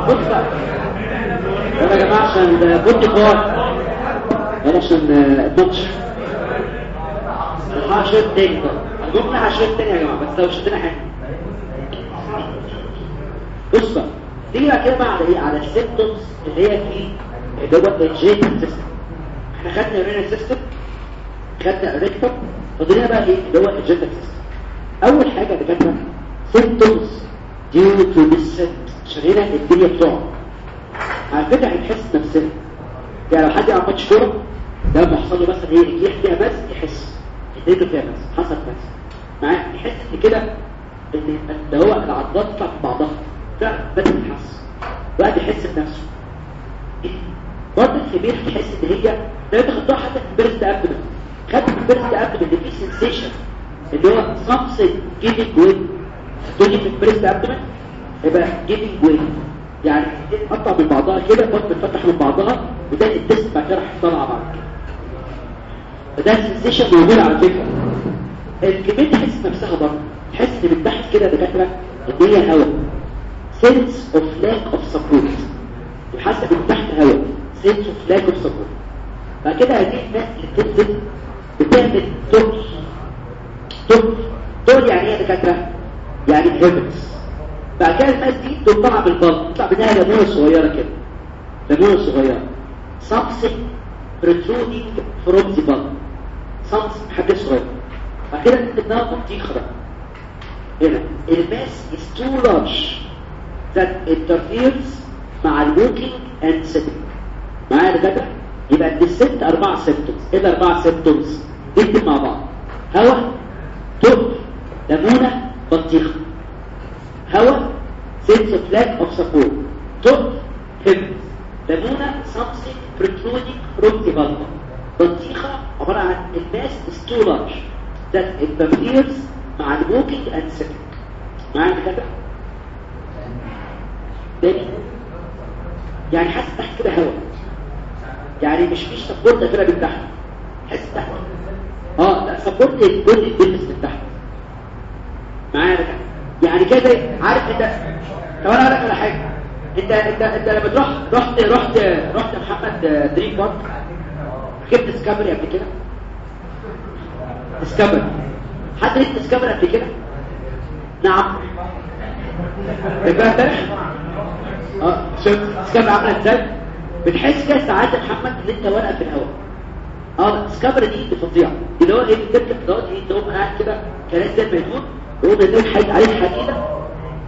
بص بقى يلا يا جماعة عشان كنت فار يلا عشان نلحق شوط تاني هنقوم نلحق شوط تاني يا جماعة بس لو شدنا حاجة بص تيجي بقى كده على إيه على السيمبتومز اللي هي في اللي هو سيستم. إحنا خدنا الرينال سيستم خدنا الريكتوم فضلنا بقى إيه؟ اللي هو سيستم. أول حاجة اللي كانت سيمبتومز ديو تو عشان هنا الدنيا بتقع. على فكرة هنحس نفسنا يعني لو حد يلعب ماتش كورة ده لما حصل له مثلا إيه فيها بس يحس. لقيته فيها بس حصل بس. معاه يحس كده ان ده هو العضلات من بعضها. فعلا بدأ يحس وقعد يحس بنفسه. برضه الكبير تحس إن هي لو انت حتى في ال burst abdomen خدت في ال burst abdomen اللي فيه sensation اللي هو something giving way تيجي في ال burst abdomen يبقى giving way يعني تقطع من بعضها كده بطن تفتح من بعضها وده التست بعد كده راح بعد كده فده sensation موجود على فكرة. الكبير تحس نفسها برضه. تحس إن تحت كده دكاترة إن هي هواء sense of lack of support. من تحت هواء sense of lack of support. بعد كده هذه الناس اللي بتنزل بتعمل تول تول تول يعني إيه دكاترة؟ يعني هيبتس بعد كده الناس دي تطلع بالبلط تطلع منها ليمونه صغيرة كده. ليمونه صغيرة. Something protruding from the bulb something حاجة صغيرة. بعد كده بطيخه بقى هنا. ال mass is too large. That interferes مع ال walking and sitting معايا ده كده يبقى الست أربع symptoms إيه الأربع symptoms نكتب مع بعض. هواء تقل ليمونه بطيخة. هواء sense of lack of support. تقل هب ليمونه something protruding from the vulva بطيخة عبارة عن too large. That interferes مع ال walking and sitting معايا كده يعني حاسس تحت كده هواء يعني مش فيش support كده من تحت حاسس تحت. آه لا support الجزء ال pelvis من تحت معايا يعني كده عارف انت طب أنا أقول لك على حاجة. انت انت انت لما تروح رحت رحت رحت محمد Dream Park؟ جبت Discovery قبل كده؟ Discovery حد ليك Discovery قبل كده؟ نعم. آه شوف بتحس كده ساعات يا محمد إن أنت واقف في الهواء. آه Discovery دي فظيعه اللي هو إيه بتركب دوت إيه تقوم قاعد كده كراسي زي الميمون ويقوم يديك حاجة عليك حديدة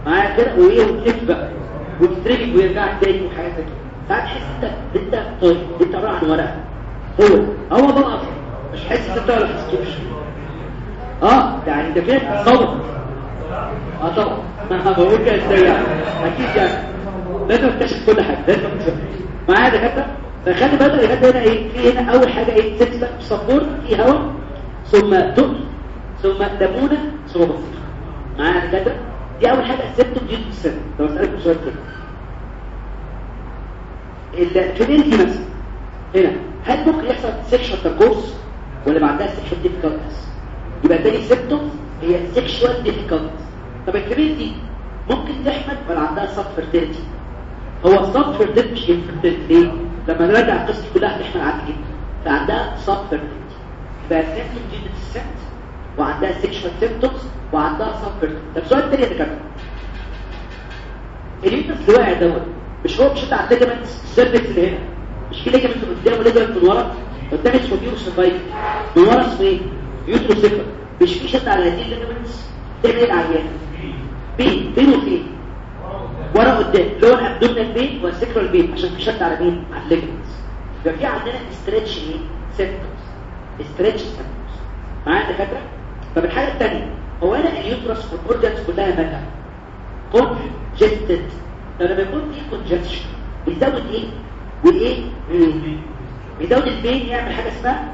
معايا كده وإيه وتلف بقى. وتترجل ويرجع تاني وحاجات كده. ساعات تحس انت أنت طيب أنت عبارة عن ورقة. هو هو بقى مش حاسس أنت ولا حسيتوش آه يعني أنت كده صبر آه طبعا ما بقول كده إزاي يعني. أكيد يعني. لازم تكتشف كل حاجة. لازم تكتشف معايا دكاتره فخلي بالك دكاتره هنا إيه؟ في هنا أول حاجة إيه؟ symptom support في هواء ثم تقل ثم ليمونة ثم بطيخه معايا دكاتره دي أول حاجة ال symptom descent لو اسالكم سؤال كده العيانة دي مثلا هنا هل ممكن يحصل sexual intercourse ولا عندها sexual difficulties يبقى تاني symptom هي sexual difficulties طب العيانة دي ممكن تحمل ولا عندها subfertility هو subfertility مش infertility ليه؟ لما نراجع القصة كلها هتحمل عادي جدا. فعندها subfertility يبقى descent وعندها sexual symptoms وعندها subfertility طب سؤال تاني يا دكاترة. ال uterus اللي واقع دوت مش هو مش انت عندك ال cervix اللي هنا؟ مش في ligament قدام و ligament من ورا. قدام اسمه pubocervical من ورا اسمه إيه؟ uterosacral مش شد على هذه ال ligaments تعمل إيه العيان pain pain وفين ورا قدام. اللي هو ال abdominal pain وال sacral pain عشان في شد على مين؟ على ال ligaments. يبقى في عندنا stretch إيه؟ symptoms stretch symptoms معايا دكاترة؟ طب الحاجة الثانية هو أنا ال uterus وال organs كلها مالها؟ congested لما يكون في congestion بيزود إيه؟ وايه بيزود. ال pain يعمل حاجة اسمها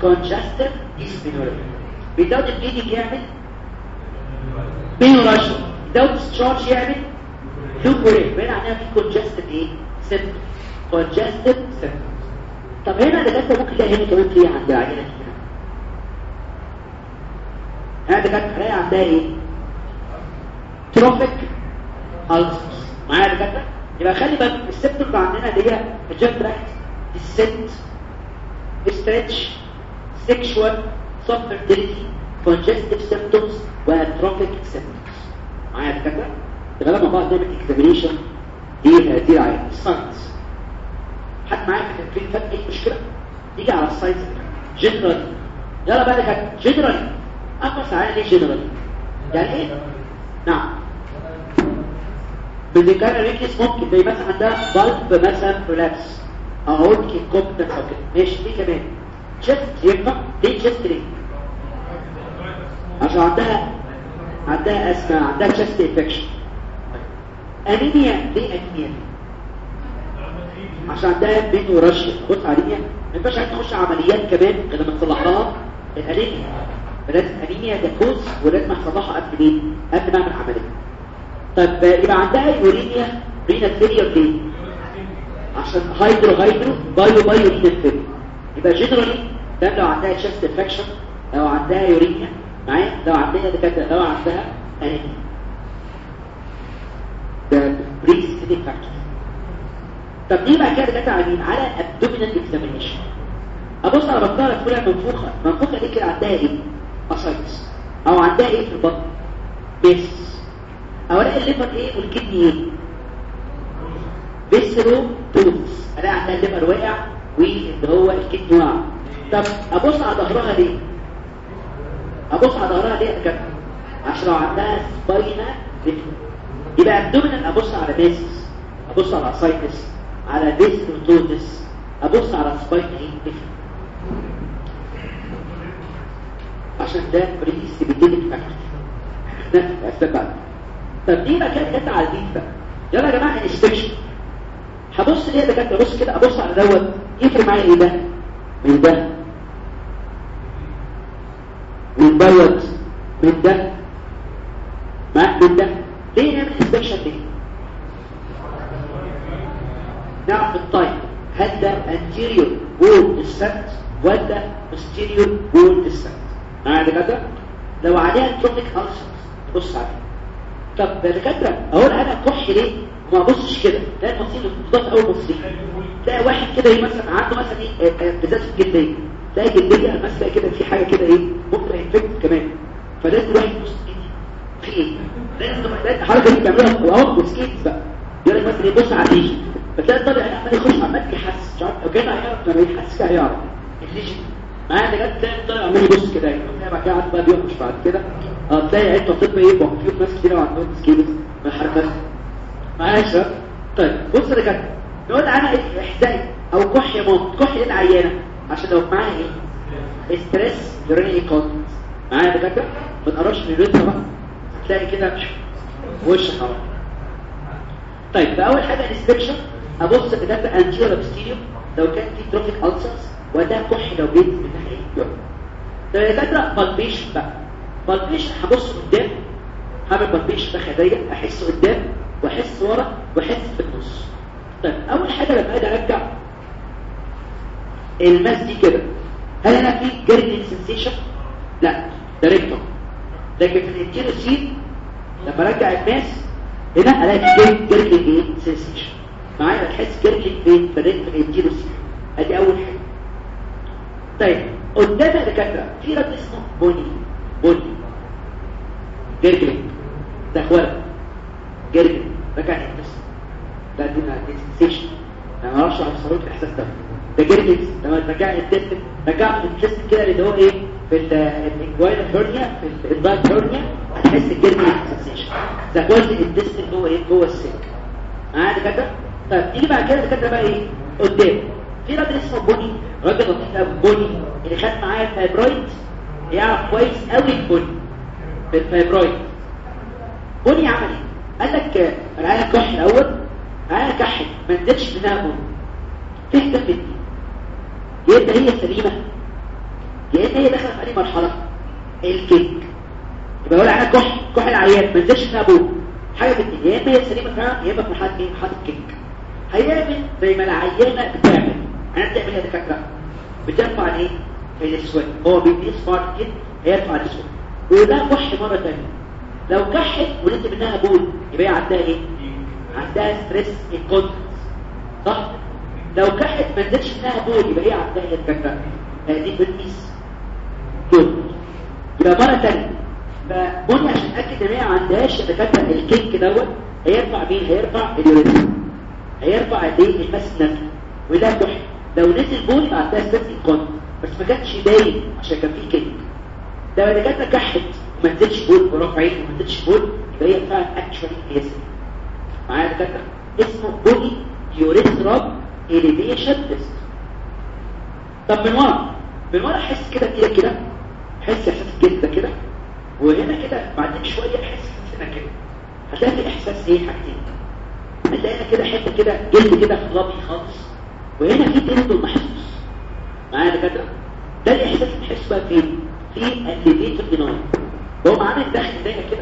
congestive dysmenorrhea بيزود ال bleeding يعمل؟ menorrhagia بيزود discharge يعمل؟ لوبوريك بين عندنا في congestive إيه؟ symptom congestive symptom طب هنا انت ممكن تلاقي هنا كمان في عند العيانة هنا. كانت تلاقي عندها إيه؟ trophic ulcers معايا دكاترة؟ يبقى خلي بالك ال symptom اللي عندنا اللي هي ال genital tract descent stretch sexual subfertility congestive symptoms واتروفيك سيمبتومز معايا دكاترة؟ يبقى لما بعض نعمل اكزامينيشن دي هذه العينه الساينس حد معايا في التكريم فات؟ إيه مشكله يجي على الساينس جنرال يلا بقى دكاترة. جنرال اقص عينه ليه جنرال يعني إيه؟ نعم. بالذكاء ريكيس ممكن زي مثلا عندها بالب مثلا برولابس أو هودكي كومبتنس أو كده ماشي. دي كمان. chest ينفع ليه chest ليه عشان عندها عندها asthma عندها chest infection. أنيميا ليه أنيميا. عشان عندها menorrhagia بص أنيميا. ما ينفعش تخش عمليات كمان لما تصلحها الأنيميا. فلازم أنيميا cause ولازم أصلحها قبل إيه قبل ما أعمل عملية. طب يبقى عندها uremia renal failure ليه عشان hydro hydro pyo pyo renal failure يبقى generally ده لو عندها chest infection لو عندها uremia معايا؟ لو عندها دكاترة لو عندها أنيميا. ده predisposing factor طب ليه بقى كده دكاترة عاملين على abdominal examination أبص على بطنها تكون منفوخة. منفوخة دي كده عندها إيه؟ ascites أو عندها إيه في البطن؟ mass أو الاقي ال liver إيه؟ وال kidney إيه؟ visceroptosis ألاقي عندها ال liver واقع واللي هو ال kidney واقع. طب أبص على ظهرها ليه؟ أبص على ظهرها ليه؟ كابتن عشان لو عندها spina يبقى abdominal أبص على masses أبص على ascites على visceroptosis أبص على spina إيه عشان ده predisposing factor اسباب بعد. طب دي كانت جت على البيت بقى. يلا يا جماعة inspection هبص ليه ده كده ابص كده أبص على دوت. يفرق معايا إيه ده من ده. من دوت من ده ما من ده ليه نعمل inspection ليه نعرف ال type. هل ده anterior wall descent ولا posterior wall descent معايا كده لو عليها تروفيك ألسرز بص عليها طب يا دكاترة أقول أنا كح ليه؟ وما ابصش كده. تلاقي المصريين المفروضات أول مصريين تلاقي واحد كده مثلا عنده مثلا إيه بالذات في الجلديه تلاقي الجلديه ماسكه كده في حاجة كده إيه؟ ممكن انفكت كمان. فلازم الواحد يبص في إيه لازم الحركه دي بيعملوها اهو وسكيتس بقى. يقول لك مثلا يبص على دي فتلاقي الطبيعي عمال يخش عمال يحس مش عارف لو كان هيعرف لما يحس كده هيعرف. معايا ده جت تلاقي الطالع عمال يبص كده يعني. بعد كده بقى بيقفش بعد كده. آه تلاقي عيد طب إيه؟ بقى ناس كتير عندهم سكيلز. من الحركات معايا طيب بص يا دكاترة. نقول أنا احزائي أو كح يا ماما كح إيه العيانه عشان لو معاها إيه ستريس يوريني كونتنت معايا يا دكاتره ما تقراش من الريتها بقى. هتلاقي كده وش حرام طيب فأول حاجة inspection أبص في ده anterior posterior لو كان في trophic ulcers وده كح لو بيت من ناحيه طيب يا دكاتره palpation بقى. palpation هبص قدام. هعمل palpation خدايا أحس قدام وأحس ورا وأحس في النص. طيب أول حاجة لما أجي أرجع ال mass دي كده. هل أنا في gurgle sensation لا ده rectum. لكن في ال enterocele لما ارجع ال mass هنا ألاقي في gurgle إيه sensation معايا؟ بتحس gurgle فين؟ في ال enterocele أدي أول حاجة. طيب قدام يا دكاترة في راجل اسمه بوني. بوني. gurgle ده اخوانا gurgle رجع ال intestine ده دي sensation أنا ما أعرفش اوصل الإحساس ده. لما رجع الانتس رجع الانتس كده اللي هو إيه؟ في الانجوينا هيرنيا في الباك هيرنيا هتحس الجرجل سنسيشن ده جزء الانتس اللي هو إيه؟ جوه السن. معايا كده طيب تيجي بعد كده كده بقى إيه؟ قدام. في راجل اسمه بوني راجل لطيف قوي بوني اللي خد معايا الفايبرويد يعرف كويس قوي البوني في الفايبرويد. بوني عمل إيه؟ قال لك العيال كح الأول العيال كحت ما نزلش منها بوني. تهتم بدي اما هي سليمه يا اما هي داخلة في أي مرحلة؟ الكيك يبقى هو العيال كح كح العيال ما نزلش منها بوني حاجة بدي يا إما هي سليمه فعلا يا إما في مرحلة إيه؟ مرحلة كيك هيعمل زي ما العيانه بتعمل. أنا بتعمل يا دكاترة. بترفع إيه؟ الاسود هو بيقيس فرق كده هيرفع الاسود وده كح مرة ثانية لو كحت ونزل منها بول يبقى عندها إيه؟ عندها stress incontinence صح؟ لو كحت ما نزلش منها بول يبقى هي عندها إيه الفكرة. دي بتقيس. كده يبقى مرة ثانية فبوني عشان اتاكد إن هي ما عندهاش دكاترة الكيك دوت هيرفع مين؟ هيرفع ال urethra هيرفع الايه ال mass نفسه. وده كحت لو نزل بول يبقى عندها stress incontinence بس ما كانش باين عشان كان في كيك. ده دكاترة كحت ما نزلش بول برافع عين وما نزلش بول يبقى هي فعلا اكشوالي كيس معايا دكاترة؟ اسمه بولي يوريثرال اليفيشن تيست طب من ورا من ورا أحس كده كده كده. أحس إحساس الجلد ده كده. وهنا كده بعدين شوية أحس هنا كده. هتلاقي في إحساس إيه؟ حاجتين. هتلاقي هنا كده حتة كده جلد كده فضلابي خالص. وهنا في تندو محسوس. معايا يا دكاترة؟ ده الإحساس اللي بقى فين؟ في الليفيتور ديناي هو معانا الداخل دايما كده؟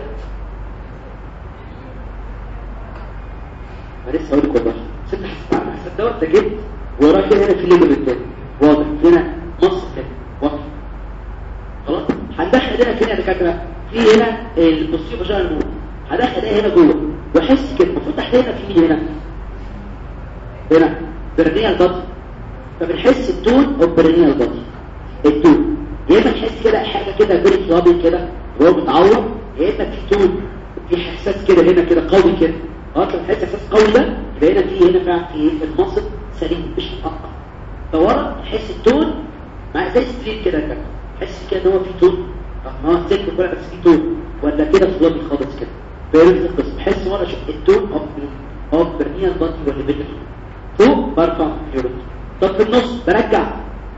ما لسه هقول لك والله. حسيت على الحساب دوت ده كده هنا في ليجمنت تاني واضح. هنا مص كده واضح. خلاص؟ هندخل هنا فين يا دكاترة. في هنا البوستيو فاجينال نود هدخل هنا جوه. واحس كده. المفروض تحت هنا في هنا. هنا. برنيال بطن. فبنحس التون أو برنيال بطن. التون يا إما نحس كده حاجة كده بين فلابي كده. وهو متعور. يا إما في تون في إحساس كده هنا كده قوي كده. أه؟ تحس إحساس قوي ده. يبقى هنا في هنا فعلا في المصل سليم مش مقطع. فورا تحس التون مع زي ستريت كده كده تحس كده إن هو في تون. ما هو السلك كله بس في تون. ولا كده فلابي خالص كده. فيرمز القسم بحس ورا شوف التون اوف اوف برنيال بطن ولا بيتر فوق برفع يوريت طب في النص برجع.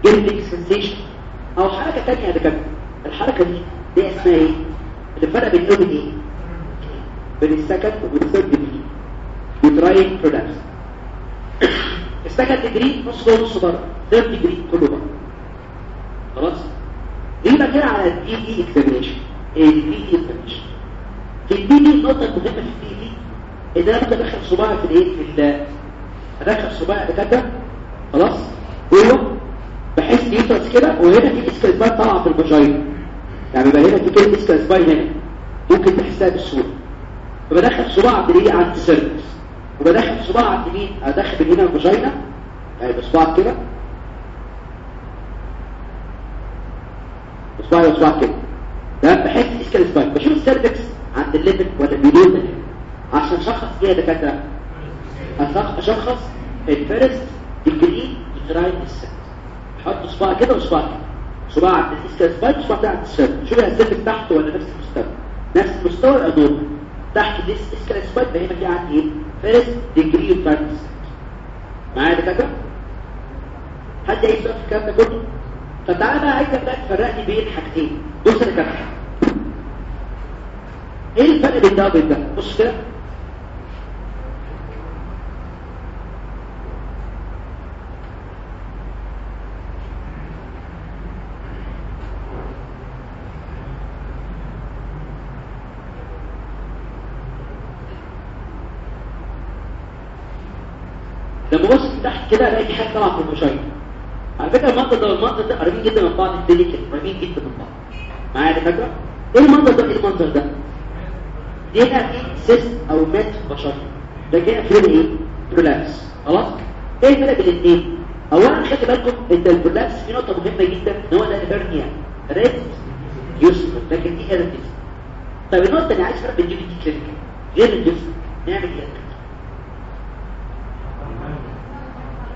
جيرلينج سنسيشن أو حركة ثانية يا دكاتره الحركة دي دي اسمها إيه؟ الفرق بين إيه إيه بين السكند والثيرد ديجري بتراين برودكتس السكند ديجري نص جوه نص بره ثيرد ديجري كله بره خلاص دي بقى كده على ال PV examination إيه دي في ال PV النقطه المهمه في ال PV ان أنا ممكن ادخل صباعي في الايه في ادخل صباعي دكاتره خلاص جوه بحس uterus كده وهنا في ischial spine طالعه في ال vagina يعني بقى هنا في كده ischial spine هنا. ممكن تحسها بالصورة فبدخل صباع عند الايه عند ال cervix وبدخل صباع عند مين ادخل من هنا ال vagina يعني بصباع كده. بصباعي وصباع كده. ده بحس ischial spine بشوف ال cervix عند ال level ولا below عشان أشخص إيه يا دكاترة؟ أشخص ال first degree ال cervix حط صباع كده وصباع كده. صباع عند ال ischial spine وصباع عند ال cervix شوف ال cervix تحت ولا نفس المستوى؟ نفس المستوى الادور تحت ال ischial spine ده هنا في عندي إيه؟ first degree uterine معايا يا دكاتره حد اي سؤال في الكلام ده كله؟ فتعالى بقى عايزك بقى تفرقني بين حاجتين. بص يا دكاتره إيه الفرق بين ده وبين ده؟ بص كده لما بص تحت كده الاقي حاجة طالعه في المشاية على فكرة المنظر ده والمنظر ده قريبين جدا من بعض الدنيا قريبين جدا من بعض. معايا يا فكره إيه المنظر ده؟ إيه المنظر ده؟ دي هنا في سيست أو مات بشري ده كده في إيه؟ برولابس. خلاص؟ إيه الفرق بين الاثنين اولا خلي بالكم إن البرولابس في نقطة مهمة جدا إن هو ده الهرنيا ريد يوسف. لكن دي هيرنيس طيب النقطة الثانية عايز فرق بين دي كلينيكال. غير اليوسف نعمل إيه؟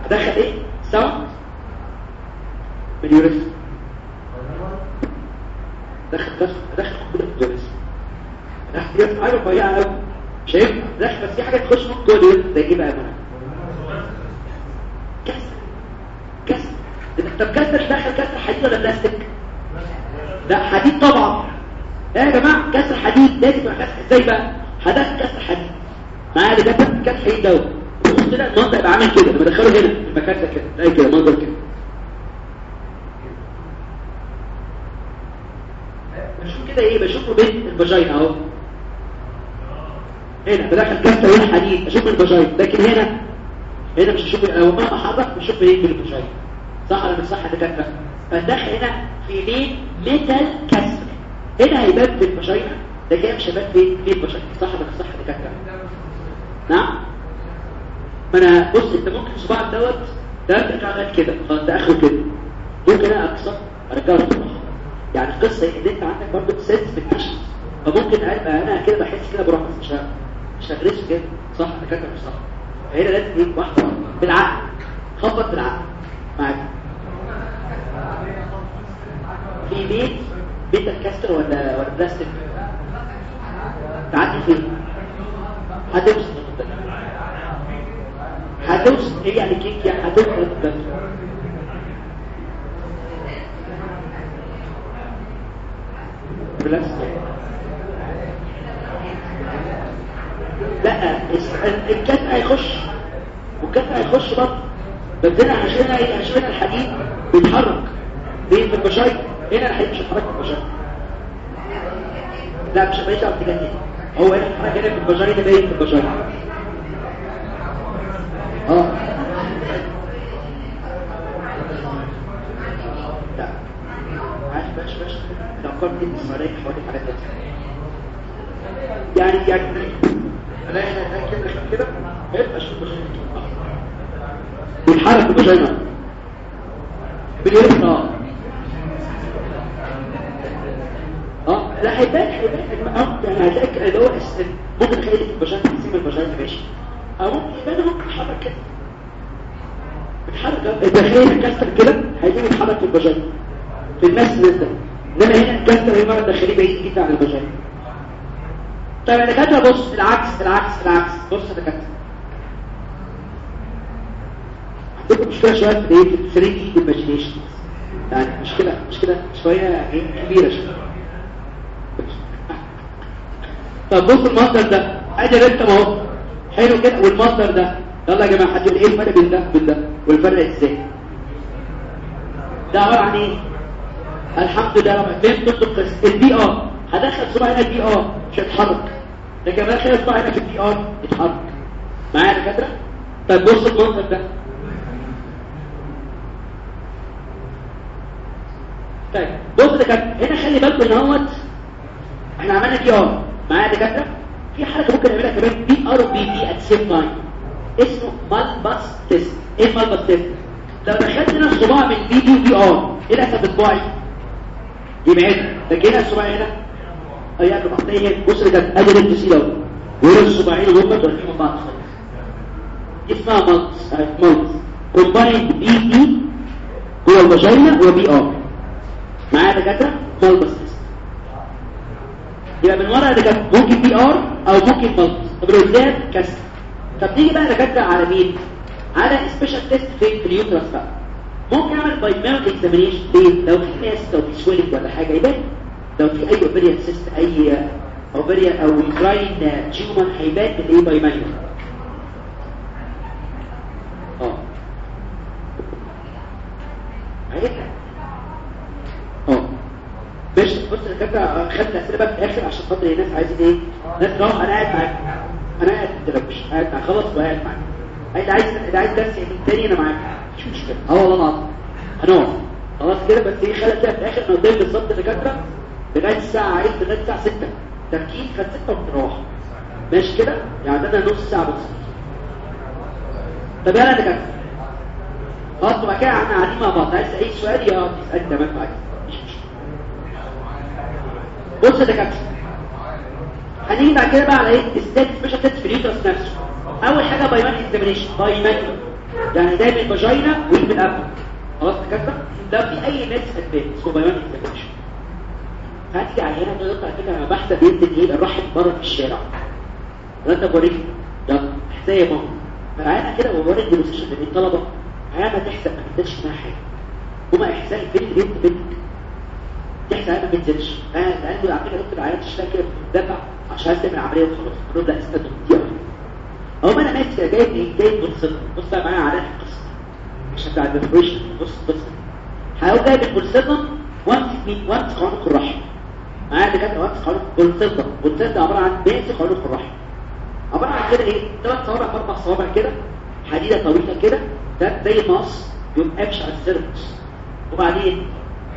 ادخل إيه؟ ساوند من يوريس دخل دخل دخل كده في اليوريس دخل دي حاجة رفيعه قوي شايف؟ دخل بس في حاجة تخش من جوه ده بقى منها كسر. كسر. طب كسر دخل كسر حديد ولا بلاستيك؟ لا حديد طبعا. إيه يا جماعة؟ كسر حديد. لازم يبقى كسر. إزاي بقى؟ هدخل كسر حديد. معايا اللي كسر؟ كسر حديد دوت ده بشوف كده إيه؟ بشوفه بين الفاجينا أهو. هنا بدخل كسر هنا حديد أشوف الفاجينا لكن هنا هنا مش هشوف لو ما أحرك بشوف إيه؟ في الفاجينا صح ولا مش صح؟ دكاتره فالدخل هنا في ليه ميتال كسر. هنا هيبان في الفاجينا ده كده مش هيبان في الفاجينا صح ولا مش صح؟ يا دكاتره نعم؟ ما أنا بص انت ممكن صباعك دوت ده ترجع لغايه كده. خلاص ده كده. ممكن اكسر أرجعه لصباعك يعني القصة إن أنت عندك برضه سنس بالتشن فممكن أبقى أنا كده بحس كده بروح مش مش هغرسه كده. صح أنا كاتب صح. فهنا لازم إيه واحدة بالعقل. خبط بالعقل. معاك. في بيت بيت الكاستر ولا ولا بلاستيك؟ تعدي فين؟ هتوصل هتوصل إيه يعني كيكيا هتثبت بلاستيك لا الكاف هيخش والكاف هيخش برضه. بدنا عشان عشان الحديد بيتحرك. بين البشاي هنا الحديد مش هيتحرك في البشاي لا مش هيبقى على الاتجاه هو هنا هنا في البشاي ده باين في البشاي آه لا باش باش لو كنت انت صريح حوالي حاجات يعني يعني أنا هنا كده كده هيبقى شوف بيتحرك الفاجينا باليرث آه آه لا هيبان هيبان. أه يعني هتلاقي هو ممكن تخلي الفاجينا تسيب الفاجينا ماشي يبان ممكن يتحرك كده. بيتحرك الداخليه الكاستر كده هيجي يتحرك في الفاجينا في الماس ده. إنما هنا ال catheter هي مرة داخلية بعيد جدا عن ال vagina طيب يا دكاتره بص العكس العكس العكس. بص يا دكاترة. عندكم مشكلة شوية في إيه؟ في 3 D imagination يعني مشكلة مشكلة شوية كبيرة شوية. طب بص المصدر ده. ادي rectum اهو حلو كده والمصدر ده. يلا يا جماعة حد يقول إيه الفرق بين ده وبين ده والفرق إزاي؟ ده عبارة عن إيه؟ الحمد لله رب فهمت القصة ال PR هدخل صباعي هنا ال PR مش هيتحرك لكن ادخل صباعي هنا في ال PR يتحرك. معايا يا دكاترة؟ طيب بص المنظر ده. طيب بص ده كان هنا خلي بالكم إن اهوت إحنا عملنا PR معايا دكاترة؟ في حركة ممكن نعملها كمان. PR و PV at same time اسمه مالباس تيست إيه مالباس تيست لو دخلت هنا الصباع من بي دي وبي ار إيه اللي هيحصل بصباعي يبعد لكن هنا الصباع هنا؟ أي ما هنا. بص ده كان ادي التسيل اهو وهنا الصباعين هم داخلين بعض خالص. اسمها مالتس مالتس كومباين بي دي هو الفاجينا وبي ار معايا دكاترة؟ مالبس يبقى من ورا دكاتره ممكن بي آر أو ممكن مالبس طب لو قدام كسر. طب نيجي بقى دكاترة على مين؟ على سبيشال تيست في اليوترس بقى. ممكن أعمل بايميريك اكزامينيشن ليه لو في ناس لو في سويلنج ولا حاجة يبان لو في أي اوبريان سيست أي اوبريان أو كراين تيومر هيبان بالايه بايميريك آه. آه باش بص كابتن خدت اسئله في الآخر عشان خاطر الناس عايزين إيه؟ ناس تروح أنا قاعد معاك. أنا قاعد تدربش قاعد معاك. خلاص وقاعد معاك. أنت عايز أنت عايز درس يعني تاني أنا معاك. مش مشكلة. أه والله أنا هنقعد خلاص كده بس إيه؟ خلت في الآخر أنا قدام بالظبط دكاتره لغاية الساعة عايز لغايه الساعة 6 تركيز خد 6 وبتروح ماشي كده؟ يعني ده نص ساعة بس. طب يلا يا دكاترة. خلاص وبعد كده إحنا قاعدين مع بعض. عايز أي سؤال يا تسال تمام؟ معاك بص يا دكاترة. هنيجي بعد كده بقى على إيه؟ ستيت سبيشال تيست في اليوترس نفسه. أول حاجة بايمان إكزامينيشن. بايمان يعني ده من الفاجينا ومن الابل خلاص دكاترة؟ لو في أي ناس أدفانس هو بايمان إكزامينيشن. هاتي عينه تقطع على فكره أنا بحسب بنت إيه الرحم بره في الشارع. وانت بوريك يلا احساسيه يا ماما. فعينه كده وبوريك ديمونستريشن للطلبة. عينه تحسب ما تديش معاها حاجة. هما احساس بنت بنت بنت. تحسب عينه ما بتنزلش آه لأنه على فكرة دكتور العيان تشتغل كده عشان تعمل عملية وخلاص. نقول لا استنى دي ما أنا ماسك جايب إيه؟ جايب بورصه بص بقى معايا على القصة عشان بتاع البريشن بص بص. هقول جايب البورصه وانس مين؟ وانس عنق الرحم معايا دكاترة؟ وانس عنق بورصه بورصه عبارة عن ماسك عنق الرحم عبارة عن كده إيه؟ ثلاث صوابع أربع صوابع كده. حديدة طويلة كده. ده زي يقوم قافش على السيرفكس وبعدين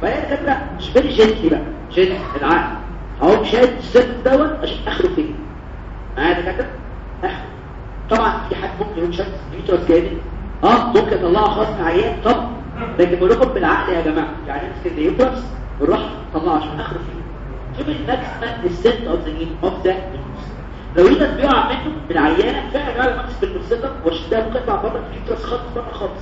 بعدين دكاتره مش فيري جنتلي بقى. جنتلي العقل. هقوم شاد السيرفكس دوت أشوف آخره فين معايا آخره. طبعا في حد ممكن يكون شخص يوترس جامد. آه ممكن يطلعه خاص عيان طبعا لكن بقول لكم بالعقل يا جماعة. يعني امسك اليوترس بالراحة. طلعه عشان آخره فيه. شوف الماكسيمم السنت اوف ذا اوف ذا لو اليوترس بيقع منه بالعيانه فعلا جعل ماكس بالبروستاتا وشدها ممكن يطلع بره اليوترس خالص بره خالص.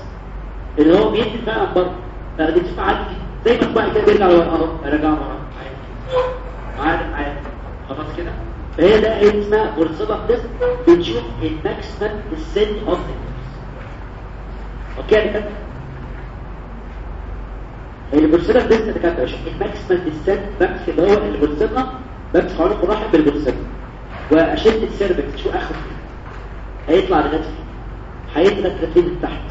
اللي هو بينزل فعلا بره فدي تبقى عادي زي ما تبقى كده بيرجع لورا اهو راجع ورا. عادي عادي خلاص كده؟ فهي ده اسمها فرصة تيست بنشوف الماكسيمم السن اوف أوكي يا كده البرسلة تيست اللي كانت بشوف الماكسيمم السن ماكس اللي هو البرسلة بمسك عنق الرحم بالبرسلة واشد السيرفكس شو آخر هيطلع لغاية هيطلع لغاية تحت.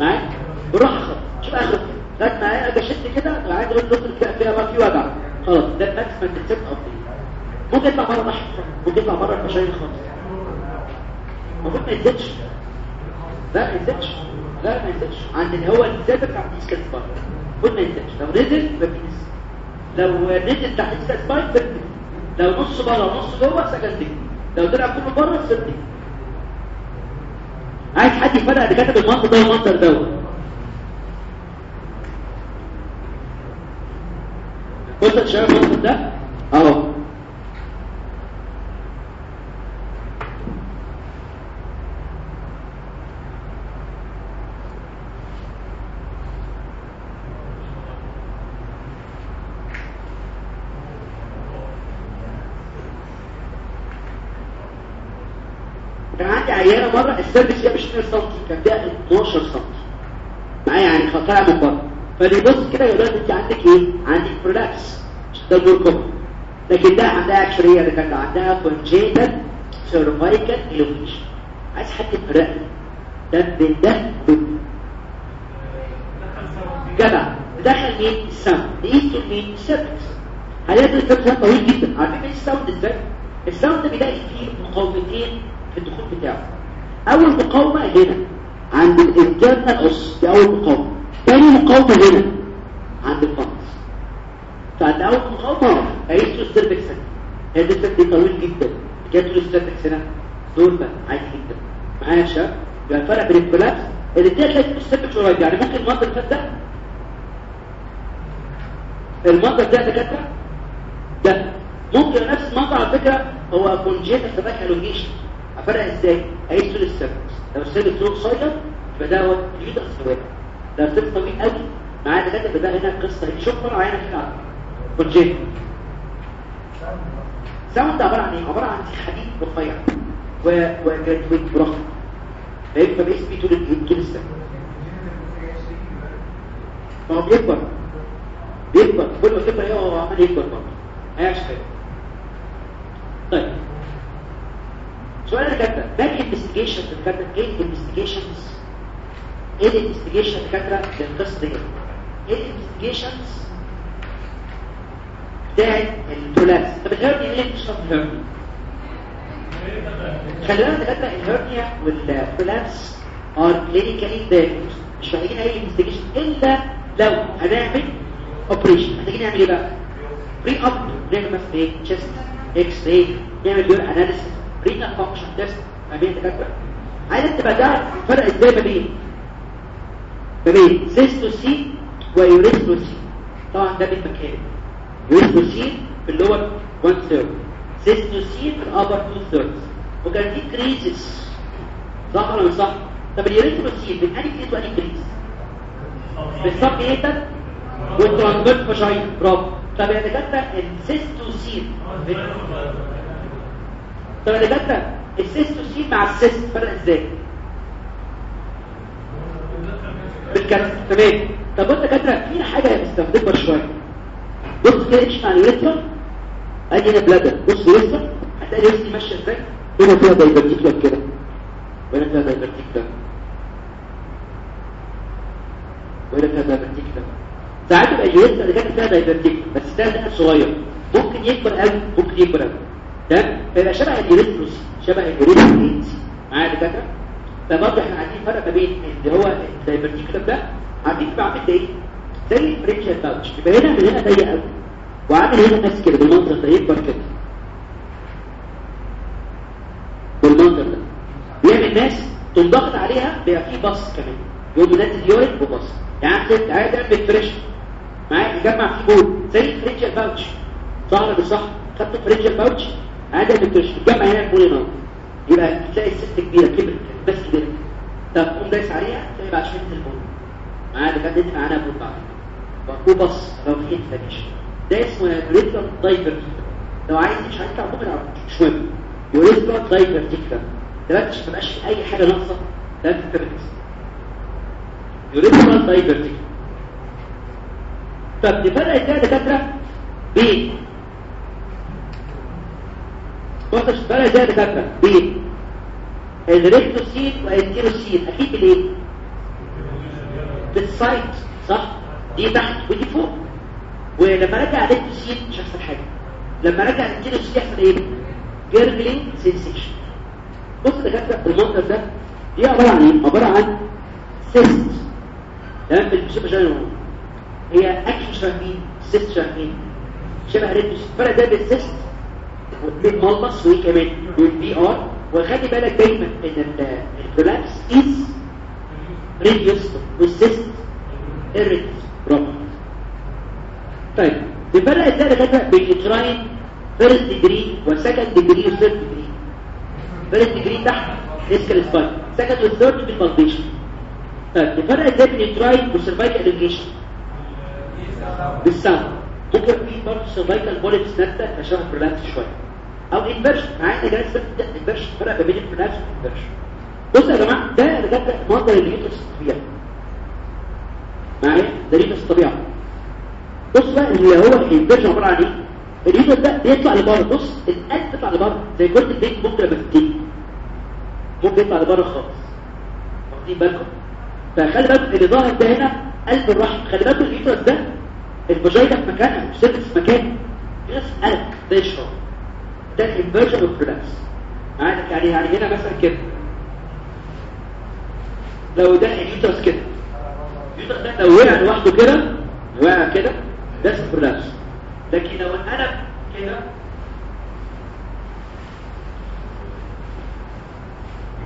معاك؟ بالراحة خالص. شوف آخر ما أجي اشد كده عايز أقول له كده فيها ما في وجع. خلاص ده الماكسيمم تنسيت افضل ممكن يطلع بره ناحيه ممكن يطلع بره المشايخ خالص. المفروض ما ينزلش لا ما ينزلش لا ما ينزلش عند اللي هو السيرفكس عند الاسكال سباين المفروض ما ينزلش لو نزل ببيس لو نزل تحت الاسكال سباين ببيس لو نص بره ونص جوه سكندري لو طلع كله بره سيرفكس عايز حد يفرق اللي كاتب المنظر ده والمنظر دوت بص يا شباب المنظر ده؟ اهو. كان عندي عيانة مرة السيرفيس فيها مش 2 سم كان فيها 12 سم معايا يعني خطرها يبص كده يقول لها انت عندك إيه؟ عندك برولابس ده دوركم لكن ده عندها اكشريه اللي كانت عندها كونجيتال سيرفايكال ايلوفيشن عايز حد يفرق ده من ده من جدع. دخل مين؟ الساوند يقيس مين؟ السيرفكس هلاقي السيرفكس طويل جدا. عارفين إيه الساوند إزاي الساوند بيلاقي فيه مقاومتين في الدخول بتاعه. أول مقاومة هنا. عند الانترنال اس دي أول مقاومة. تاني مقاومة هنا عند الفانس فعند اول مقاومة هيسلو السيرفكس هنا السيرفكس دي طويل جدا جات له السيرفكس هنا دول بقى عادي جدا معايا يا شباب يبقى الفرق بين الكولابس الاثنين تلاقي السيرفكس قريب يعني ممكن المنظر ده المنظر ده دكاتره ده ممكن نفس المنظر على فكره هو كونجيتا سباك الوجيشن افرق إزاي هيسل السيرفكس لو السيرفكس قصير يبقى ده هو ليدر سواد لو السيرفكس طويل قوي معايا ده كده ده هنا قصة. هي شوف معانا كده كونجيتا ساوند عبارة عن إيه؟ عبارة عن حديد رفيع. و وجرادويت برخ فيبقى باسم طول طول السنة. فهو بيكبر. بيكبر. كل ما تكبر إيه هو عمال يكبر برضه. هيعيش حاجة. طيب. سؤال اللي كاتبه ما ال investigation اللي كاتبه إيه ال investigations إيه ال investigation كاتبه للقصه دي إيه ال investigations بتاعت ال prolapse طب ال hernia إيه بتشرب ال hernia خلي بالك كاتبه ال hernia وال prolapse are clinically diagnosed مش محتاجين اي investigation الا لو هنعمل operation محتاجين نعمل إيه بقى pre-op نعمل مثلا إيه chest x-ray نعمل urine analysis renal function test ما بين الدكاتره عايز تبقى تعرف الفرق إزاي ما بين ما بين cystocele و urethrocele طبعا ده بالمكان. urethrocele في ال lower 1 third cystocele في ال upper 2 third وكان في كريزس صح ولا مش صح؟ طب اليوريثروسين من انهي كريز وأنهي كريز؟ بالصب إيه والترانسفيرس فاجاين برافو. طب يا دكاترة السيستوسين طب يا دكاترة السيستوسين مع السيست فرق إزاي؟ بالكسر تمام. طب بص يا دكاتره في حاجة هنستخدمها شوية. بص كده إيش مع اليوريثرا ادي هنا bladder. بص urethra هتلاقي ال urethra ماشية إزاي؟ هنا فيها diverticulum كده. وهنا فيها diverticulum وهنا فيها diverticulum ساعات يبقى ال urethra اللي كانت فيها diverticulum بس ده صغير ممكن يكبر قوي ممكن يكبر قوي. تمام؟ فيبقى شبه ال urethrocele شبه ال urethrocele معايا دكاتره فبرضه إحنا عايزين فرق ما بين اللي هو ال diverticulum ده عارفين تبقى عامل زي زي فريكشن باوتش. يبقى هنا من هنا ضيق قوي. وعامل هنا ناس كده بالمنظر ده يكبر كده. بالمنظر ده. بيعمل ناس تنضغط عليها بيبقى فيه بص كمان. يقوم نازل يورين وبص يعني عايز تعمل فريش معايا؟ يجمع فيه بول زي الفريكشن باوتش. صح ولا مش صح خدت فريكشن باوتش عايز تعمل فريش تجمع هنا البول هنا. يبقى تلاقي الست كبيرة كبرت بس كبيره طب تقوم دايس عليها تلاقي بعد شوية البول. معايا ده كانت معانا بول بعد لو في انفلاميشن ده اسمه ريتر دايفر لو عايز مش هيطلع ممكن مش مهم. يوريثرا دايفرتيكلم ده مش مبقاش في أي حاجة ناقصة. ده الفيرمكس يوريثرا دايفرتيكلم طب نفرق إزاي دكاترة؟ بين بص الفرق ده دكاتره بين ال rectocele وال enterocele أكيد بالايه بال site صح؟ دي تحت ودي فوق. ولما رجع ال rectocele مش هيحصل حاجة. لما رجع ال enterocele يحصل إيه؟ gurgling sensation بص دكاتره المنظر ده دي عبارة عن إيه؟ عبارة عن cyst تمام؟ بالشبه جاي هي اكشن شبه مين؟ cyst شبه مين؟ شبه rectocele الفرق ده بال cyst بالملمس وايه كمان بال PR وخلي بالك دايما إن ال prolapse is reducible وال cyst irreducible برافو طيب بنفرق إزاي كده بين ال uterine first degree و second degree و third degree first degree تحت ischial spine second وال third بال palpation طيب بنفرق إزاي بين ال uterine وال cervical elongation بالساوند. ممكن في برضه سيرفايكال بوليتس نبته تشابه برولابس شوية. أو انفيرشن معانا جالس بس انفيرشن فرق ما بين البرولابس والانفيرشن بصوا يا جماعة ده ده منظر اليوترس الطبيعي. معايا؟ ده اليوترس الطبيعي. بص بقى اللي هو الانفيرشن عبارة عن إيه؟ اليوترس ده بيطلع لبره. بص القلب بيطلع لبره. زي كرة البيت ممكن لما تتني ممكن يطلع لبره خالص. واخدين بالكم؟ فخلي بالكم اللي ظاهر ده هنا قلب الرحم. خلي بالكم ال uterus ده ال vagina في مكانها ال cervix في مكانه في ناس قلق ده يشرب ده ال inversion وال prolapse يعني يعني هنا مثلا كده. لو ده ال uterus كده. ال uterus ده لو وقع لوحده كده وقع كده ده اسمه prolapse لكن لو انقلب كده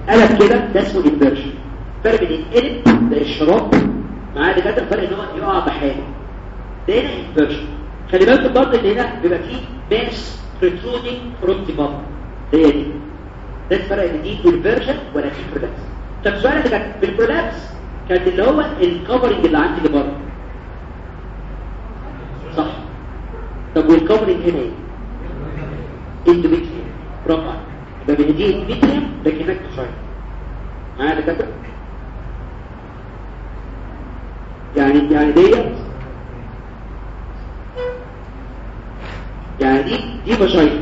قلب كده ده اسمه inversion فرق بين القلب ده الشراب معاه ده كده فرق إن هو يقع بحاله ده هنا inversion خلي بالك برضه اللي هنا بيبقى فيه mass protruding from the هي دي ده الفرق ان دي inversion ولا دي prolapse طب السؤال اللي كان بال prolapse كان اللي هو ال covering اللي عندي اللي بره صح طب وال covering هنا إيه اندوميتريوم برافو يبقى من دي اندوميتريوم لكنك شوية معايا كده يعني يعني ديت دي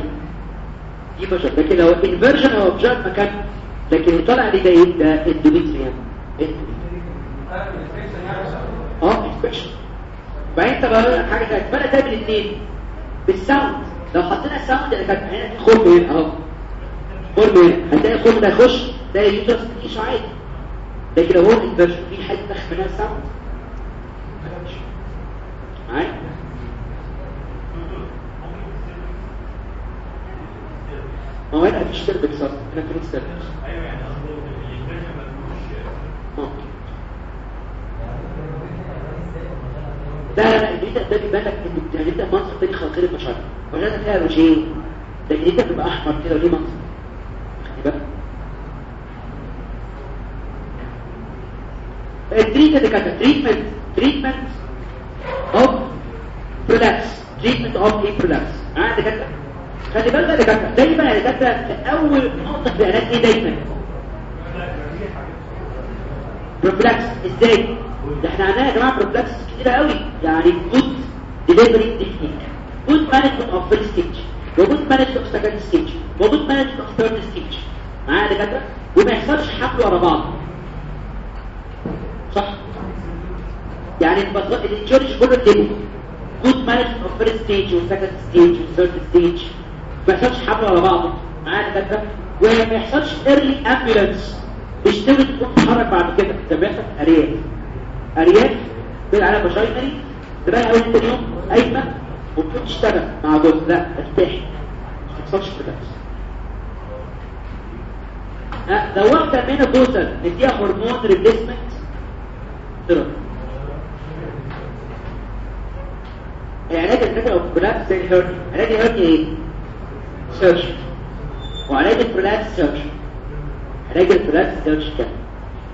دي فاجينا لكن لو انفيرجن هو فاجينا مكان لكن طالع لي ده إيه ده اندوميتريوم آه انفكشن بعدين انت بقى حاجة ثانية فرق ده الاثنين بالساوند لو حطينا الساوند اللي كانت هنا خرم هنا اهو خرم هنا هتلاقي الخرم ده يخش ده يوترس مفيش عادي لكن لو هو انفيرجن في حاجة داخل ساوند معايا ما هو هنا مفيش تربك صار هنا في أيوه يعني قصده فيهوش لا لا لا البيتا ده بيبان لك ان يعني أنت منظر تاني غير المشاعر ولا فيها وجهين لكن أنت بتبقى أحمر كده وليه منظر خلي بالك التريتمنت اللي كانت تريتمنت تريتمنت اوف برولابس تريتمنت اوف إيه برولابس آه ده كده خلي بالك ده كده دايما يا دكاترة أول نقطة العلاج إيه دايما؟ prophylaxis إزاي؟ ده إحنا عندنا يا جماعة prophylaxis كتير قوي. يعني good delivery technique good management of first stage و good management of second stage و good management of third stage معايا يا دكاترة؟ وما يحصلش حمل ورا بعض. صح؟ يعني الانشورج كله كده good management of first stage و second stage و third stage ما يحصلش حمل ورا بعض معايا يا دكاتره وما يحصلش early ambulation مش تقدر تتحرك بعد كده. ده بيحصل أرياف. أرياف على بشاينري تبقى أول تاني يوم قايمة وبتقوم تشتغل مع جوز لا ارتاح ما تحصلش كده لو واحدة منها توصل نديها hormone replacement therapy علاج الفكرة وال prolapse زي ال hernia. علاج ال hernia إيه؟ surgery وعلاج ال prolapse surgery علاج ال prolapse surgery كده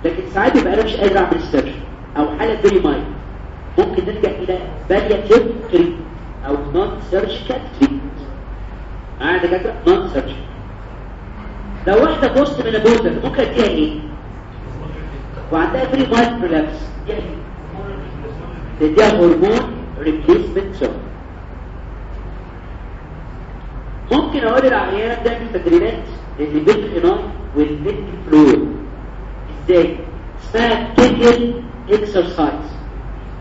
لكن ساعات يبقى أنا مش قادر اعمل ال surgery أو حالة very mild ممكن نلجا إلى palliative treatment أو non surgical treatment معايا دكاترة؟ non surgical لو واحدة post menopausal ممكن اديها إيه؟ وعندها very mild prolapse نديها هرمون ريبليسمنت ثيرابي ممكن أقول للعيانه تعمل تدريبات للبنت والبنت فلور إزاي؟ اسمها كيجل إكسرسايز.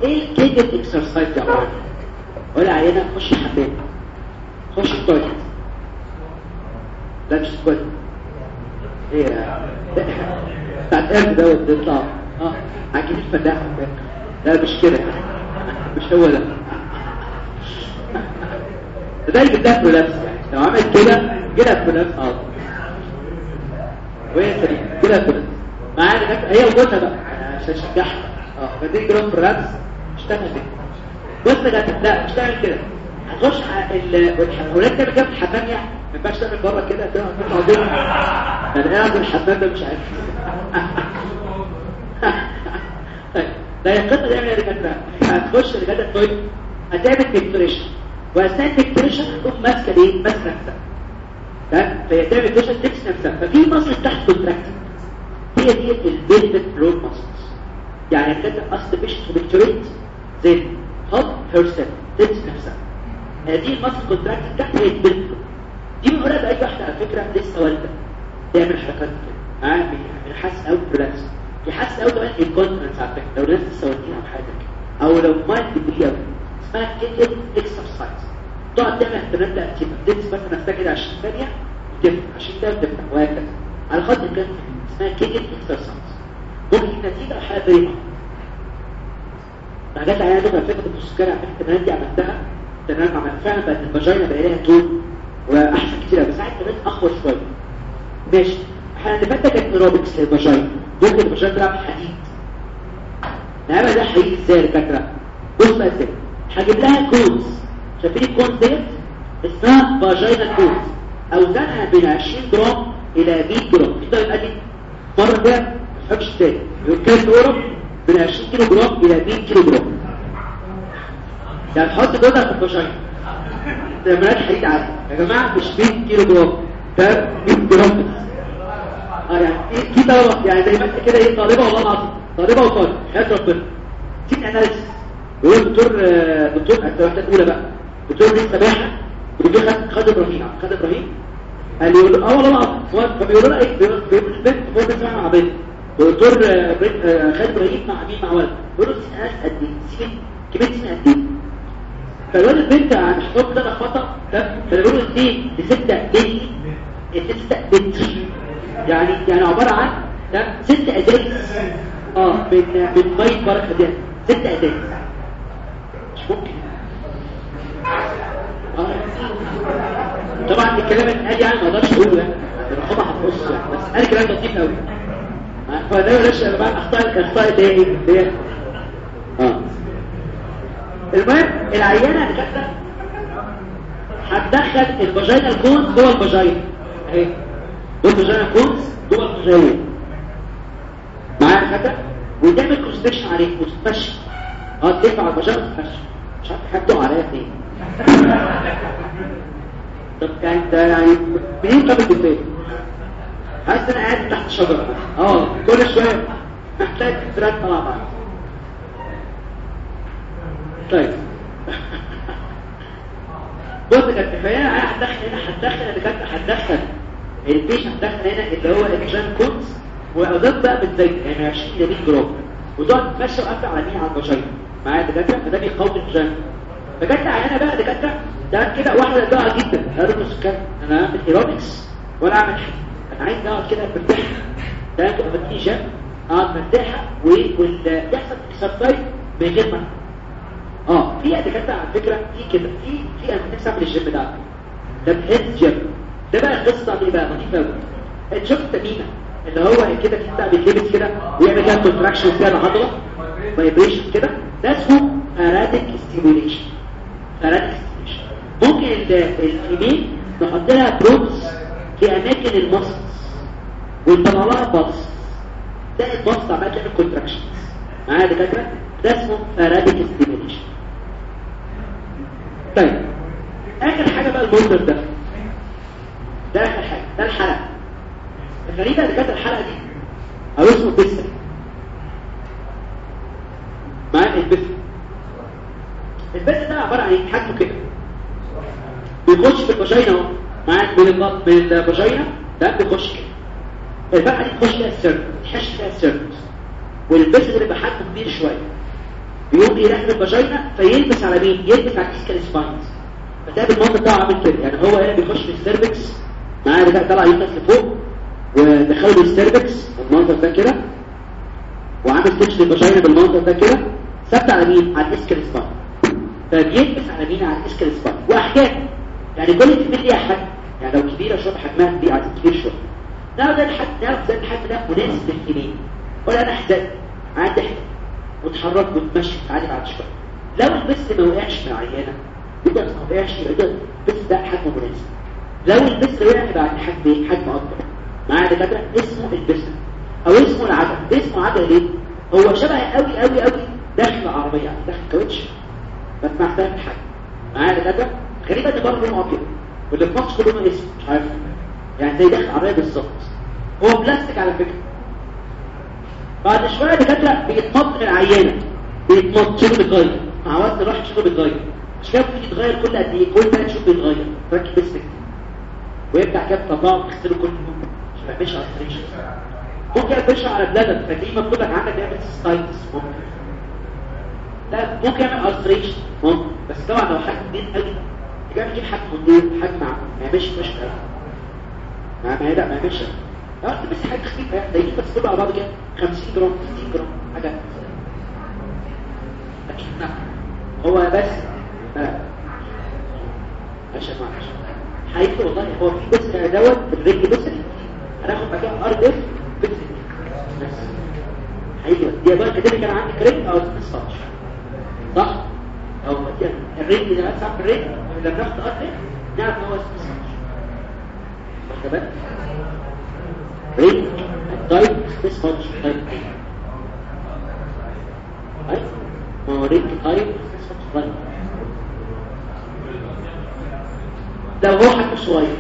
إيه الكيجل إكسرسايز عمر؟ أقول للعيانه خش الحمام. خش التويلت لا مش التويلت إيه بتاعت قلب دوت بيطلع آه. عجيب الفلاح. لا مش كده. مش هو ده. ده اللي بنفس يعني لو عمل كده كده بنفس آه. وين سليم. كده بنفس معانا هي وجودها بقى. عشان اشجعها آه. بدي جرام برابس اشتغل كده بص جدع لا مش تعمل كده هتخش تعمل كده في الحمام يعني ما ينفعش تعمل بره كده. ده تطلع بيه أنا قاعد الحمام ده مش عارف لا يقدر يعمل الدكاتره هتخش الدكاتره الطيب هتعمل ديكتوريشن واثناء الديكتوريشن هتقوم ماسكة إيه ماسكة نفسها. تمام فهي تعمل ديكتوريشن تمسك نفسها. ففي مصل تحت كونتراكت هي دي البيلفيك فلور ماسلز يعني الدكاتره أصل مش ديكتوريت زي هاب هيرسل تمسك نفسها. هذه المصل كونتراكت تحت هي البيلفيك دي بنقولها باي واحدة على فكرة لسه والدة. تعمل حركات كده. معاها بيحس قوي بريلاكس يحس قوي كمان الكونفدنس على فكرة. لو ناس السواتين أو حاجة. كده أو لو مايند كبيره اسمها كيكل اكسرسايز تقعد تعمل احتمالات تأكيد تمسك بس نفسها كده 20 ثانية وتفتح 20 ثانية وتفتح وهكذا. على خط كده اسمها كيكل اكسرسايز ممكن النتيجه حاجة بريئه حاجات دول على فكره السكري على التمارين دي عملتها. تمام عملت فعلا بقت الفاجينا بقى لها طول وأحسن كتير بس ساعات كمان أقوى شوية. ماشي. إحنا اللي فات ده كانت ايروبكس للفاجينا ممكن الفاجينا تلعب حديد. نعمل ده حديد إزاي يا دكاتره بص بقى إزاي هجيب لها كودز شايفين الكودز ديت. اسمها فاجينا كودز أوزانها بين 20 جرام إلى 100 جرام. ده يبقى دي مرة كده ما إزاي يقول كام اورو من 20 كيلو جرام إلى 100 كيلو جرام يعني تحط جوزها في الفاجينا تمرات حديد عادي. يا جماعة مش 100 كيلو جرام ده 100 جرام. آه يعني إيه؟ طلبه يعني زي ما أنت كده إيه؟ طالبة والله العظيم. طالبة وطالب. خد ربنا. تيم اناليسيس يقول دكتور دكتور انت واحدة الاولى بقى. دكتور لسه باحه ودكتور خد خد إبراهيم خد إبراهيم. قال له آه والله العظيم. فبيقول لها إيه؟ بيقول البنت هو بيسمع مع بنت ودكتور خد إبراهيم مع مين؟ مع ولد بيقول له سنه قد إيه؟ سنه كبير سنه قد إيه؟ فالولد البنت ده لخبطة ده فبيقول له اثنين لسته بنت. لسته بنت. يعني يعني عبارة عن ست ازايز آه من من ميه بركة ده ست ازايز آه. طبعا الكلام اللي قال يعني ما أقدرش أقوله يعني الرقابه هتبص يعني بس قال كلام لطيف قوي فده بلاش يا جماعة اخطاء إيه؟ اللي هي آه المهم العيانة اللي كانت هتدخل الفاجينا الكونز جوه الفاجينا. اهي جوه الفاجينا الكونز جوه الفاجينا. معايا كده وتعمل كونستكشن عليه. وتتفشى آه تدفع الفاجينا وتتفشى تحدوا عليا فين طب يعني انت يعني منين طب الدفاع حاسس أنا قاعد تحت شجره آه كل شوية محتاج تراك طلع بعض طيب بص كانت فهي هتدخل هنا هتدخل اللي كانت هتدخل البيش هتدخل هنا اللي هو الجان كونز واضاف بقى بالزيت يعني 20 إلى 100 جرام وتقعد تمشي وقفل على مين على البشره معايا دكاتره فده بيقوي الجان فجت عيانة بقى دكاترة؟ ده كده واحدة بقى جدا. قالوا له سكان أنا اعمل ايروبكس ولا أعمل حاجة. أنا عايز أقعد كده مرتاح ده تبقى بتيجه أقعد مرتاحه ويحصل اكسرسايز من غير ما آه في دكاترة على فكرة في كده في في أنا نفسي اعمل الجيم ده ده هيد جيم. ده بقى قصة إيه بقى لطيفه قوي شفت التميمه اللي هو كده في بتاع بيتلبس كده ويعمل كده contraction كده العضله vibration كده. ده اسمه faradic stimulation faradic stimulation ممكن ال female نحط لها probes في أماكن ال muscles ونطلع لها pulse ده ال pulse عمال تعمل contraction معايا دكاترة؟ ده اسمه faradic stimulation طيب. آخر حاجة بقى المنظر ده. ده آخر حاجة. ده الحلقة الغريبة كانت الحلقة دي. أو اسمه pessary معايا ال pessary ال pessary ده عبارة عن حجمه كده. بيخش في ال vagina أهو. معاك من ال vagina ده بيخش كده. الفتحه دي تخش فيها ال cervix تخش فيها ال cervix وال pessary اللي بحجمه كبير شوية. بيقوم يركب ال vagina فيلبس على مين؟ يلبس على ال ischial spines فتلاقي المنطقة بتاعه عامل كده. يعني هو هنا بيخش في السيرفكس معاه اللي طالع يلبس لفوق ودخله السيرفكس المنظر ده كده. وعامل تتش للفاجينا بالمنظر ده كده. ثابت على مين؟ على الاسكال سباين فبيلبس على مين؟ على الاسكال سباين واحجام يعني كل كميه ليها حجم يعني لو كبيرة شوية حجمها كبير عايز كبير شوية. نعرف ده الحجم نعرف ده الحجم ده مناسب للكمين ولا أنا أحزن. عندي احزن وتحرك وتمشي عادي بعد شوية. لو البس ما وقعش من العيانه يبقى ما وقعش يبقى البس ده حجمه مناسب لو البس وقع عندي حجم حجم اكبر معايا دكاترة اسمه البسه أو اسمه العجل اسمه عجل ليه؟ هو شبه قوي قوي قوي. داخل يعني داخل كاوتش بس مع اختلاف الحجم معايا دكاتره غريبة إن بره لونه أبيض واللي في مصر كله لونه أسود مش عارف. يعني زي داخل العربيه بالظبط. هو بلاستيك على فكرة. بعد شوية دكاترة بيتمط من العيانه بيتمط شنو بيتغير مع وقت راح شنو بيتغير مش كده ممكن يتغير كل قد إيه كل ثلاث شهور بيتغير. ركب بس كده. ويبدأ كده تطلعه تغسله كل يوم. مش بيعملش استريشن ممكن يعملش على بلادك فتلاقيه مكتوب لك عندك يعمل سيستايتس ممكن لا ممكن يعمل استريشن ممكن بس طبعا لو حجم كبير قوي يبقى يجيب حجم مدير حجم ما يعملش مش ما ما لا ما يعملش لا بس حاجة خفيفه ده يجيب بس كله على بعض كده. 50 جرام 60 جرام حاجة. لكن لا هو بس عشان ما عشان حقيقي والله هو في بس دوت الرجل بس هناخد مكان ار اف بس حقيقي. دي بقى كده كان عندي كريم أو 15 صح؟ أو الرجل ده عارف الرجل لما ار اف نعرف ان هو 15 واخد بالك رينج التايب سبيس فانكشن تايب اي ما هو رينج تايب سبيس فانكشن لو هو حجم صغير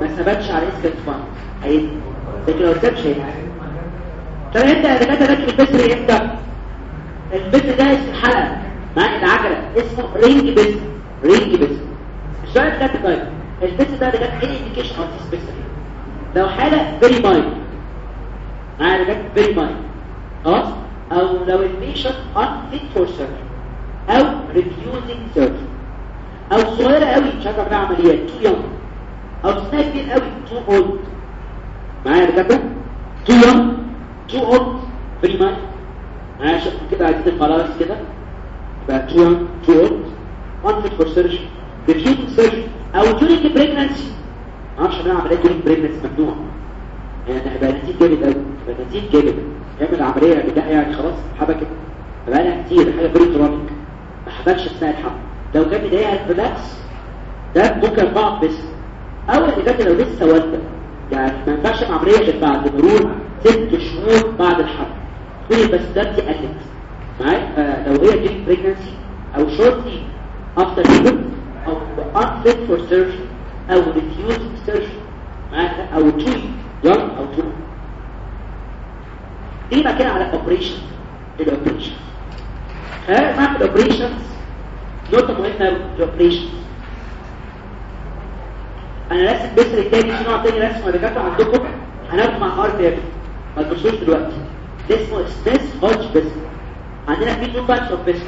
ما ثبتش على اسكال فان هيدي لكن لو ثبتش هيدي طب إنت يا دكاتره راكب البسر إمتى ال pessary ده اسم حلقه مع العجله اسمه ring pessary ring pessary السؤال ده طيب ال pessary ده ده إيه indication of pessary لو حالة very mild. معايا رجعت very mild. خلاص؟ أو لو ال patient unfit for surgery. أو refusing surgery. أو صغيرة قوي مش عارفة اعمل عمليات too young. أو سنة كبير قوي too old. معايا رجعت too young. Too old. Very mild. معايا شوف كده عايزين خلاص كده. Too old unfit for surgery refusing surgery أو during pregnancy. معرفش اعمل عمليه دورين بريجنس ممنوع يعني هيبقى نتيجه جامد قوي هيبقى نتيجه جامد يعمل عمليه بدايه يعني خلاص. حبكت بقى لها كتير حاجة بري ترونيك ما حبكش اثناء الحمل لو كان بدايه ريلاكس ده ممكن بعض بس. أو كانت لو لسه والده يعني ما ينفعش عمليه غير بعد مرور. ست شهور بعد الحمل كل بس ده قلت معايا؟ لو هي during pregnancy أو shortly after labor أو unfit for surgery أو refused surgery أو too young أو too دي كده على operation ال operation خلال مع ال operations نقطة مهمة ال operation أنا راسم pessary التاني في نوع تاني رسمه دكاترة عندكم هناخد مع ار تاني ما تبصوش دلوقتي. ده اسمه Smith Hodge pessary عندنا في two types of pessary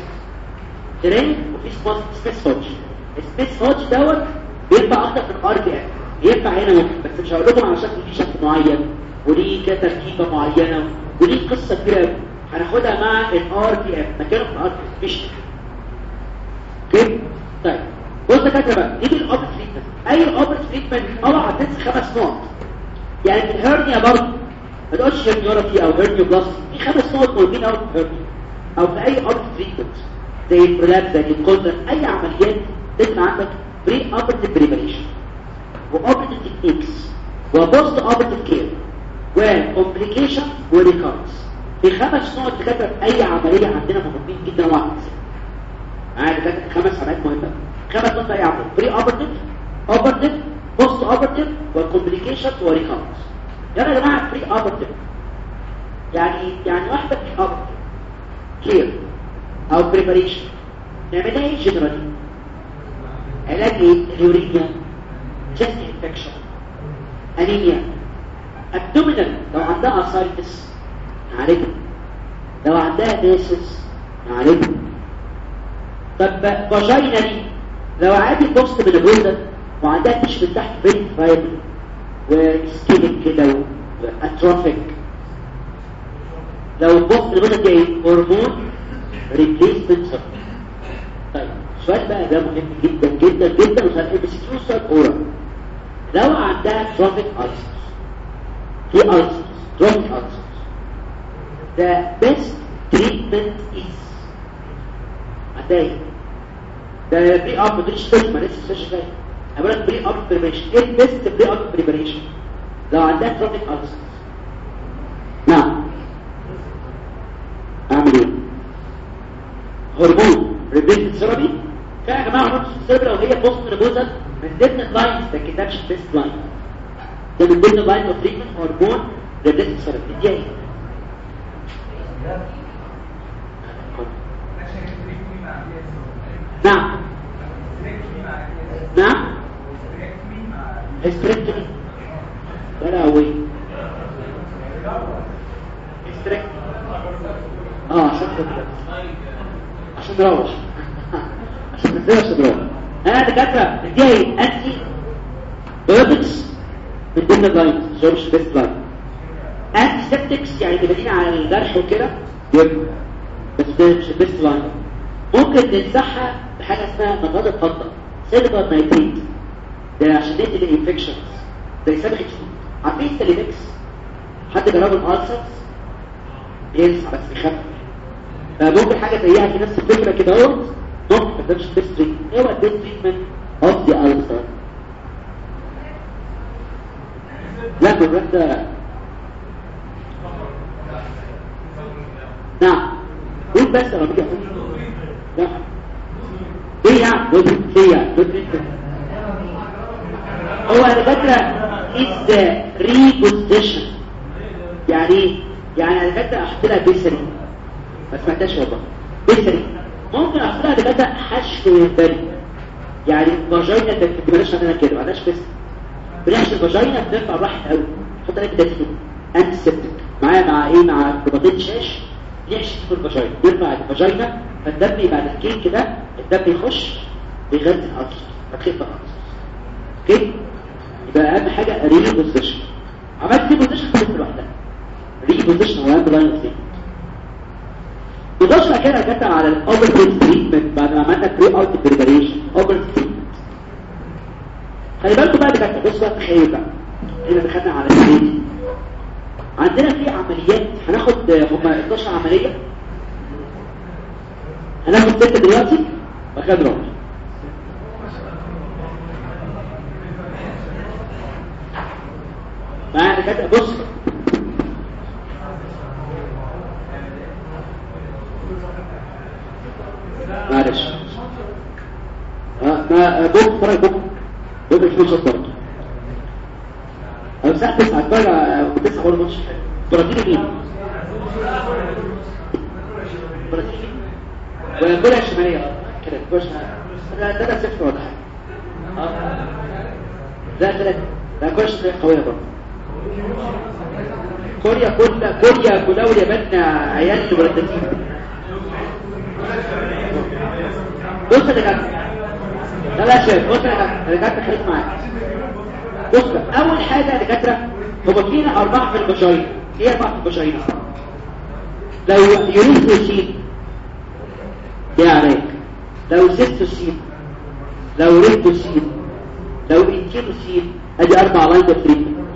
ring وفي Smith Hodge Smith Hodge دوت بينفع أكتر في ال RVF ينفع هنا ممكن بس مش هقول لكم على شكل في شكل معين وليه كده تركيبه معينه وليه قصه كبيره هناخدها مع ال RVF مكانه في ال RVF مش okay طيب بص يا دكاتره بقى دي ال operative treatment any operative treatment طبعا هتنسى خمس نقط يعني في ال hernia برضه ما تقولش herniorrhaphy أو hernioplasty في خمس نقط مهمين قوي في ال hernia أو في اي operative treatment زي ال prolapse زي ال goiter اي عمليات لازم عندك preoperative preparation و operative techniques و post operative care و complication و recurrence في خمس نقط كده في اي عمليه عندنا مهمين جدا واحد عادي كده خمس عمليات مهمه خمس نقط اي عمليه pre operative operative post operative و complication و recurrence يلا يا جماعة pre operative يعني يعني واحدة pre operative care أو preparation نعملها إيه generally علاج إيه اليورينيا جست انفكشن انيميا ابدومينال لو عندها اسايتس نعالجها. لو عندها ناسس نعالجها. طب فاجينالي لو عادي بوست من الجلد وعندها من تحت برين فايبر وسكيلك كده واتروفيك لو من الجلد دي هرمون ريبليسمنت طيب السؤال بقى ده مهم جدا جدا جدا وسؤال ام سي كيو سؤال أورا. لو عندها تروفيك ألسرز في ألسرز تروفيك ألسرز the best treatment is عندها إيه؟ ده بري اب مدريش تسمى لسه السيشن جاي أقول لك بري اب بريبريشن إيه البيست بري اب بريبريشن لو عندها تروفيك ألسرز نعم. اعمل إيه؟ hormone replacement therapy فيها يا جماعة hormone therapy لو هي post menopausal من ضمن ال lines ده كتابش best line ده من ضمن ال line of treatment hormone replacement therapy دي إيه نعم. نعم. لا هو hysterectomy آه عشان كده عشان نروح عشان نروح أنا دكاترة اديها antibiotics من ضمن ال line سورش best line antiseptics يعني بتبين على الجرح وكده. بس ده مش best line ممكن ننصحها بحاجة اسمها مضاد الفضة. silver nitrate ده عشان نقتل ال infections ده يسابق عارفين السليمكس حد جرب ال ulcers بينسى بس بيخفف فممكن حاجة زيها في نفس الفكرة كده أهو. ممكن ما تبقاش best treatment إيه هو ال best treatment of the ulcer لا بالرد ده. نعم. قول بس يا ربيع لا إيه يعني قول إيه يعني قول هو على فكرة is the reposition. يعني؟ يعني على فكرة أحط لها بيسري ما سمعتهاش والله. بيسري ممكن أحط لها بكده حشو ينبري يعني فاجينا ده بلاش أنا كده عندهاش بس. بنحشي الفاجينا بنرفع راحت قوي. نحط عليها كده antiseptic معايا مع إيه؟ مع رباطين شاش يحشي في ال vagina؟ يرفع ال vagina. فالدم يبقى الكيك كده. الدم يخش بيغذي ال ulcer فتخف الألسر okay؟ يبقى أهم حاجة reposition. عملت reposition خلصت لوحدها. reposition هو أهم line دي نخش كده جت على ال operative treatment بعد ما عملنا pre op preparation operative treatment خلي بالكم بقى ده بص بقى تخيل بقى. هنا دخلنا على البيت عندنا في عمليات. هناخد هم 12 عملية. هناخد ستة دلوقتي وخد روح معايا كده بص. معلش. ما بوك فرق بوك. بوك مش مش برضه أنا ساعه تسعة بقى وتسعة ولا ماتش برازيل مين؟ برازيل وكوريا الشمالية. كده كوريا الشمالية. ده ده صفر ولا حاجة. ده ثلاثة كوريا الشمالية قوية برضه. كوريا كل كوريا كلها واليابان عيال مرددين بص يا دكاتره لا لا شايف بص يا دكاتره خليك معايا بص أول حاجة يا دكاترة هو فينا أربعة في البشاير. إيه أربعة في البشاير؟ لو urethrocele دي عليك لو cystocele لو rectocele لو enterocele ادي أربع line of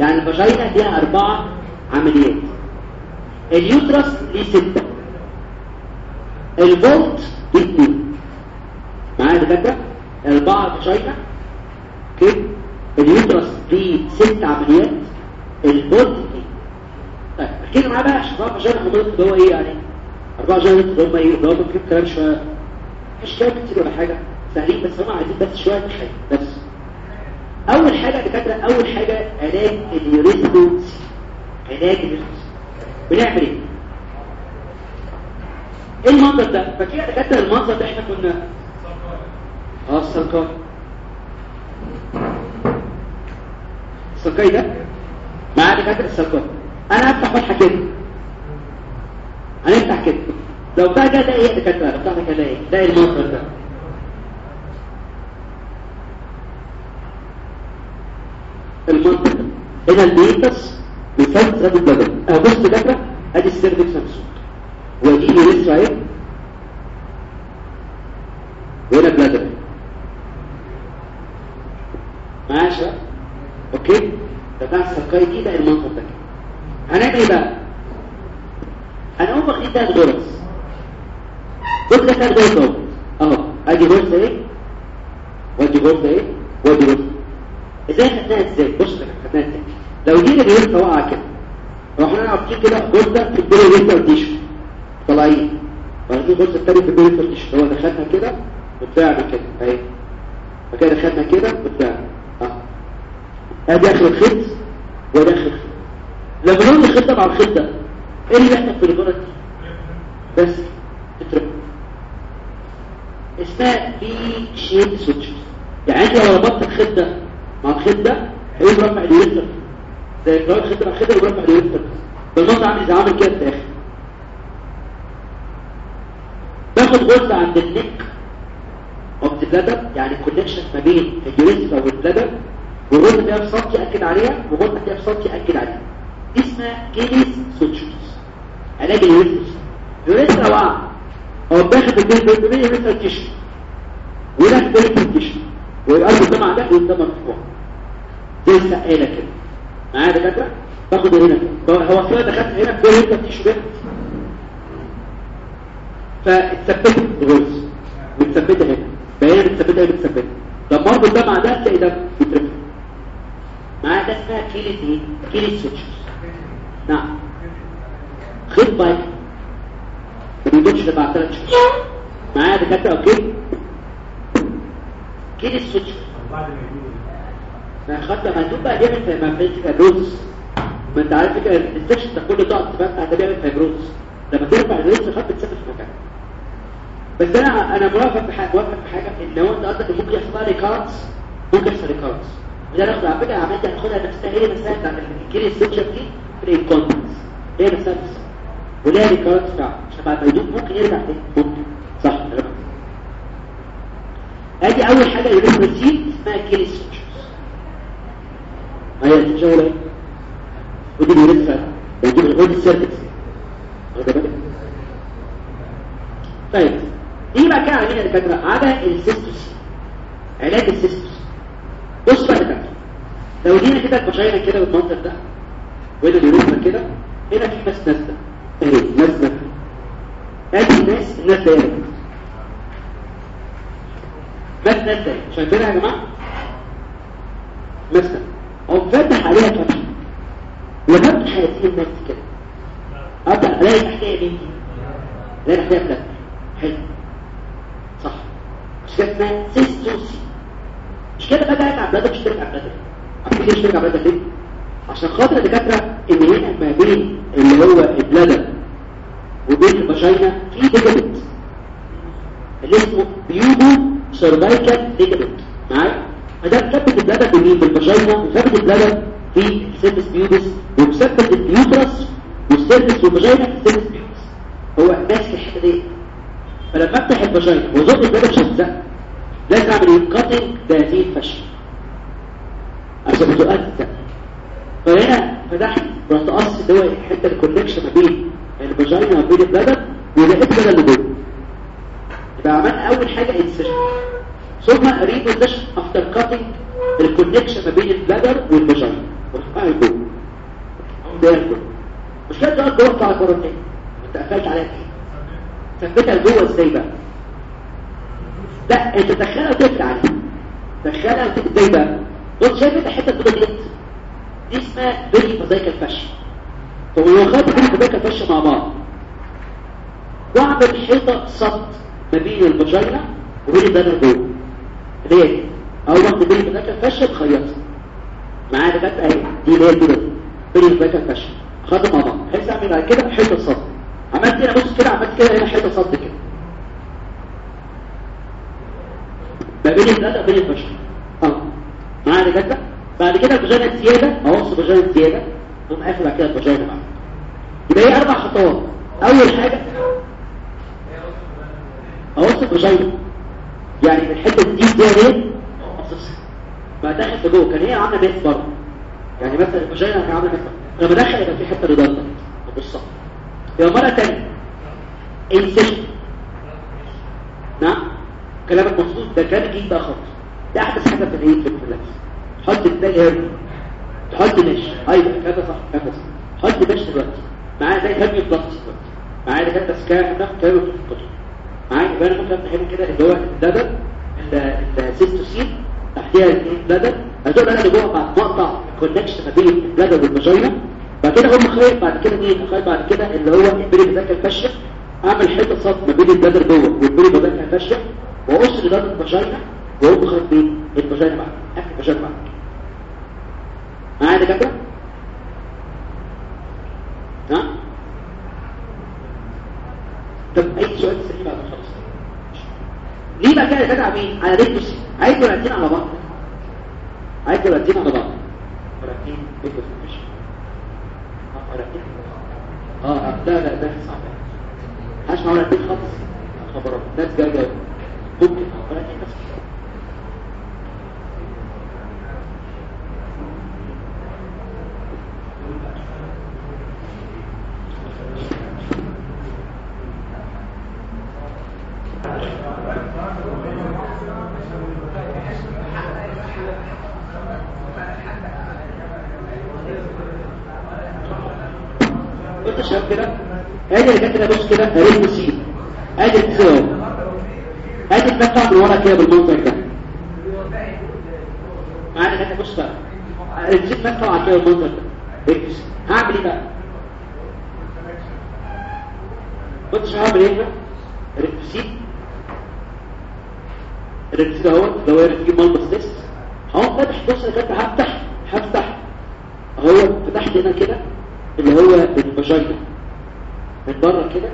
يعني ال vagina فيها أربعة عمليات. ال uterus ليه ستة. ال vault ليه اثنين معايا دكاتره اربعه vagina okay ال uterus ليه ست عمليات ال vault ليه طيب أحكي لي معايا بقى عشان اربعه vagina حضرتك هو إيه يعني؟ أربعة vagina اللي هم إيه؟ اللي هو ممكن كلام شوية. مش كلام كتير ولا حاجة. سهلين بس هم عايزين بس شوية تخيل. بس أول حاجة دكاترة أول حاجة علاج اليوريثروس علاج اليوريثروس بنعمل إيه؟ إيه المنظر ده؟ فاكر يا دكاترة المنظر ده إحنا كنا آه السرقان السكاي ده معاه دكاتره السكاي أنا هفتح فتحه كده هنفتح كده لو بتاع ده ده إيه دكاتره بتاع ده كده إيه ده المنظر ده المنظر ده هنا البيتس بيفرد ثلاث البدن اهو بص دكاتره ادي السيرفكس ممسوك ودي لسه اهي وهنا بلادر شباب أوكي؟ ده بتاع السكاي دي ده ده كده هنعمل إيه بقى؟ هنقوم واخدين تلات غرز كل ده غرز أهو. ادي غرزه إيه؟ وادي غرزه إيه؟ وادي غرزه إزاي خدناها إزاي؟ بص كده خدناها لو دي اللي واقعه كده رحنا نعرف كده غرزه في البيري ريتر تيشو طالعين وبعدين غرزه الثانية في البيري ريتر تيشو هو دخلنا كده وطلعنا كده. اهي فكده دخلنا كده وطلعنا. ادي اخر الخيط وادي اخر لما نقول الخيط مع الخيط ده إيه اللي بيحصل في الغرز دي بس تترك. اسمها في شيب سويتشز يعني أنت لو ربطت الخيط ده مع الخيط ده هيقوم رفع اليوتر زي الجواد الخيط مع الخيط ورفع اليوتر بالنص عامل زي عامل كده في الآخر. باخد غرزه عند النك اوف بلادر يعني كونكشن ما بين اليوريثرا والبلادر وغرزه فيها بسطي اكد عليها وغرزه فيها بسطي اكد عليها دي اسمها كيليس سوتشرز علاج اليوريثرا اليوريثرا وقع هو باخد البيت بين اليوريثرا تيشو وده البيت تيشو والقلب الدمع ده والدم مفتوح زي السقاله كده معايا دكاتره باخد هنا هو كده دخلت هنا في اليوريثرا تيشو ده فاتثبتت الغرز متثبته هنا فهي متثبته هنا متثبته طب برضه الدمع ده تلاقي ده بيترفع اسمها كيليس إيه؟ كيليس سوتشرز نعم. خيط بايك ما بيدومش بعد ثلاث شهور معايا دكاتره أوكي؟ كيليس سوتشرز بعد ما خدت ما تبقى بيعمل في فيش فيبروز. ما انت عارف كده الانفكشن ده كله تقعد تفتح ده بيعمل فيبروز. لما ترفع الريس خط بتثبت في مكانها بس أنا أنا موافق بحاجه موافق بحاجة إن لو أنت قصدك ممكن يحصل لي كارتس ممكن يحصل لي كارتس وده ناخد على فكرة العملية دي هناخدها نفسها هي نفسها بتاعت الكيري ستيكشر دي في الكونتنس هي نفسها بس وليها ريكارت بتاعها عشان بعد ما يدوب ممكن يرجع تاني. ممكن. صح أدي أول حاجة اللي بنرسيل اسمها كيري ستيكشرز هي التجاوله إيه ودي لسه ودي واخد بالك؟ طيب. دي بقى كده علينا الدكاتره على السيستوس علاج السيستوس بص بقى دكاتره لو جينا كده البشايره كده بالمنظر ده وهنا اليوريثرا كده هنا في ناس نازلة. اهي نازلة. ادي الناس الناس دايرة. ناس نازله شايفينها يا جماعة؟ مثلا أو فتح عليها فتح وفتح هذه الناس كده. ابدا الاقي تحتها مين الاقي تحتها فتح حلو. صح. مش كده؟ اسمها cystocele مش كده بقى على bladder مش ترجع bladder عارفين ليه مش ترجع bladder ليه؟ عشان خاطر الدكاترة إن هنا ما بين اللي هو ال bladder وبين ال vagina في ligament اللي اسمه pubocervical ligament معايا؟ فده مثبت ال bladder بمين بال vagina وثبت ال bladder في ال cervix pubis ومثبت ال uterus وال cervix وال vagina في ال cervix pubis هو ماسك الحتة دي. فلما افتح ال vagina وزق ال bladder مش هتزق لازم اعمل إيه cutting بهذه ال fascia. عشان تؤثر فهنا فتحت قص اللي هو الحته ال connection ما بين ال vagina وما بين ال bladder ولقيت كده اللي جوه. يبقى عملنا أول حاجة incision ثم reposition after cutting ال connection ما بين ال bladder وال vagina ورفعها لجوه. ده لجوه مش كده تقعد جوه بتاع تاني انت قفلت عليها. إيه ثبتها لجوه إزاي بقى؟ لا أنت تدخلها وتقفل عليها تدخلها وتقفل إزاي بقى بص شايف انت الحته دي دي اسمها perivesical fascia طب لو خدت perivesical fascia مع بعض. واعمل حيطه صد ما بين ال vagina وبين ال bladder جوه اللي هي دي أو واخد peri fascia تخيطها معايا ده أهي دي اللي هي البيضاء perivesical fascia خدوا مع بعض. بحيث اعمل كده حيطة صد. عملت هنا بص كده عملت كده هنا حيطة صد كده. ما بين ال bladder وبين ال fascia آه معايا ده بعد كده ال vagina زياده اقص ال vagina زياده ثم اخر بعد كده الفاجينا بعد يبقى هي أربع خطوات. أول حاجة أوصل الفاجينا يعني من الحتة دي دي إيه؟ بقى داخل في جوه. كان هي عاملة ميس بره يعني مثلا الفاجينا كان عاملة بره لما دخل يبقى في حتة ريدندنت بصها يبقى مرة ثانية انسيشن نعم. كلامك مظبوط ده كان جديد بقى خالص. ده أحدث حاجة في الايه في الفلاكس حط التاني هيرمي تحط مش أيوه كده صح كده صح. حط مش دلوقتي. معايا زي هرمي بلاستيك دلوقتي. معايا ده كانت سكان ناخد كلامه في معايا يبقى أنا ممكن افتح كده اللي هو الدبل السيستوسين تحتيها الاثنين هتقول أنا اللي جوه بعد مقطع الكونكشن ما بين البلادر والفاجينا بعد كده اقوم خايف بعد كده مين؟ خايف بعد كده اللي هو البري ذاك الفاشيه أعمل حتة صف ما بين البلادر جوه والبري ذاك الفاشيه واقص لدرجه الفاجينا خايف بين الفاجينا بعد اخر الفاجينا بعد معايا ده كده ها؟ طب أي سؤال سريع بعد ما خلص ليه بقى كده جدع؟ مين؟ على ريكتوس عايز ورقتين على بعض. عايز ورقتين على بعض. ريكتوس مش آه ورقتين آه لا لا ده صعب. هاش مع ورقتين خالص. خبرات. ناس جاية جاية شباب كده كانت كده بص كده هريد مسيب ادي التساوي ادي المدفع من ورا كده بالمنظر ده معانا كده بص بقى كده ده هعمل إيه بقى بص هعمل إيه هو هو تيست هقوم فاتح بص أنا كنت هفتح. هفتح. اهو فتحت هنا كده. اللي هو الفاجينا من بره كده.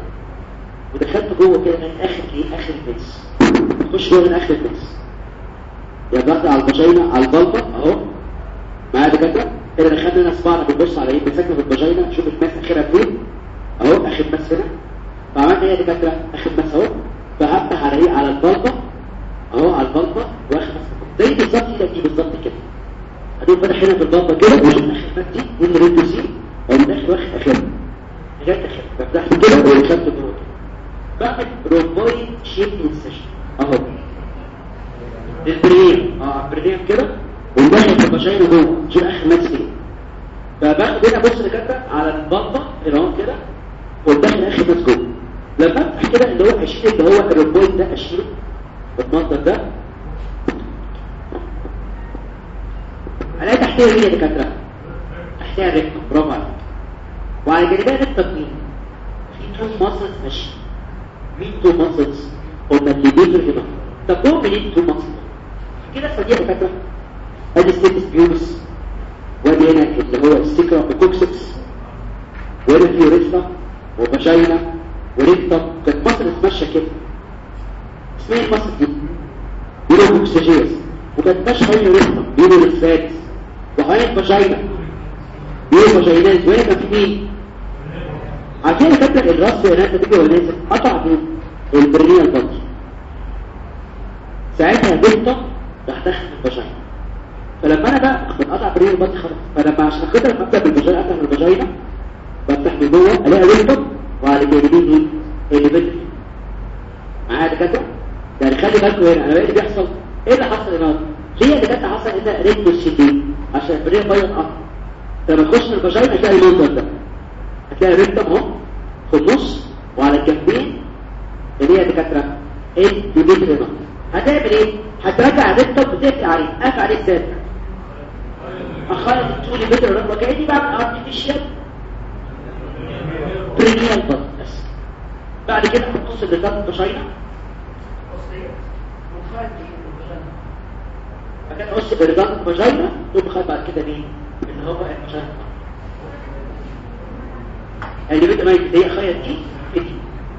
ودخلت جوه كده من آخر إيه؟ آخر البيس تخش جوه من اخر يا بقى على الفاجينا على البلطة أهو. معايا دكاترة؟ كده دخلنا هنا صباعنا بنبص على إيه؟ بنسكن في الفاجينا نشوف الماس آخرها فين. أهو آخر ماس هنا. فعملت إيه يا دكاترة؟ آخر ماس أهو. فهفتح على إيه؟ على البلطة. أهو على البلطة. واخر ماس زي بالظبط إيدك دي بالظبط كده. هتقوم فاتح هنا في البلطة كده وشوف آخر ماس دي دي اللي ريد سي ومن داخل واخد آخرها. لغايه آخرها. بفتحت كده ودخلت جوه بعمل رومبويد شيب انسيشن اهو البريم آه البريم كده. في الفاجينا جوه شوف اخر فين فباخد هنا بص كده على البلطه هنا اهو كده وندخل آخر ماس جوه. لما افتح كده اللي هو اشيل اللي هو الرومبويد ده اشيله بالمنظر ده. الاقي تحتية إيه يا دكاترة؟ تحتها الريكتوم برافو عليك. وعلى جانبها مين في تو ماسلز ماشي مين تو ماسلز قلنا اللي بيجر هنا طب دول منين تو ماسلز كده فدي دكاتره ادي ستيتس بيوبس وادي هنا اللي هو السكرا بكوكسكس وهنا في ريستا وفاجينا وريكتم كانت ماسلز ماشيه كده. اسمها إيه الماسل دي؟ بيقولوا بوكسجيز وكانت ماشية حوالين ريكتم بيقولوا ريسفاتس وحوالين الفاجينا بيقولوا فاجينات وهنا كان في مين؟ عشان كده الرأس هناك تيجي ونازل. قطع مين البرينيال بلج ساعتها داخل في الفاجينا فلما أنا بقى بنقطع برينيال بلج خلاص. فلما عشان كده لما أبدأ بالفاجينا أفتح الفاجينا بفتح من جوه الاقي دلتا وعلى جانبين اللي بدري معايا دكاترة؟ يعني خلي بالكم هنا أنا بقيت بيحصل إيه اللي حصل هنا؟ ليه اللي كانت حصل هنا رجل الشديد؟ عشان البرينيال بلج قطع لما تخش الفاجينا هتلاقي المنظر ده. هتلاقي الريكتم أهو في النص وعلى الجنبين اللي هي دكاتره إيه؟ بيجي هنا هتعمل إيه؟ هترجع الريكتم بتقفل عليه قافل عليه إزاي اخرج الطول متر الرقبه كاني بعمل ارتفيشال برينيال بس. بعد كده هتقص الريكتم بشينه فكان قص بشينه تقوم خد بعد كده مين؟ اللي هو الفشل اللي بدأ ما هي خيط دي؟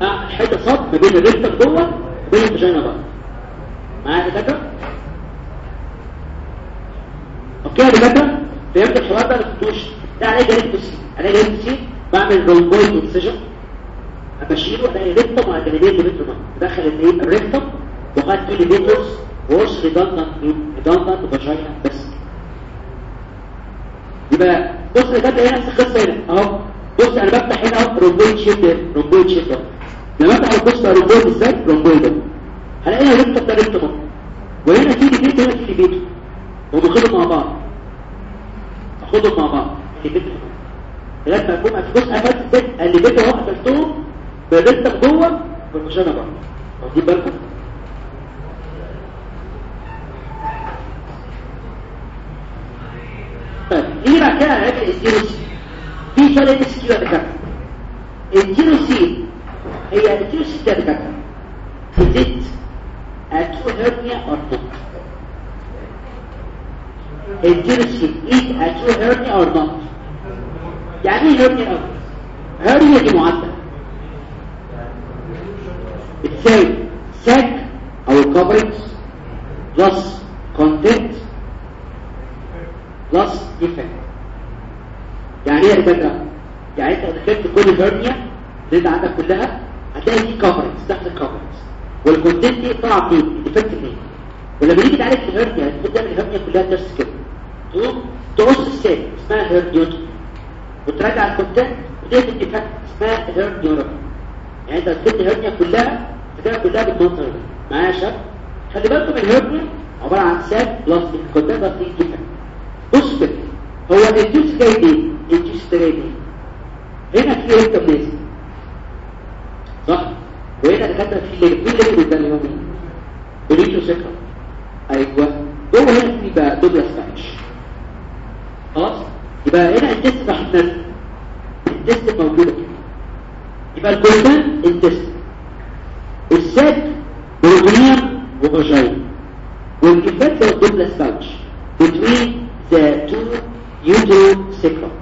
الحته صب بين الريكتم جوه وبين الفاجينا بره معايا كده أوكي كده دكاتره فهمت الحوار ده ما ده عليه جريد بسي عليه جريد بسي بعمل رومبويد انسجن ابشيله الاقي ريكتم على جانبين الليبيتوم بدخل الايه الريكتم وقعد في ليبيتوس ووش ريدندنت ريدندنت فاجينا بس. يبقى بص يا كابتن هنا نفس القصة هنا. أهو. بص أنا بفتح هنا أهو رومبويد شيب رومبويد شيب لما افتح البص على رومبويد إزاي؟ رومبويد اهو هلاقي هنا ريكتم ده ريكتم اهو وهنا في ليبيتو هنا في ليبيتو وباخدهم مع بعض. اخدهم مع بعض. ليبيتو لغايه ما اكون في جزء قفلت البيت الليبيتو أهو قفلتهم بالريكتم جوه. والمشانه بره واخدين بالكم؟ طيب إيه بقى؟ كده علاج الاستيروسين في فرق اسكيو يا دكاتره الجيروسين هي يا دكاتره بتزيد اتو هيرنيا اور نوت الجيروسين إيه اتو هيرنيا اور نوت يعني هيرنيا هيرنيا دي معدل بتساوي ساك أو الكفرنج بلس كونتنت plus defect يعني إيه يا دكاتره يعني أنت دخلت كل hernia انت عندك كلها؟ هتلاقي في covering تحت ال covering وال content دي طالعه فين ال defect فين ولما نيجي تعالج ال hernia المفروض تعمل ال hernia كلها درس كده. تقوم تقص ال sac اسمها herniotomy وتراجع ال content وتقفل ال defect اسمها herniotomy يعني انت دخلت ال hernia كلها كده كلها ده. معايا يا شباب؟ خلي بالكم الهرنيا عبارة عن ساك بلس الكونتنت بلس ديفكت بص كده هو الجوس جاي إيه؟ ده جاي إيه؟ هنا في ريكتم نازل صح؟ وهنا دخلنا في اللي في اللي قدام اليوم بريتو سكر أيوه. جوه هنا في بقى دوبلاس باتش خلاص؟ يبقى هنا التست تنزل التست موجودة يبقى الكولمان التست. الساك بروتونيوم وفاجين والكفات هو الدوبلاس باتش between the two uterosacrum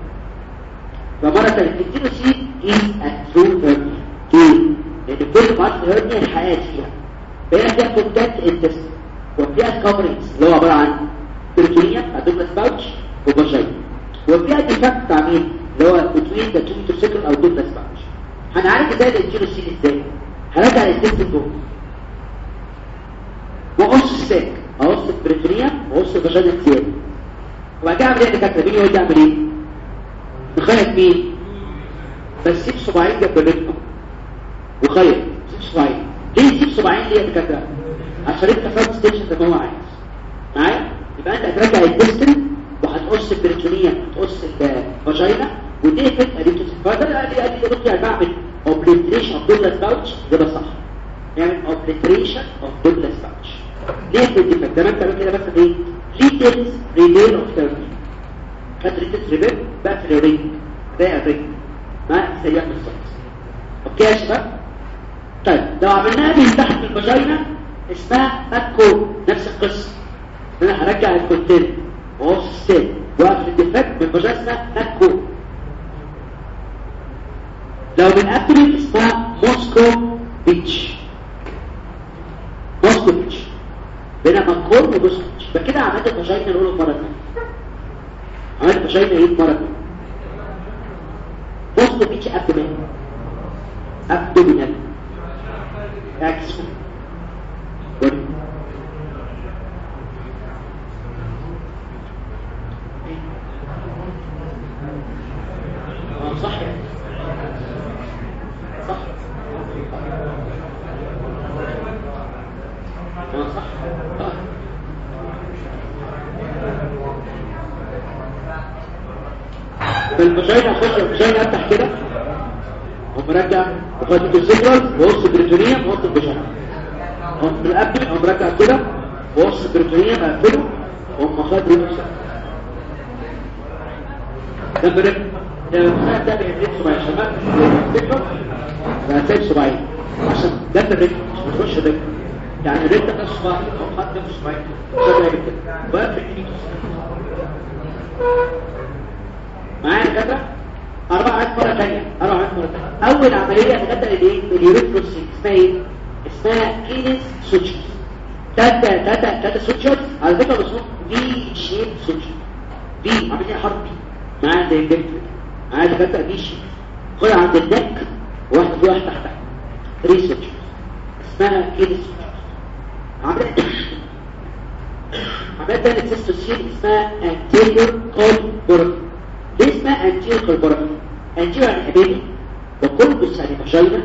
فمرة الانتيروسين is a true hernia ليه؟ لأن كل بعض الهرنيا الحياة فيها. فهنا فيها كونتاكت انتست وفيها كفرنجز اللي هو عبارة عن بيرتونيا ادوبلاس باوتش وفاجين وفيها ديفكت بتاع مين؟ اللي هو between the two uterosacrum أو دوبلاس باوتش هنعالج إزاي الانتيروسين إزاي؟ هرجع الانتست جوه وقص الساك أقص البريتونيا وأقص الفاجينا زياده وبعد كده أعمل إيه؟ يا دكاتره مين يقول لي اعمل إيه؟ نخيط مين بس سيب صباعين جنب الرجل وخيط سيب صباعين. ليه سيب صباعين ليه يا دكاتره عشان انت فاهم ستيشن زي ما هو عايز. معايا؟ يبقى انت هترجع الديستن وهتقص البريتونيا هتقص الفاجينا وتقفل اديتوس فده قال لي قال لي دكتور بعمل اوبليتريشن اوف دوبلاس باوتش ده صح. نعمل اوبليتريشن اوف دوبلاس باوتش ليه الديفكت زي ما انت كده مثلا إيه؟ ريتيلز ريلين اوف ثيرابي خدت ريتيلز ريبيل بقى في الرينج ده الرينج ما سريع بالظبط. أوكي يا شباب؟ طيب لو عملناها من تحت الفاجينا اسمها ماكو نفس القصة. أنا هرجع الكونتين واقص السيل واقفل الديفكت من الفاجينا اسمها لو من ابريل اسمها موسكو بيتش. موسكو بيتش. بينما الكورن وبوسكو بيتش. فكده عملت الفاجينا الأولى مرة ثانية عملت الفاجينا إيه مرة ثانية موسكو بيتش ابدومين ابدومينال إكس صح؟ صح. صح. صح بالفجاينة اخش الفجاينة افتح كده؟ ومرجع وخدت السيكرال ووصل بريتونيا ووصل الفجاينة هم بالابل هم مرجع كده ووصل بريتونيا مقفله وهم خد ريتوسا ده بريك ده المساعد ده صباعي. شمال عشان ده الريك مش بتخش ريك يعني الريك ده صباعي أو حد مش صباعي. بقى في معايا كده؟ أربع عاد مرة تانية أربع عاد مرة تانية. أول عملية تبدأ الإيه؟ اليوريثروس اسمها إيه؟ اسمها كينس سوتشر تاتا تاتا تاتا سوتشر على فكرة باسمه في شيب عامل إيه حرف بي معايا زي البنت معايا دكاتره بي شيت خد عند النك واحد في واحد تحت ريسيرش اسمها Kelly's عملت عملت تاني cystocele اسمها anterior colporrhaphy ليه اسمها anterior colporrhaphy يعني حبيبي و colpos يعني vagina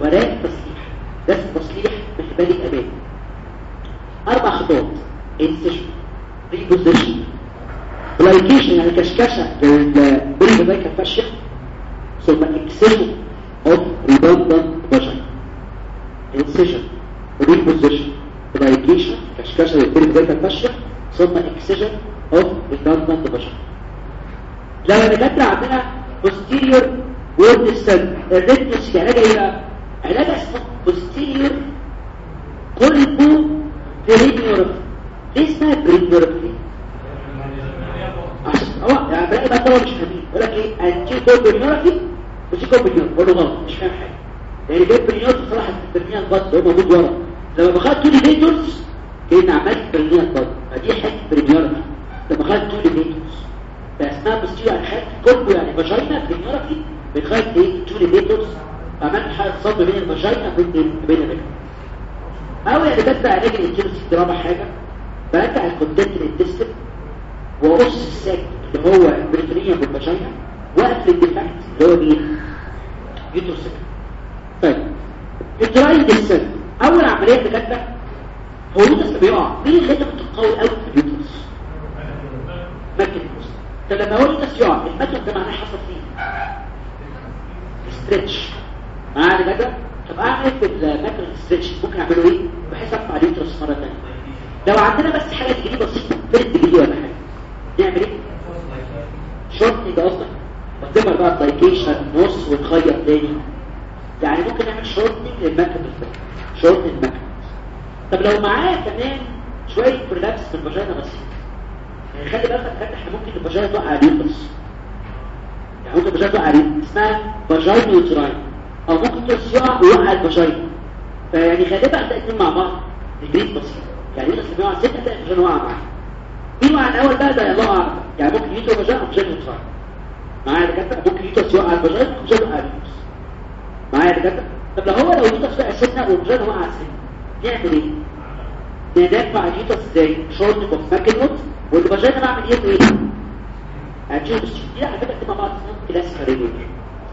وراء تصليح ده تصليح محبالي الأمامي. أربع خطوات incision reposition plication يعني كشكشة. لل prevesical fascia ثم excision redundant vagina incision reposition plication كشكشة. لل prevesical fascia ثم excision of redundant vagina لو عندنا posterior wall descent ال rectocele علاج إيه بقى علاج اسمه posterior colpoperineorrhaphy ليه اسمها perineorrhaphy عشان هو يعني بلاقي بقى طبعا مش فاهمين يقول لك إيه انتي كولبو وسي كولبو بقول له غلط مش فاهم حاجة يعني جايب برينيورفي صراحة البرينيال بط هو موجود ورا لما باخد تولي فيتورز كأن عملت برينيال بط فدي حتة برينيورفي لما خدت تولي فيتورز فاسمها بوستيريور يعني خدت كولبو يعني فاجينا برينيورفي بتخيل إيه تولي فيتورز عملت حاجة صد بين الفاجينا وبين بين الرجل أو يعني بس علاج الانتيروسي رابع حاجة برجع ال content لل intestine واقص ال sac اللي هو ال peritoneum وال vagina واقفل ال defect اللي هو مين uterosacral طيب uterine descent اول عمليه بجد هو ال uterus بيقع مين اللي انت بتقوي قوي في ال uterus Mackenrodt طب لما هو ال uterus يقع ال Mackenrodt ده معناه حصل فيه stretch معايا كده طب اعمل في ال Mackenrodt stretch ممكن اعمله إيه بحيث ارفع ال uterus مره ثانية لو عندنا بس حاجة degree بسيطه first degree ولا حاجة نعمل إيه shortening قصدك قدامك بقى دايكيشن نص ونخيط تاني يعني ممكن نعمل shortening لل Mackenrodt shortening ال Mackenrodt طب لو معايا كمان شوية prolapse في ال vagina بسيط يعني خلي بالك كده إحنا ممكن ال vagina تقع على ال uterus يعني ممكن ال vagina تقع عليه اسمها vagino uterine أو ممكن تسيع ويوقع ال vagina فيعني غالبا هتلاقي الاثنين مع بعض الجريد بسيط يعني uterus بيقع ستة هتلاقي ال vagina واقع معاه مين وقع الأول بقى ده الله اعلم يعني ممكن utero vaginal أو vagino uterine معايا دكاتره ممكن uterus يوقع ال vagina أو vagina يوقع ال uterus معايا دكاتره طب لو هو لو uterus وقع سنه وال vagina وقع سنه نعمل إيه ندفع ال uterus إزاي shortening of Mackenrodt وال vagina بعمل إيه وايه هتشوف دي على فكره تبقى بعض اسمهم كلاسيكال ريجولر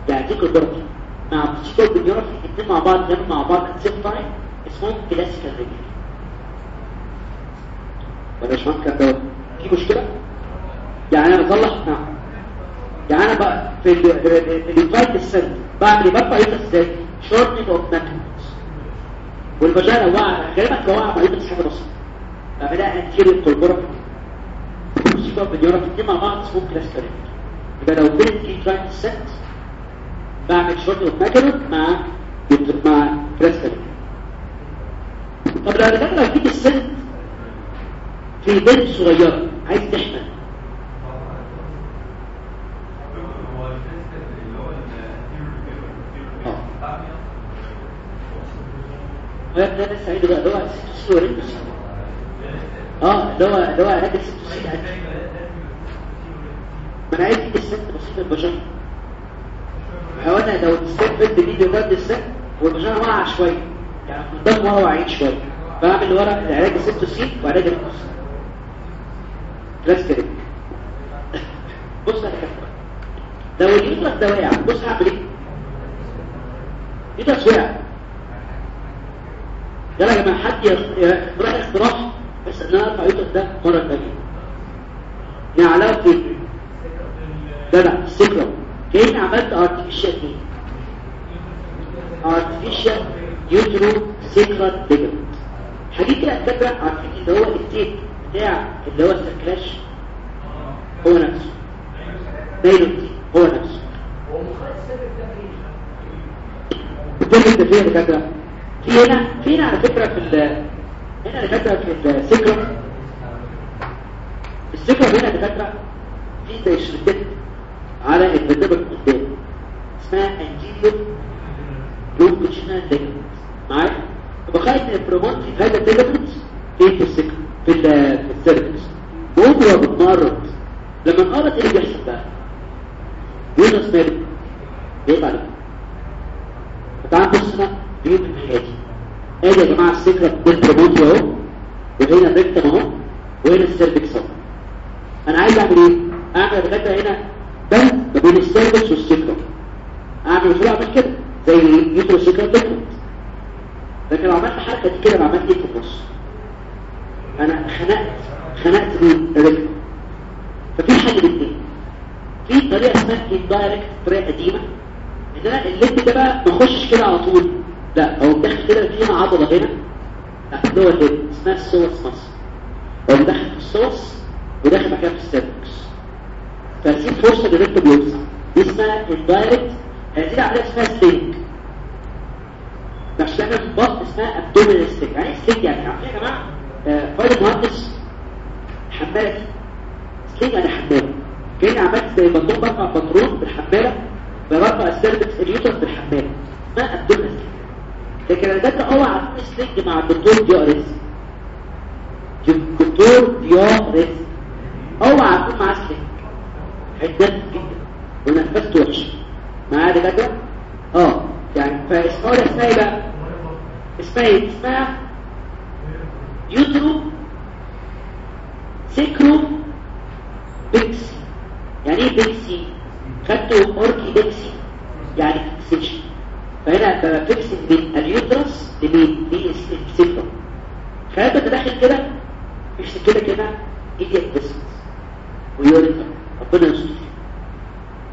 يعني دي كوردورتي مع بسيطه بالجرافي الاثنين مع بعض جنب مع بعض ات سيم تايم اسمهم كلاسيكال ريجولر ولا مش ممكن ده في مشكله يعني أنا بصلح نعم يعني أنا بقى في ال في الفايت السن بعمل إيه برفع يوترس إزاي شورت اوف ماكنوت والفاجينا وقع غالبا توقع مع يوترس حاجة بسيطه بعملها انتيريور كولبورا بسيطه بالجرافي الاثنين مع بعض اسمهم ريجولر يبقى لو كنت في ترايت السن بعمل شورت اوف ماكنوت مع مع كلاسيكال طب لو لو جيت السن في بنت صغيرة عايز تحمل. ده ده سعيد بقى اللي هو ست بس آه اللي هو علاج ست سنين ما أنا عايز الست بسيطه البشر أنا لو الست بنت فيديو جنب الست والبشر واقع شوية يعني قدام وهو واقعين شوية بعمل ورا العلاج ست سنين وعلاج النص كده بص يا كده لو اليوترس ده واقع بص هعمل إيه uterus وقع يلا يا جماعة حد يروح اقتراح بس ان أنا ارفع uterus ده مرة ثانية يعني في ده لا السكره كأن عملت artificial إيه artificial uterosacral ligament حاجة كده فاكره عارفين اللي هو ال tape بتاع اللي هو السكلاش هو نفسه. نايلوتي هو نفسه. هو مخرج السبب ده فين؟ اللي فيها فاكره في هنا في هنا على فكرة في ال هنا اللي فاكره في السكره السكره هنا اللي فاكره في زي شركات على البدبه قدام اسمها انجيليو لونجيتيودنال ليجمنت معايا؟ ان البرومونت في هذا الليجمنت في السكر في ال في السيرفكس وهو بتمرض لما اليوترس ماله بيقطع عليه فتعال بص هنا بيوت من حياتي ادي يا جماعة السكرة بالبروموتي أهو. وهنا الريكتم أهو. وهنا السيرفكس أهو. أنا عايز أعمل إيه؟ أعمل لغاية هنا بند ما بين السيرفكس والسكرة. أعمل إزاي اعمل كده زي اليوترس سكره ديكمنت لكن لو عملت الحركه دي كده لو عملت إيه في النص؟ أنا خنقت خنقت مين الريكتم ففي حاجة الاثنين في طريقة اسمها اندايركت طريقة قديمة. إن أنا الليد ده بقى ما كده على طول. لا هو داخل كده في هنا. عضله هنا جوه الليد اسمها السوس مصر هو داخل في السوس وداخل مكان في السيرفكس فسيب فرصة للريكتم يوسع. دي اسمها اندايركت هذه العملية اسمها ستينج مش تعمل في البطن اسمها ابدومينال ستينج يعني إيه ستينج يعني؟ عارفين يا جماعة آه، فايد مهندس حماله دي ستينج يعني حماله كأني عملت زي بطلون برفع بطرون بالحمالة برفع السيرفكس اليوتر بالحمالة. ما أبدلنا لكن ده اوعى اكون سلينج مع الدكتور دياريس الدكتور دياريس اوعى اكون معاه سلينج حدات جدا. ونفسته وحش. معاه دكاترة؟ آه. يعني فاسمها اسمها إيه بقى. اسمها اسمها يوترو سيكرو بيكسي يعني إيه بيكسي خدته اوركي بيكسي يعني فيكسيشن فهنا بفكسن بين اليوترس لمين؟ للسيكرم فهذا تدخل كده؟ فيكسن كده كده ايديك ديسمس ويوريتا ربنا يستر.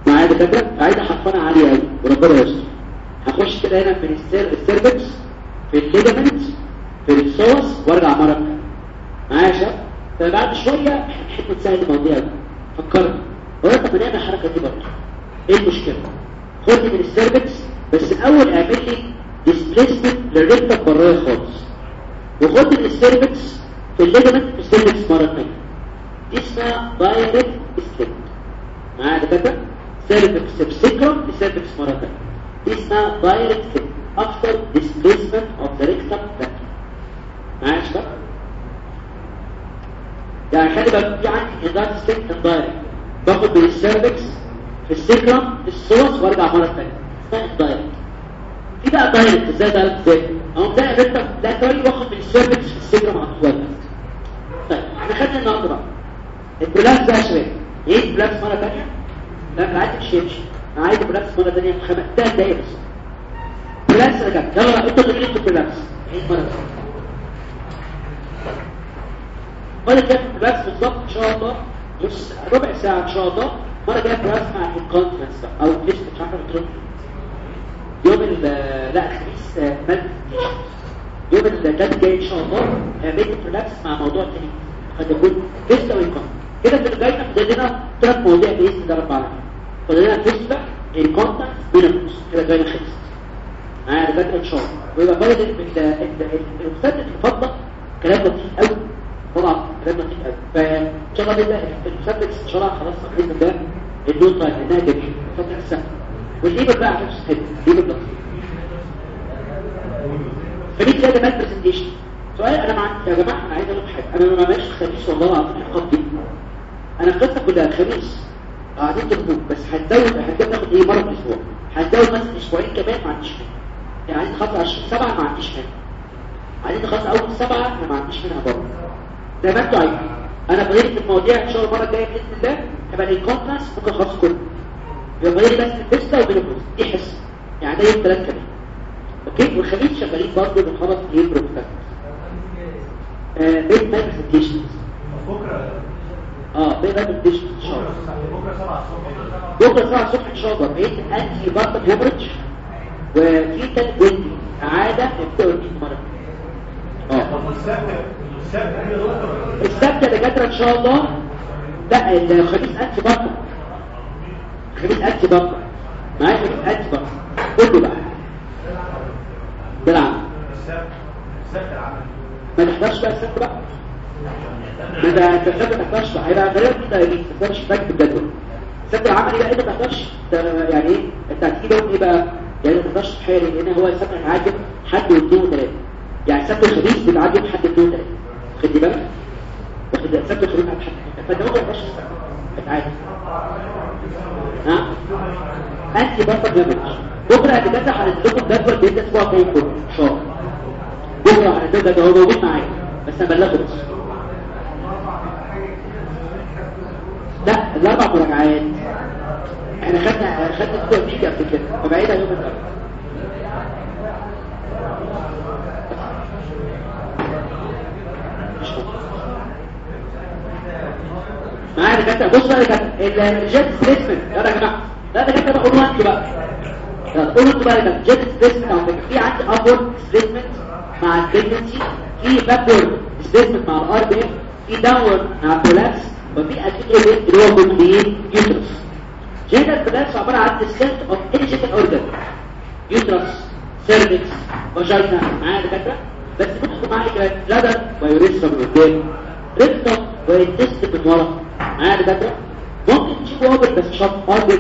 معايا دكاترة؟ عايزة حرفانه عالية قوي وربنا يستر. هخش كده هنا السير السيرفكس في الليجامنت في السوس وارجع مرة ثانية معايا يا شباب؟ فبعد شوية نحب نسهل المواضيع دي. فكرت هو طب نعمل الحركة دي برضه. إيه المشكلة؟ خد من السيرفكس بس الأول اعمل لي ديسبليسمنت للريكتم برايا خالص. وخد السيرفكس في الليجمنت في السيرفكس مرة ثانية دي اسمها دايركت سليب معايا دكاتره سيرفكس سبسيكرم لسيرفكس مرة ثانية دي اسمها دايركت سليب افتر ديسبليسمنت اوف ذا ريكتم معايا يا شباب؟ يعني خلي بالك في عندي انذار ستيك اندايركت باخد من السيرفكس في السكرم في الصوص وارجع مرة ثانية اندايركت في بقى دايركت إزاي دايركت إزاي اهو ده بنت لا تقول واخد من السيرفكس في السكرم على طول طيب إحنا خدنا النهارده بقى يا شباب إيه البلاكس مره ثانية لا عايز مش يمشي أنا عايز البلاكس مره ثانية في خمس دقايق بس بلاكس يا جماعة يلا أنتوا اللي أنتوا بلاكس عيد مره ثانية مرة جاية بس بالظبط ان شاء الله نص ربع ساعة ان شاء الله مرة جاية بس مع الكونفرنس أو الفيست مش بتروح يوم ال لا الخميس مادة يوم الثلاث جاي إن شاء الله هعمل ريلاكس مع موضوع تاني. قد يكون فيست أو الكونفرنس كده في الجاية فاضل لنا ثلاث مواضيع بإذن الله رب العالمين. فاضل لنا الفيست بقى الكونفرنس بين النص كده جاية خلصت معايا دكاترة إن شاء الله. ويبقى فاضل المسدس المفضل كلام لطيف قوي. طبعا كلام لطيف قوي. فان شاء الله بالله المثبت إن شاء الله خلاص باذن الله الدول طيب انها جميل فتره السنة والليبر بقى عشان تستفيد الليبر ده فدي كده مال برزنتيشن سؤال أنا مع يا جماعة أنا عايز أقول حاجة. أنا ما بعملش خميس والله العظيم الحلقات دي أنا القصة كلها خميس قاعدين تطبق بس هتزود هتزود ناخد إيه؟ مرة في الأسبوع. هتزود مثلا أسبوعين كمان ما عنديش مانع يعني عايز نخلص 20 7 ما عنديش مانع عايزين نخلص أول سبعة أنا ما عنديش منها برضه. زي ما أنتوا عايزين. أنا فضلت المواضيع إن شاء الله المرة الجاية بإذن الله هبقى الكونفرنس ممكن خلاص كله. فاضل بس الفيستا وبينكوز دي حصه يعني ده يوم ثلاث كمان. أوكي؟ والخميس شغالين برضه بنخلص إيه بروتكت آه بيت ماي برزنتيشن بكرة. آه بيت ماي برزنتيشن إن شاء الله. بكرة 7 الصبح. بكرة 7 الصبح إن شاء الله. بقيت أنتي بارتك هيمرج وفي تاني ويندي عادة يبداوا يجيب مرة. آه. السبت السبت يا دكاترة إن شاء الله. لا الخميس أنتي بارتك خميس انتي بارتك معايا خميس انتي بارتك كله بقى. بالعب السبت السبت العمل ما نحضرش بقى السبت بقى. ما ده أنت السبت ما تحضرش. بقى هيبقى يا بيه ما تحضرش فاكر الجدول السبت العملي بقى انت ما تحضرش. ده يعني إيه؟ أنت هتيجي يوم إيه بقى يعني ما تحضرش في حالي لأن هو السبت هيعدي حد واثنين وثلاثه يعني السبت الخميس بيتعدي حد واثنين وثلاثه خدي بالك واخد السبت الخميس حد فانت ممكن ما تحضرش السبت. عادي ها؟ انتي بطل دامج بكرة هتجدع هنديكم جدول بيبدا أسبوع جاي كله. إن شاء الله. بكرة هنديكم جدول هو موجود معايا. بس أنا بلغه بس. لا الأربع مراجعات. إحنا خدنا خدنا كتب فيك قبل كده. فبعيد يوم الاربعاء معايا دكاتره بص بقى دكاتره الجيت ستيتمنت يلا يا جماعة دكاتره بقى قولوا أنتوا بقى. قولوا أنتوا بقى دكاتره ستيتمنت على فكره في عندي ابورد ستيتمنت مع البريجنسي في باكورد ستيتمنت مع الار بي في داونورد مع البولابس وفي أكيد اللي هو بين يوترس. جينيتال بولابس عبارة عن ديسنت اوف اني جينيتال اورجان يوترس سيرفكس فاجينا معايا دكاتره بس بصوا معايا كده. لدر ويوريثرا من قدام ريكتوم وينتست من ورا معايا دكاتره ممكن تشوفوا اوبر بس شط ار بي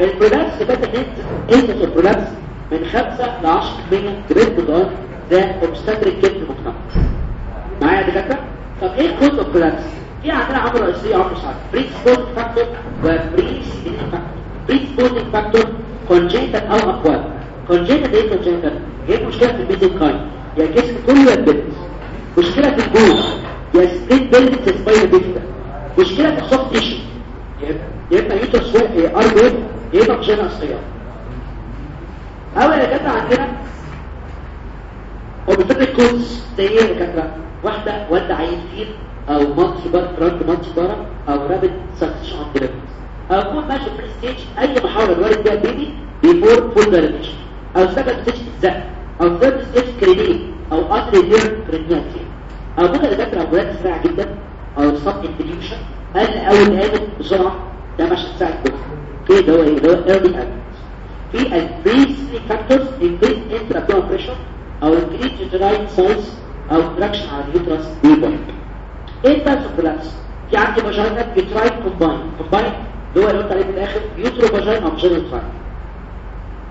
البرولابس ده نت انت البرولابس من 5 ل 10% جريد بدار ده اوبستاتريك كيت المجتمع معايا دكاتره طب إيه كود اوف برولابس في عندنا عامل رئيسيه عمر سعد بري سبورت فاكتور وبري سيدين فاكتور بري سبورت فاكتور كونجنتال أو أقوال. كونجنتال إيه كونجنتال هي مشكله في البيزك كاين يا جسم كله يتبلد مشكلة في الجوز يا سبيد بيلد سباين بيفتا في السوفت تيشو يا اما يوترس ار بي يا إما فاجينا اصليه أول جت عندنا بفكره كودز زي إيه دكاتره واحدة والدة عيل فيل أو ماتش بار فرانك ماتش بارا أو رابط اون ديليفرنس أو يكون ماشي في ستيج أي محاولة الوالد بيها بيبي بيفور فول دايليشن أو سكند ستيج الزق. أو ثيرد ستيج كريدي أو اتري دير كريدياتي أو ممكن دكاتره أولاد سريعة جدا. أو صب انفليوشن قال اول قامت بسرعة ده مش هتساعد كده كده هو إيه ده ايرلي ادمنت في increasing factors increase intraabdominal pressure أو increase uterine size أو traction على اليوترس بيبقى إيه اوف كولابس في عندي فاجينا يوتراين كومباين كومباين اللي هو اللي قلت عليه في الآخر يوترو فاجينا أو فاجينا يوتراين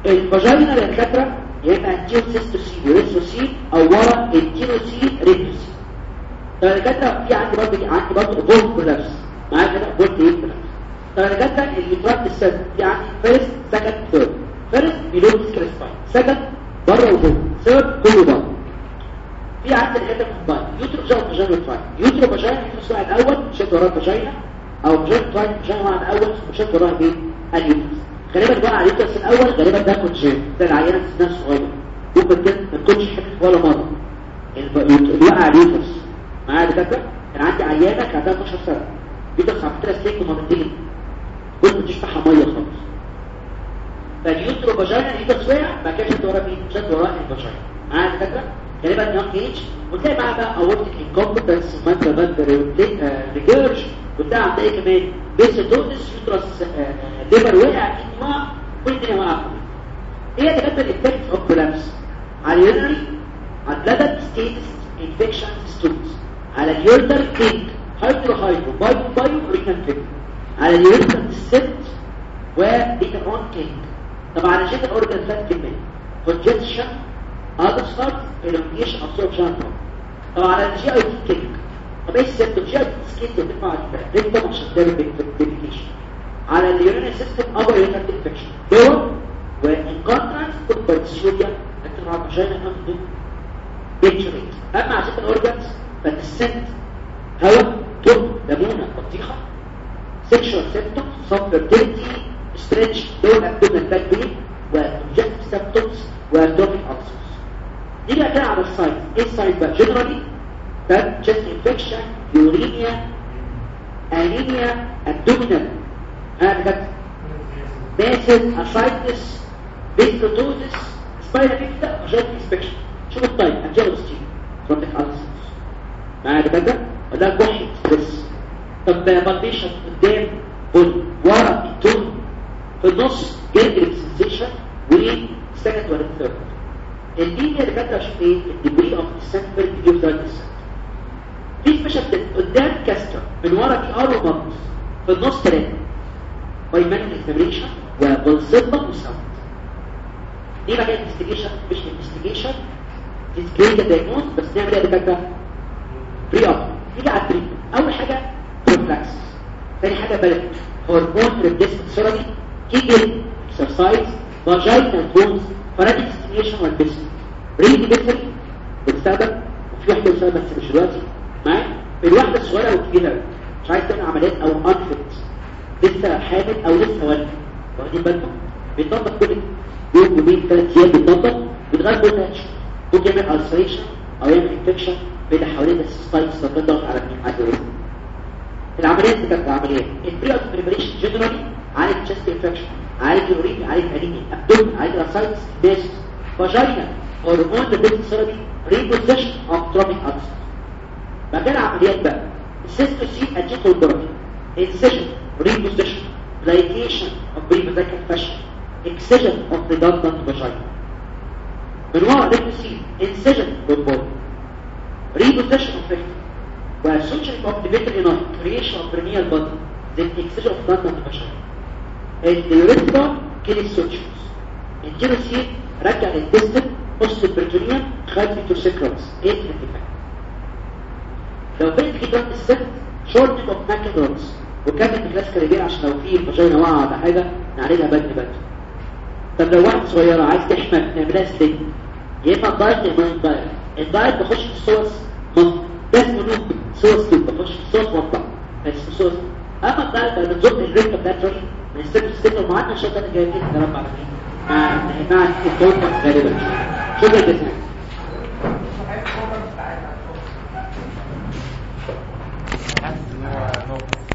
الفاجينا للكاتره يا اما انتيرو سيستو سي ريترو سي أو ورا انتيرو سي ريترو سي الكاتره في عندي برضه عندي برضه بول كولابس معايا كده؟ بول إيه طب الكاتره اليوتراين السد في عندي فيرست سكند ثيرد فيرست بيلو سكريسباين سكند بره وجوه. ثيرد كله بره. في عندي الحتة كومباين يوترو فاجينا فاجينا يوتراين يوترو فاجينا يوترو واحد الأول شد وراه فاجينا أو فاجينا يوتراين فاجينا واحد الأول وشد وراه مين اليوترس غالبا بقى على اليوترس الأول غالبا ده كونجين ده العينة سنها صغيرة. ممكن كده ما تكونش حتة ولا مرة. اللي وقع اليوترس معايا دكاتره كان عندي عيانه كانت عندها 12 سنه يوترس عملت لها ستيك مرتين كنت بتشبع ميه خالص فاليوترو فاجينا اليوترس وقع ما كانش شد وراه مين شد وراه الفاجينا معايا دكاتره غالبا يونج ايج وتلاقي معاه بقى اورتيك انكومبتنس ومانترا باندر ريجيرش وبتاع إيه كمان بيسيدوزس يوترس ليفر وقع انواع كل الدنيا واقعه إيه يا دكاتره الافكت اوف كولابس على اليورنري على البلادر ستيتس انفكشن ستونز على اليورنر كينج هايدرو هايدرو بايو بايو ريكان كينج على اليورنر سيت وديكا اون كينج طبعا جيت الاورجن فات كمان congestion أبصر elongation absorption. طبعا على الجي اي تي كيك. طب إيه السيمتوم جي اي تي سكين بتدفع الفرق ده طبعا شغال بالديفيكيشن على اليورين سيستم ابر يورين انفكشن دول وان كونتراست مع الفاجينا انفضو بيتشريت أما عشان الاورجنز فالسنت هواء ترب ليمونه بطيخه سيكشوال سيمتومز سبرتيلتي ستريتش دول ابدومين باك بين وكونجكتيف سيمتومز وابدومين ألسرز نيجي كده على السايد إيه السايد بقى جنرالي ده chest infection يورينيا انيميا ابدومينال أنا كده باسل اسايتس بيستوتوزس سباينا بيكتا جات انسبكشن شوف الطيب. انجيلوستي فروتك ألسرز معايا كده وده كحي ستريس طب بالبيشن قدام بول ورا التون. في النص جلد سنسيشن وسكند ولا ثيرد اللينيا اللي كانت عشان إيه؟ الديبري أوف جيف ذات السنتر في سبيشال قدام كاستر من ورا في آر ومنص في النص ثلاثة بايمان اكزامينشن وبالصدمه وساوند. دي بقى انفستيجيشن مش انفستيجيشن ديسكريت دايجنوز بس نعمل إيه؟ دكاتره بري اب نيجي على التريتمنت أول حاجة بروفلاكس ثاني حاجة بلد. هرمون ريبليسمنت ثيرابي كيجل اكسرسايز فاجينال بونز فراديك ستيميشن والبسم ريدي بيتري بتستخدم وفي واحدة بتستخدم بس مش دلوقتي. معايا؟ في الواحده الصغيره والكبيره مش عايز تعمل عمليات أو انفت لسه حامل أو لسه والده واخدين بالكم؟ بيطبق كل يوم يومين ثلاث أيام بيطبق. بيتغير كل ممكن يعمل السريشن أو يعمل انفكشن بين حوالين السيستايتس تضغط على الحاجة العمليات بتاعت العمليات البري اوت بريبريشن جنرالي عالج تشست انفكشن عالج الوريد عالج انيميا ابدومن عالج الاسايتس بيس فاجينا هرمون البيت ثيرابي ريبوزيشن اوف تروبيك بعد كده عمليات بقى؟ السيستو سي اجيتو ثيرابي انسيجن ريبوزيشن glycation of prevasical fashion excision of redundant vagina. من ورا ريبوسي incision of body reposition of وسوتشرينج of the veterinary creation of perineal body then excision of redundant vagina اليوريثرا كده السوتشرز الجيروسين رجع للديستن قص البريتونيوم خلف التوسيكرالز إيه الارتفاع لو بنت كده الست شورت اوف ماكدونز وكانت كلاس كاريبير عشان لو في فاجينا واقعه ولا حاجة نعملها بدري طب لو واحدة صغيره عايز تحمل نعملها ستيك يا اما الدايت يا اما الدايت الدايت بخش في الصوص بس منوب صوص كده. بخش في الصوص وطبع بس في الصوص أما الدايت أنا بتزق الريت بتاعتش من الست الست المعادله عشان أنا جاي لك كلام على مين مع مع الكونتاكت غالبا. شكرا جدا Thank you.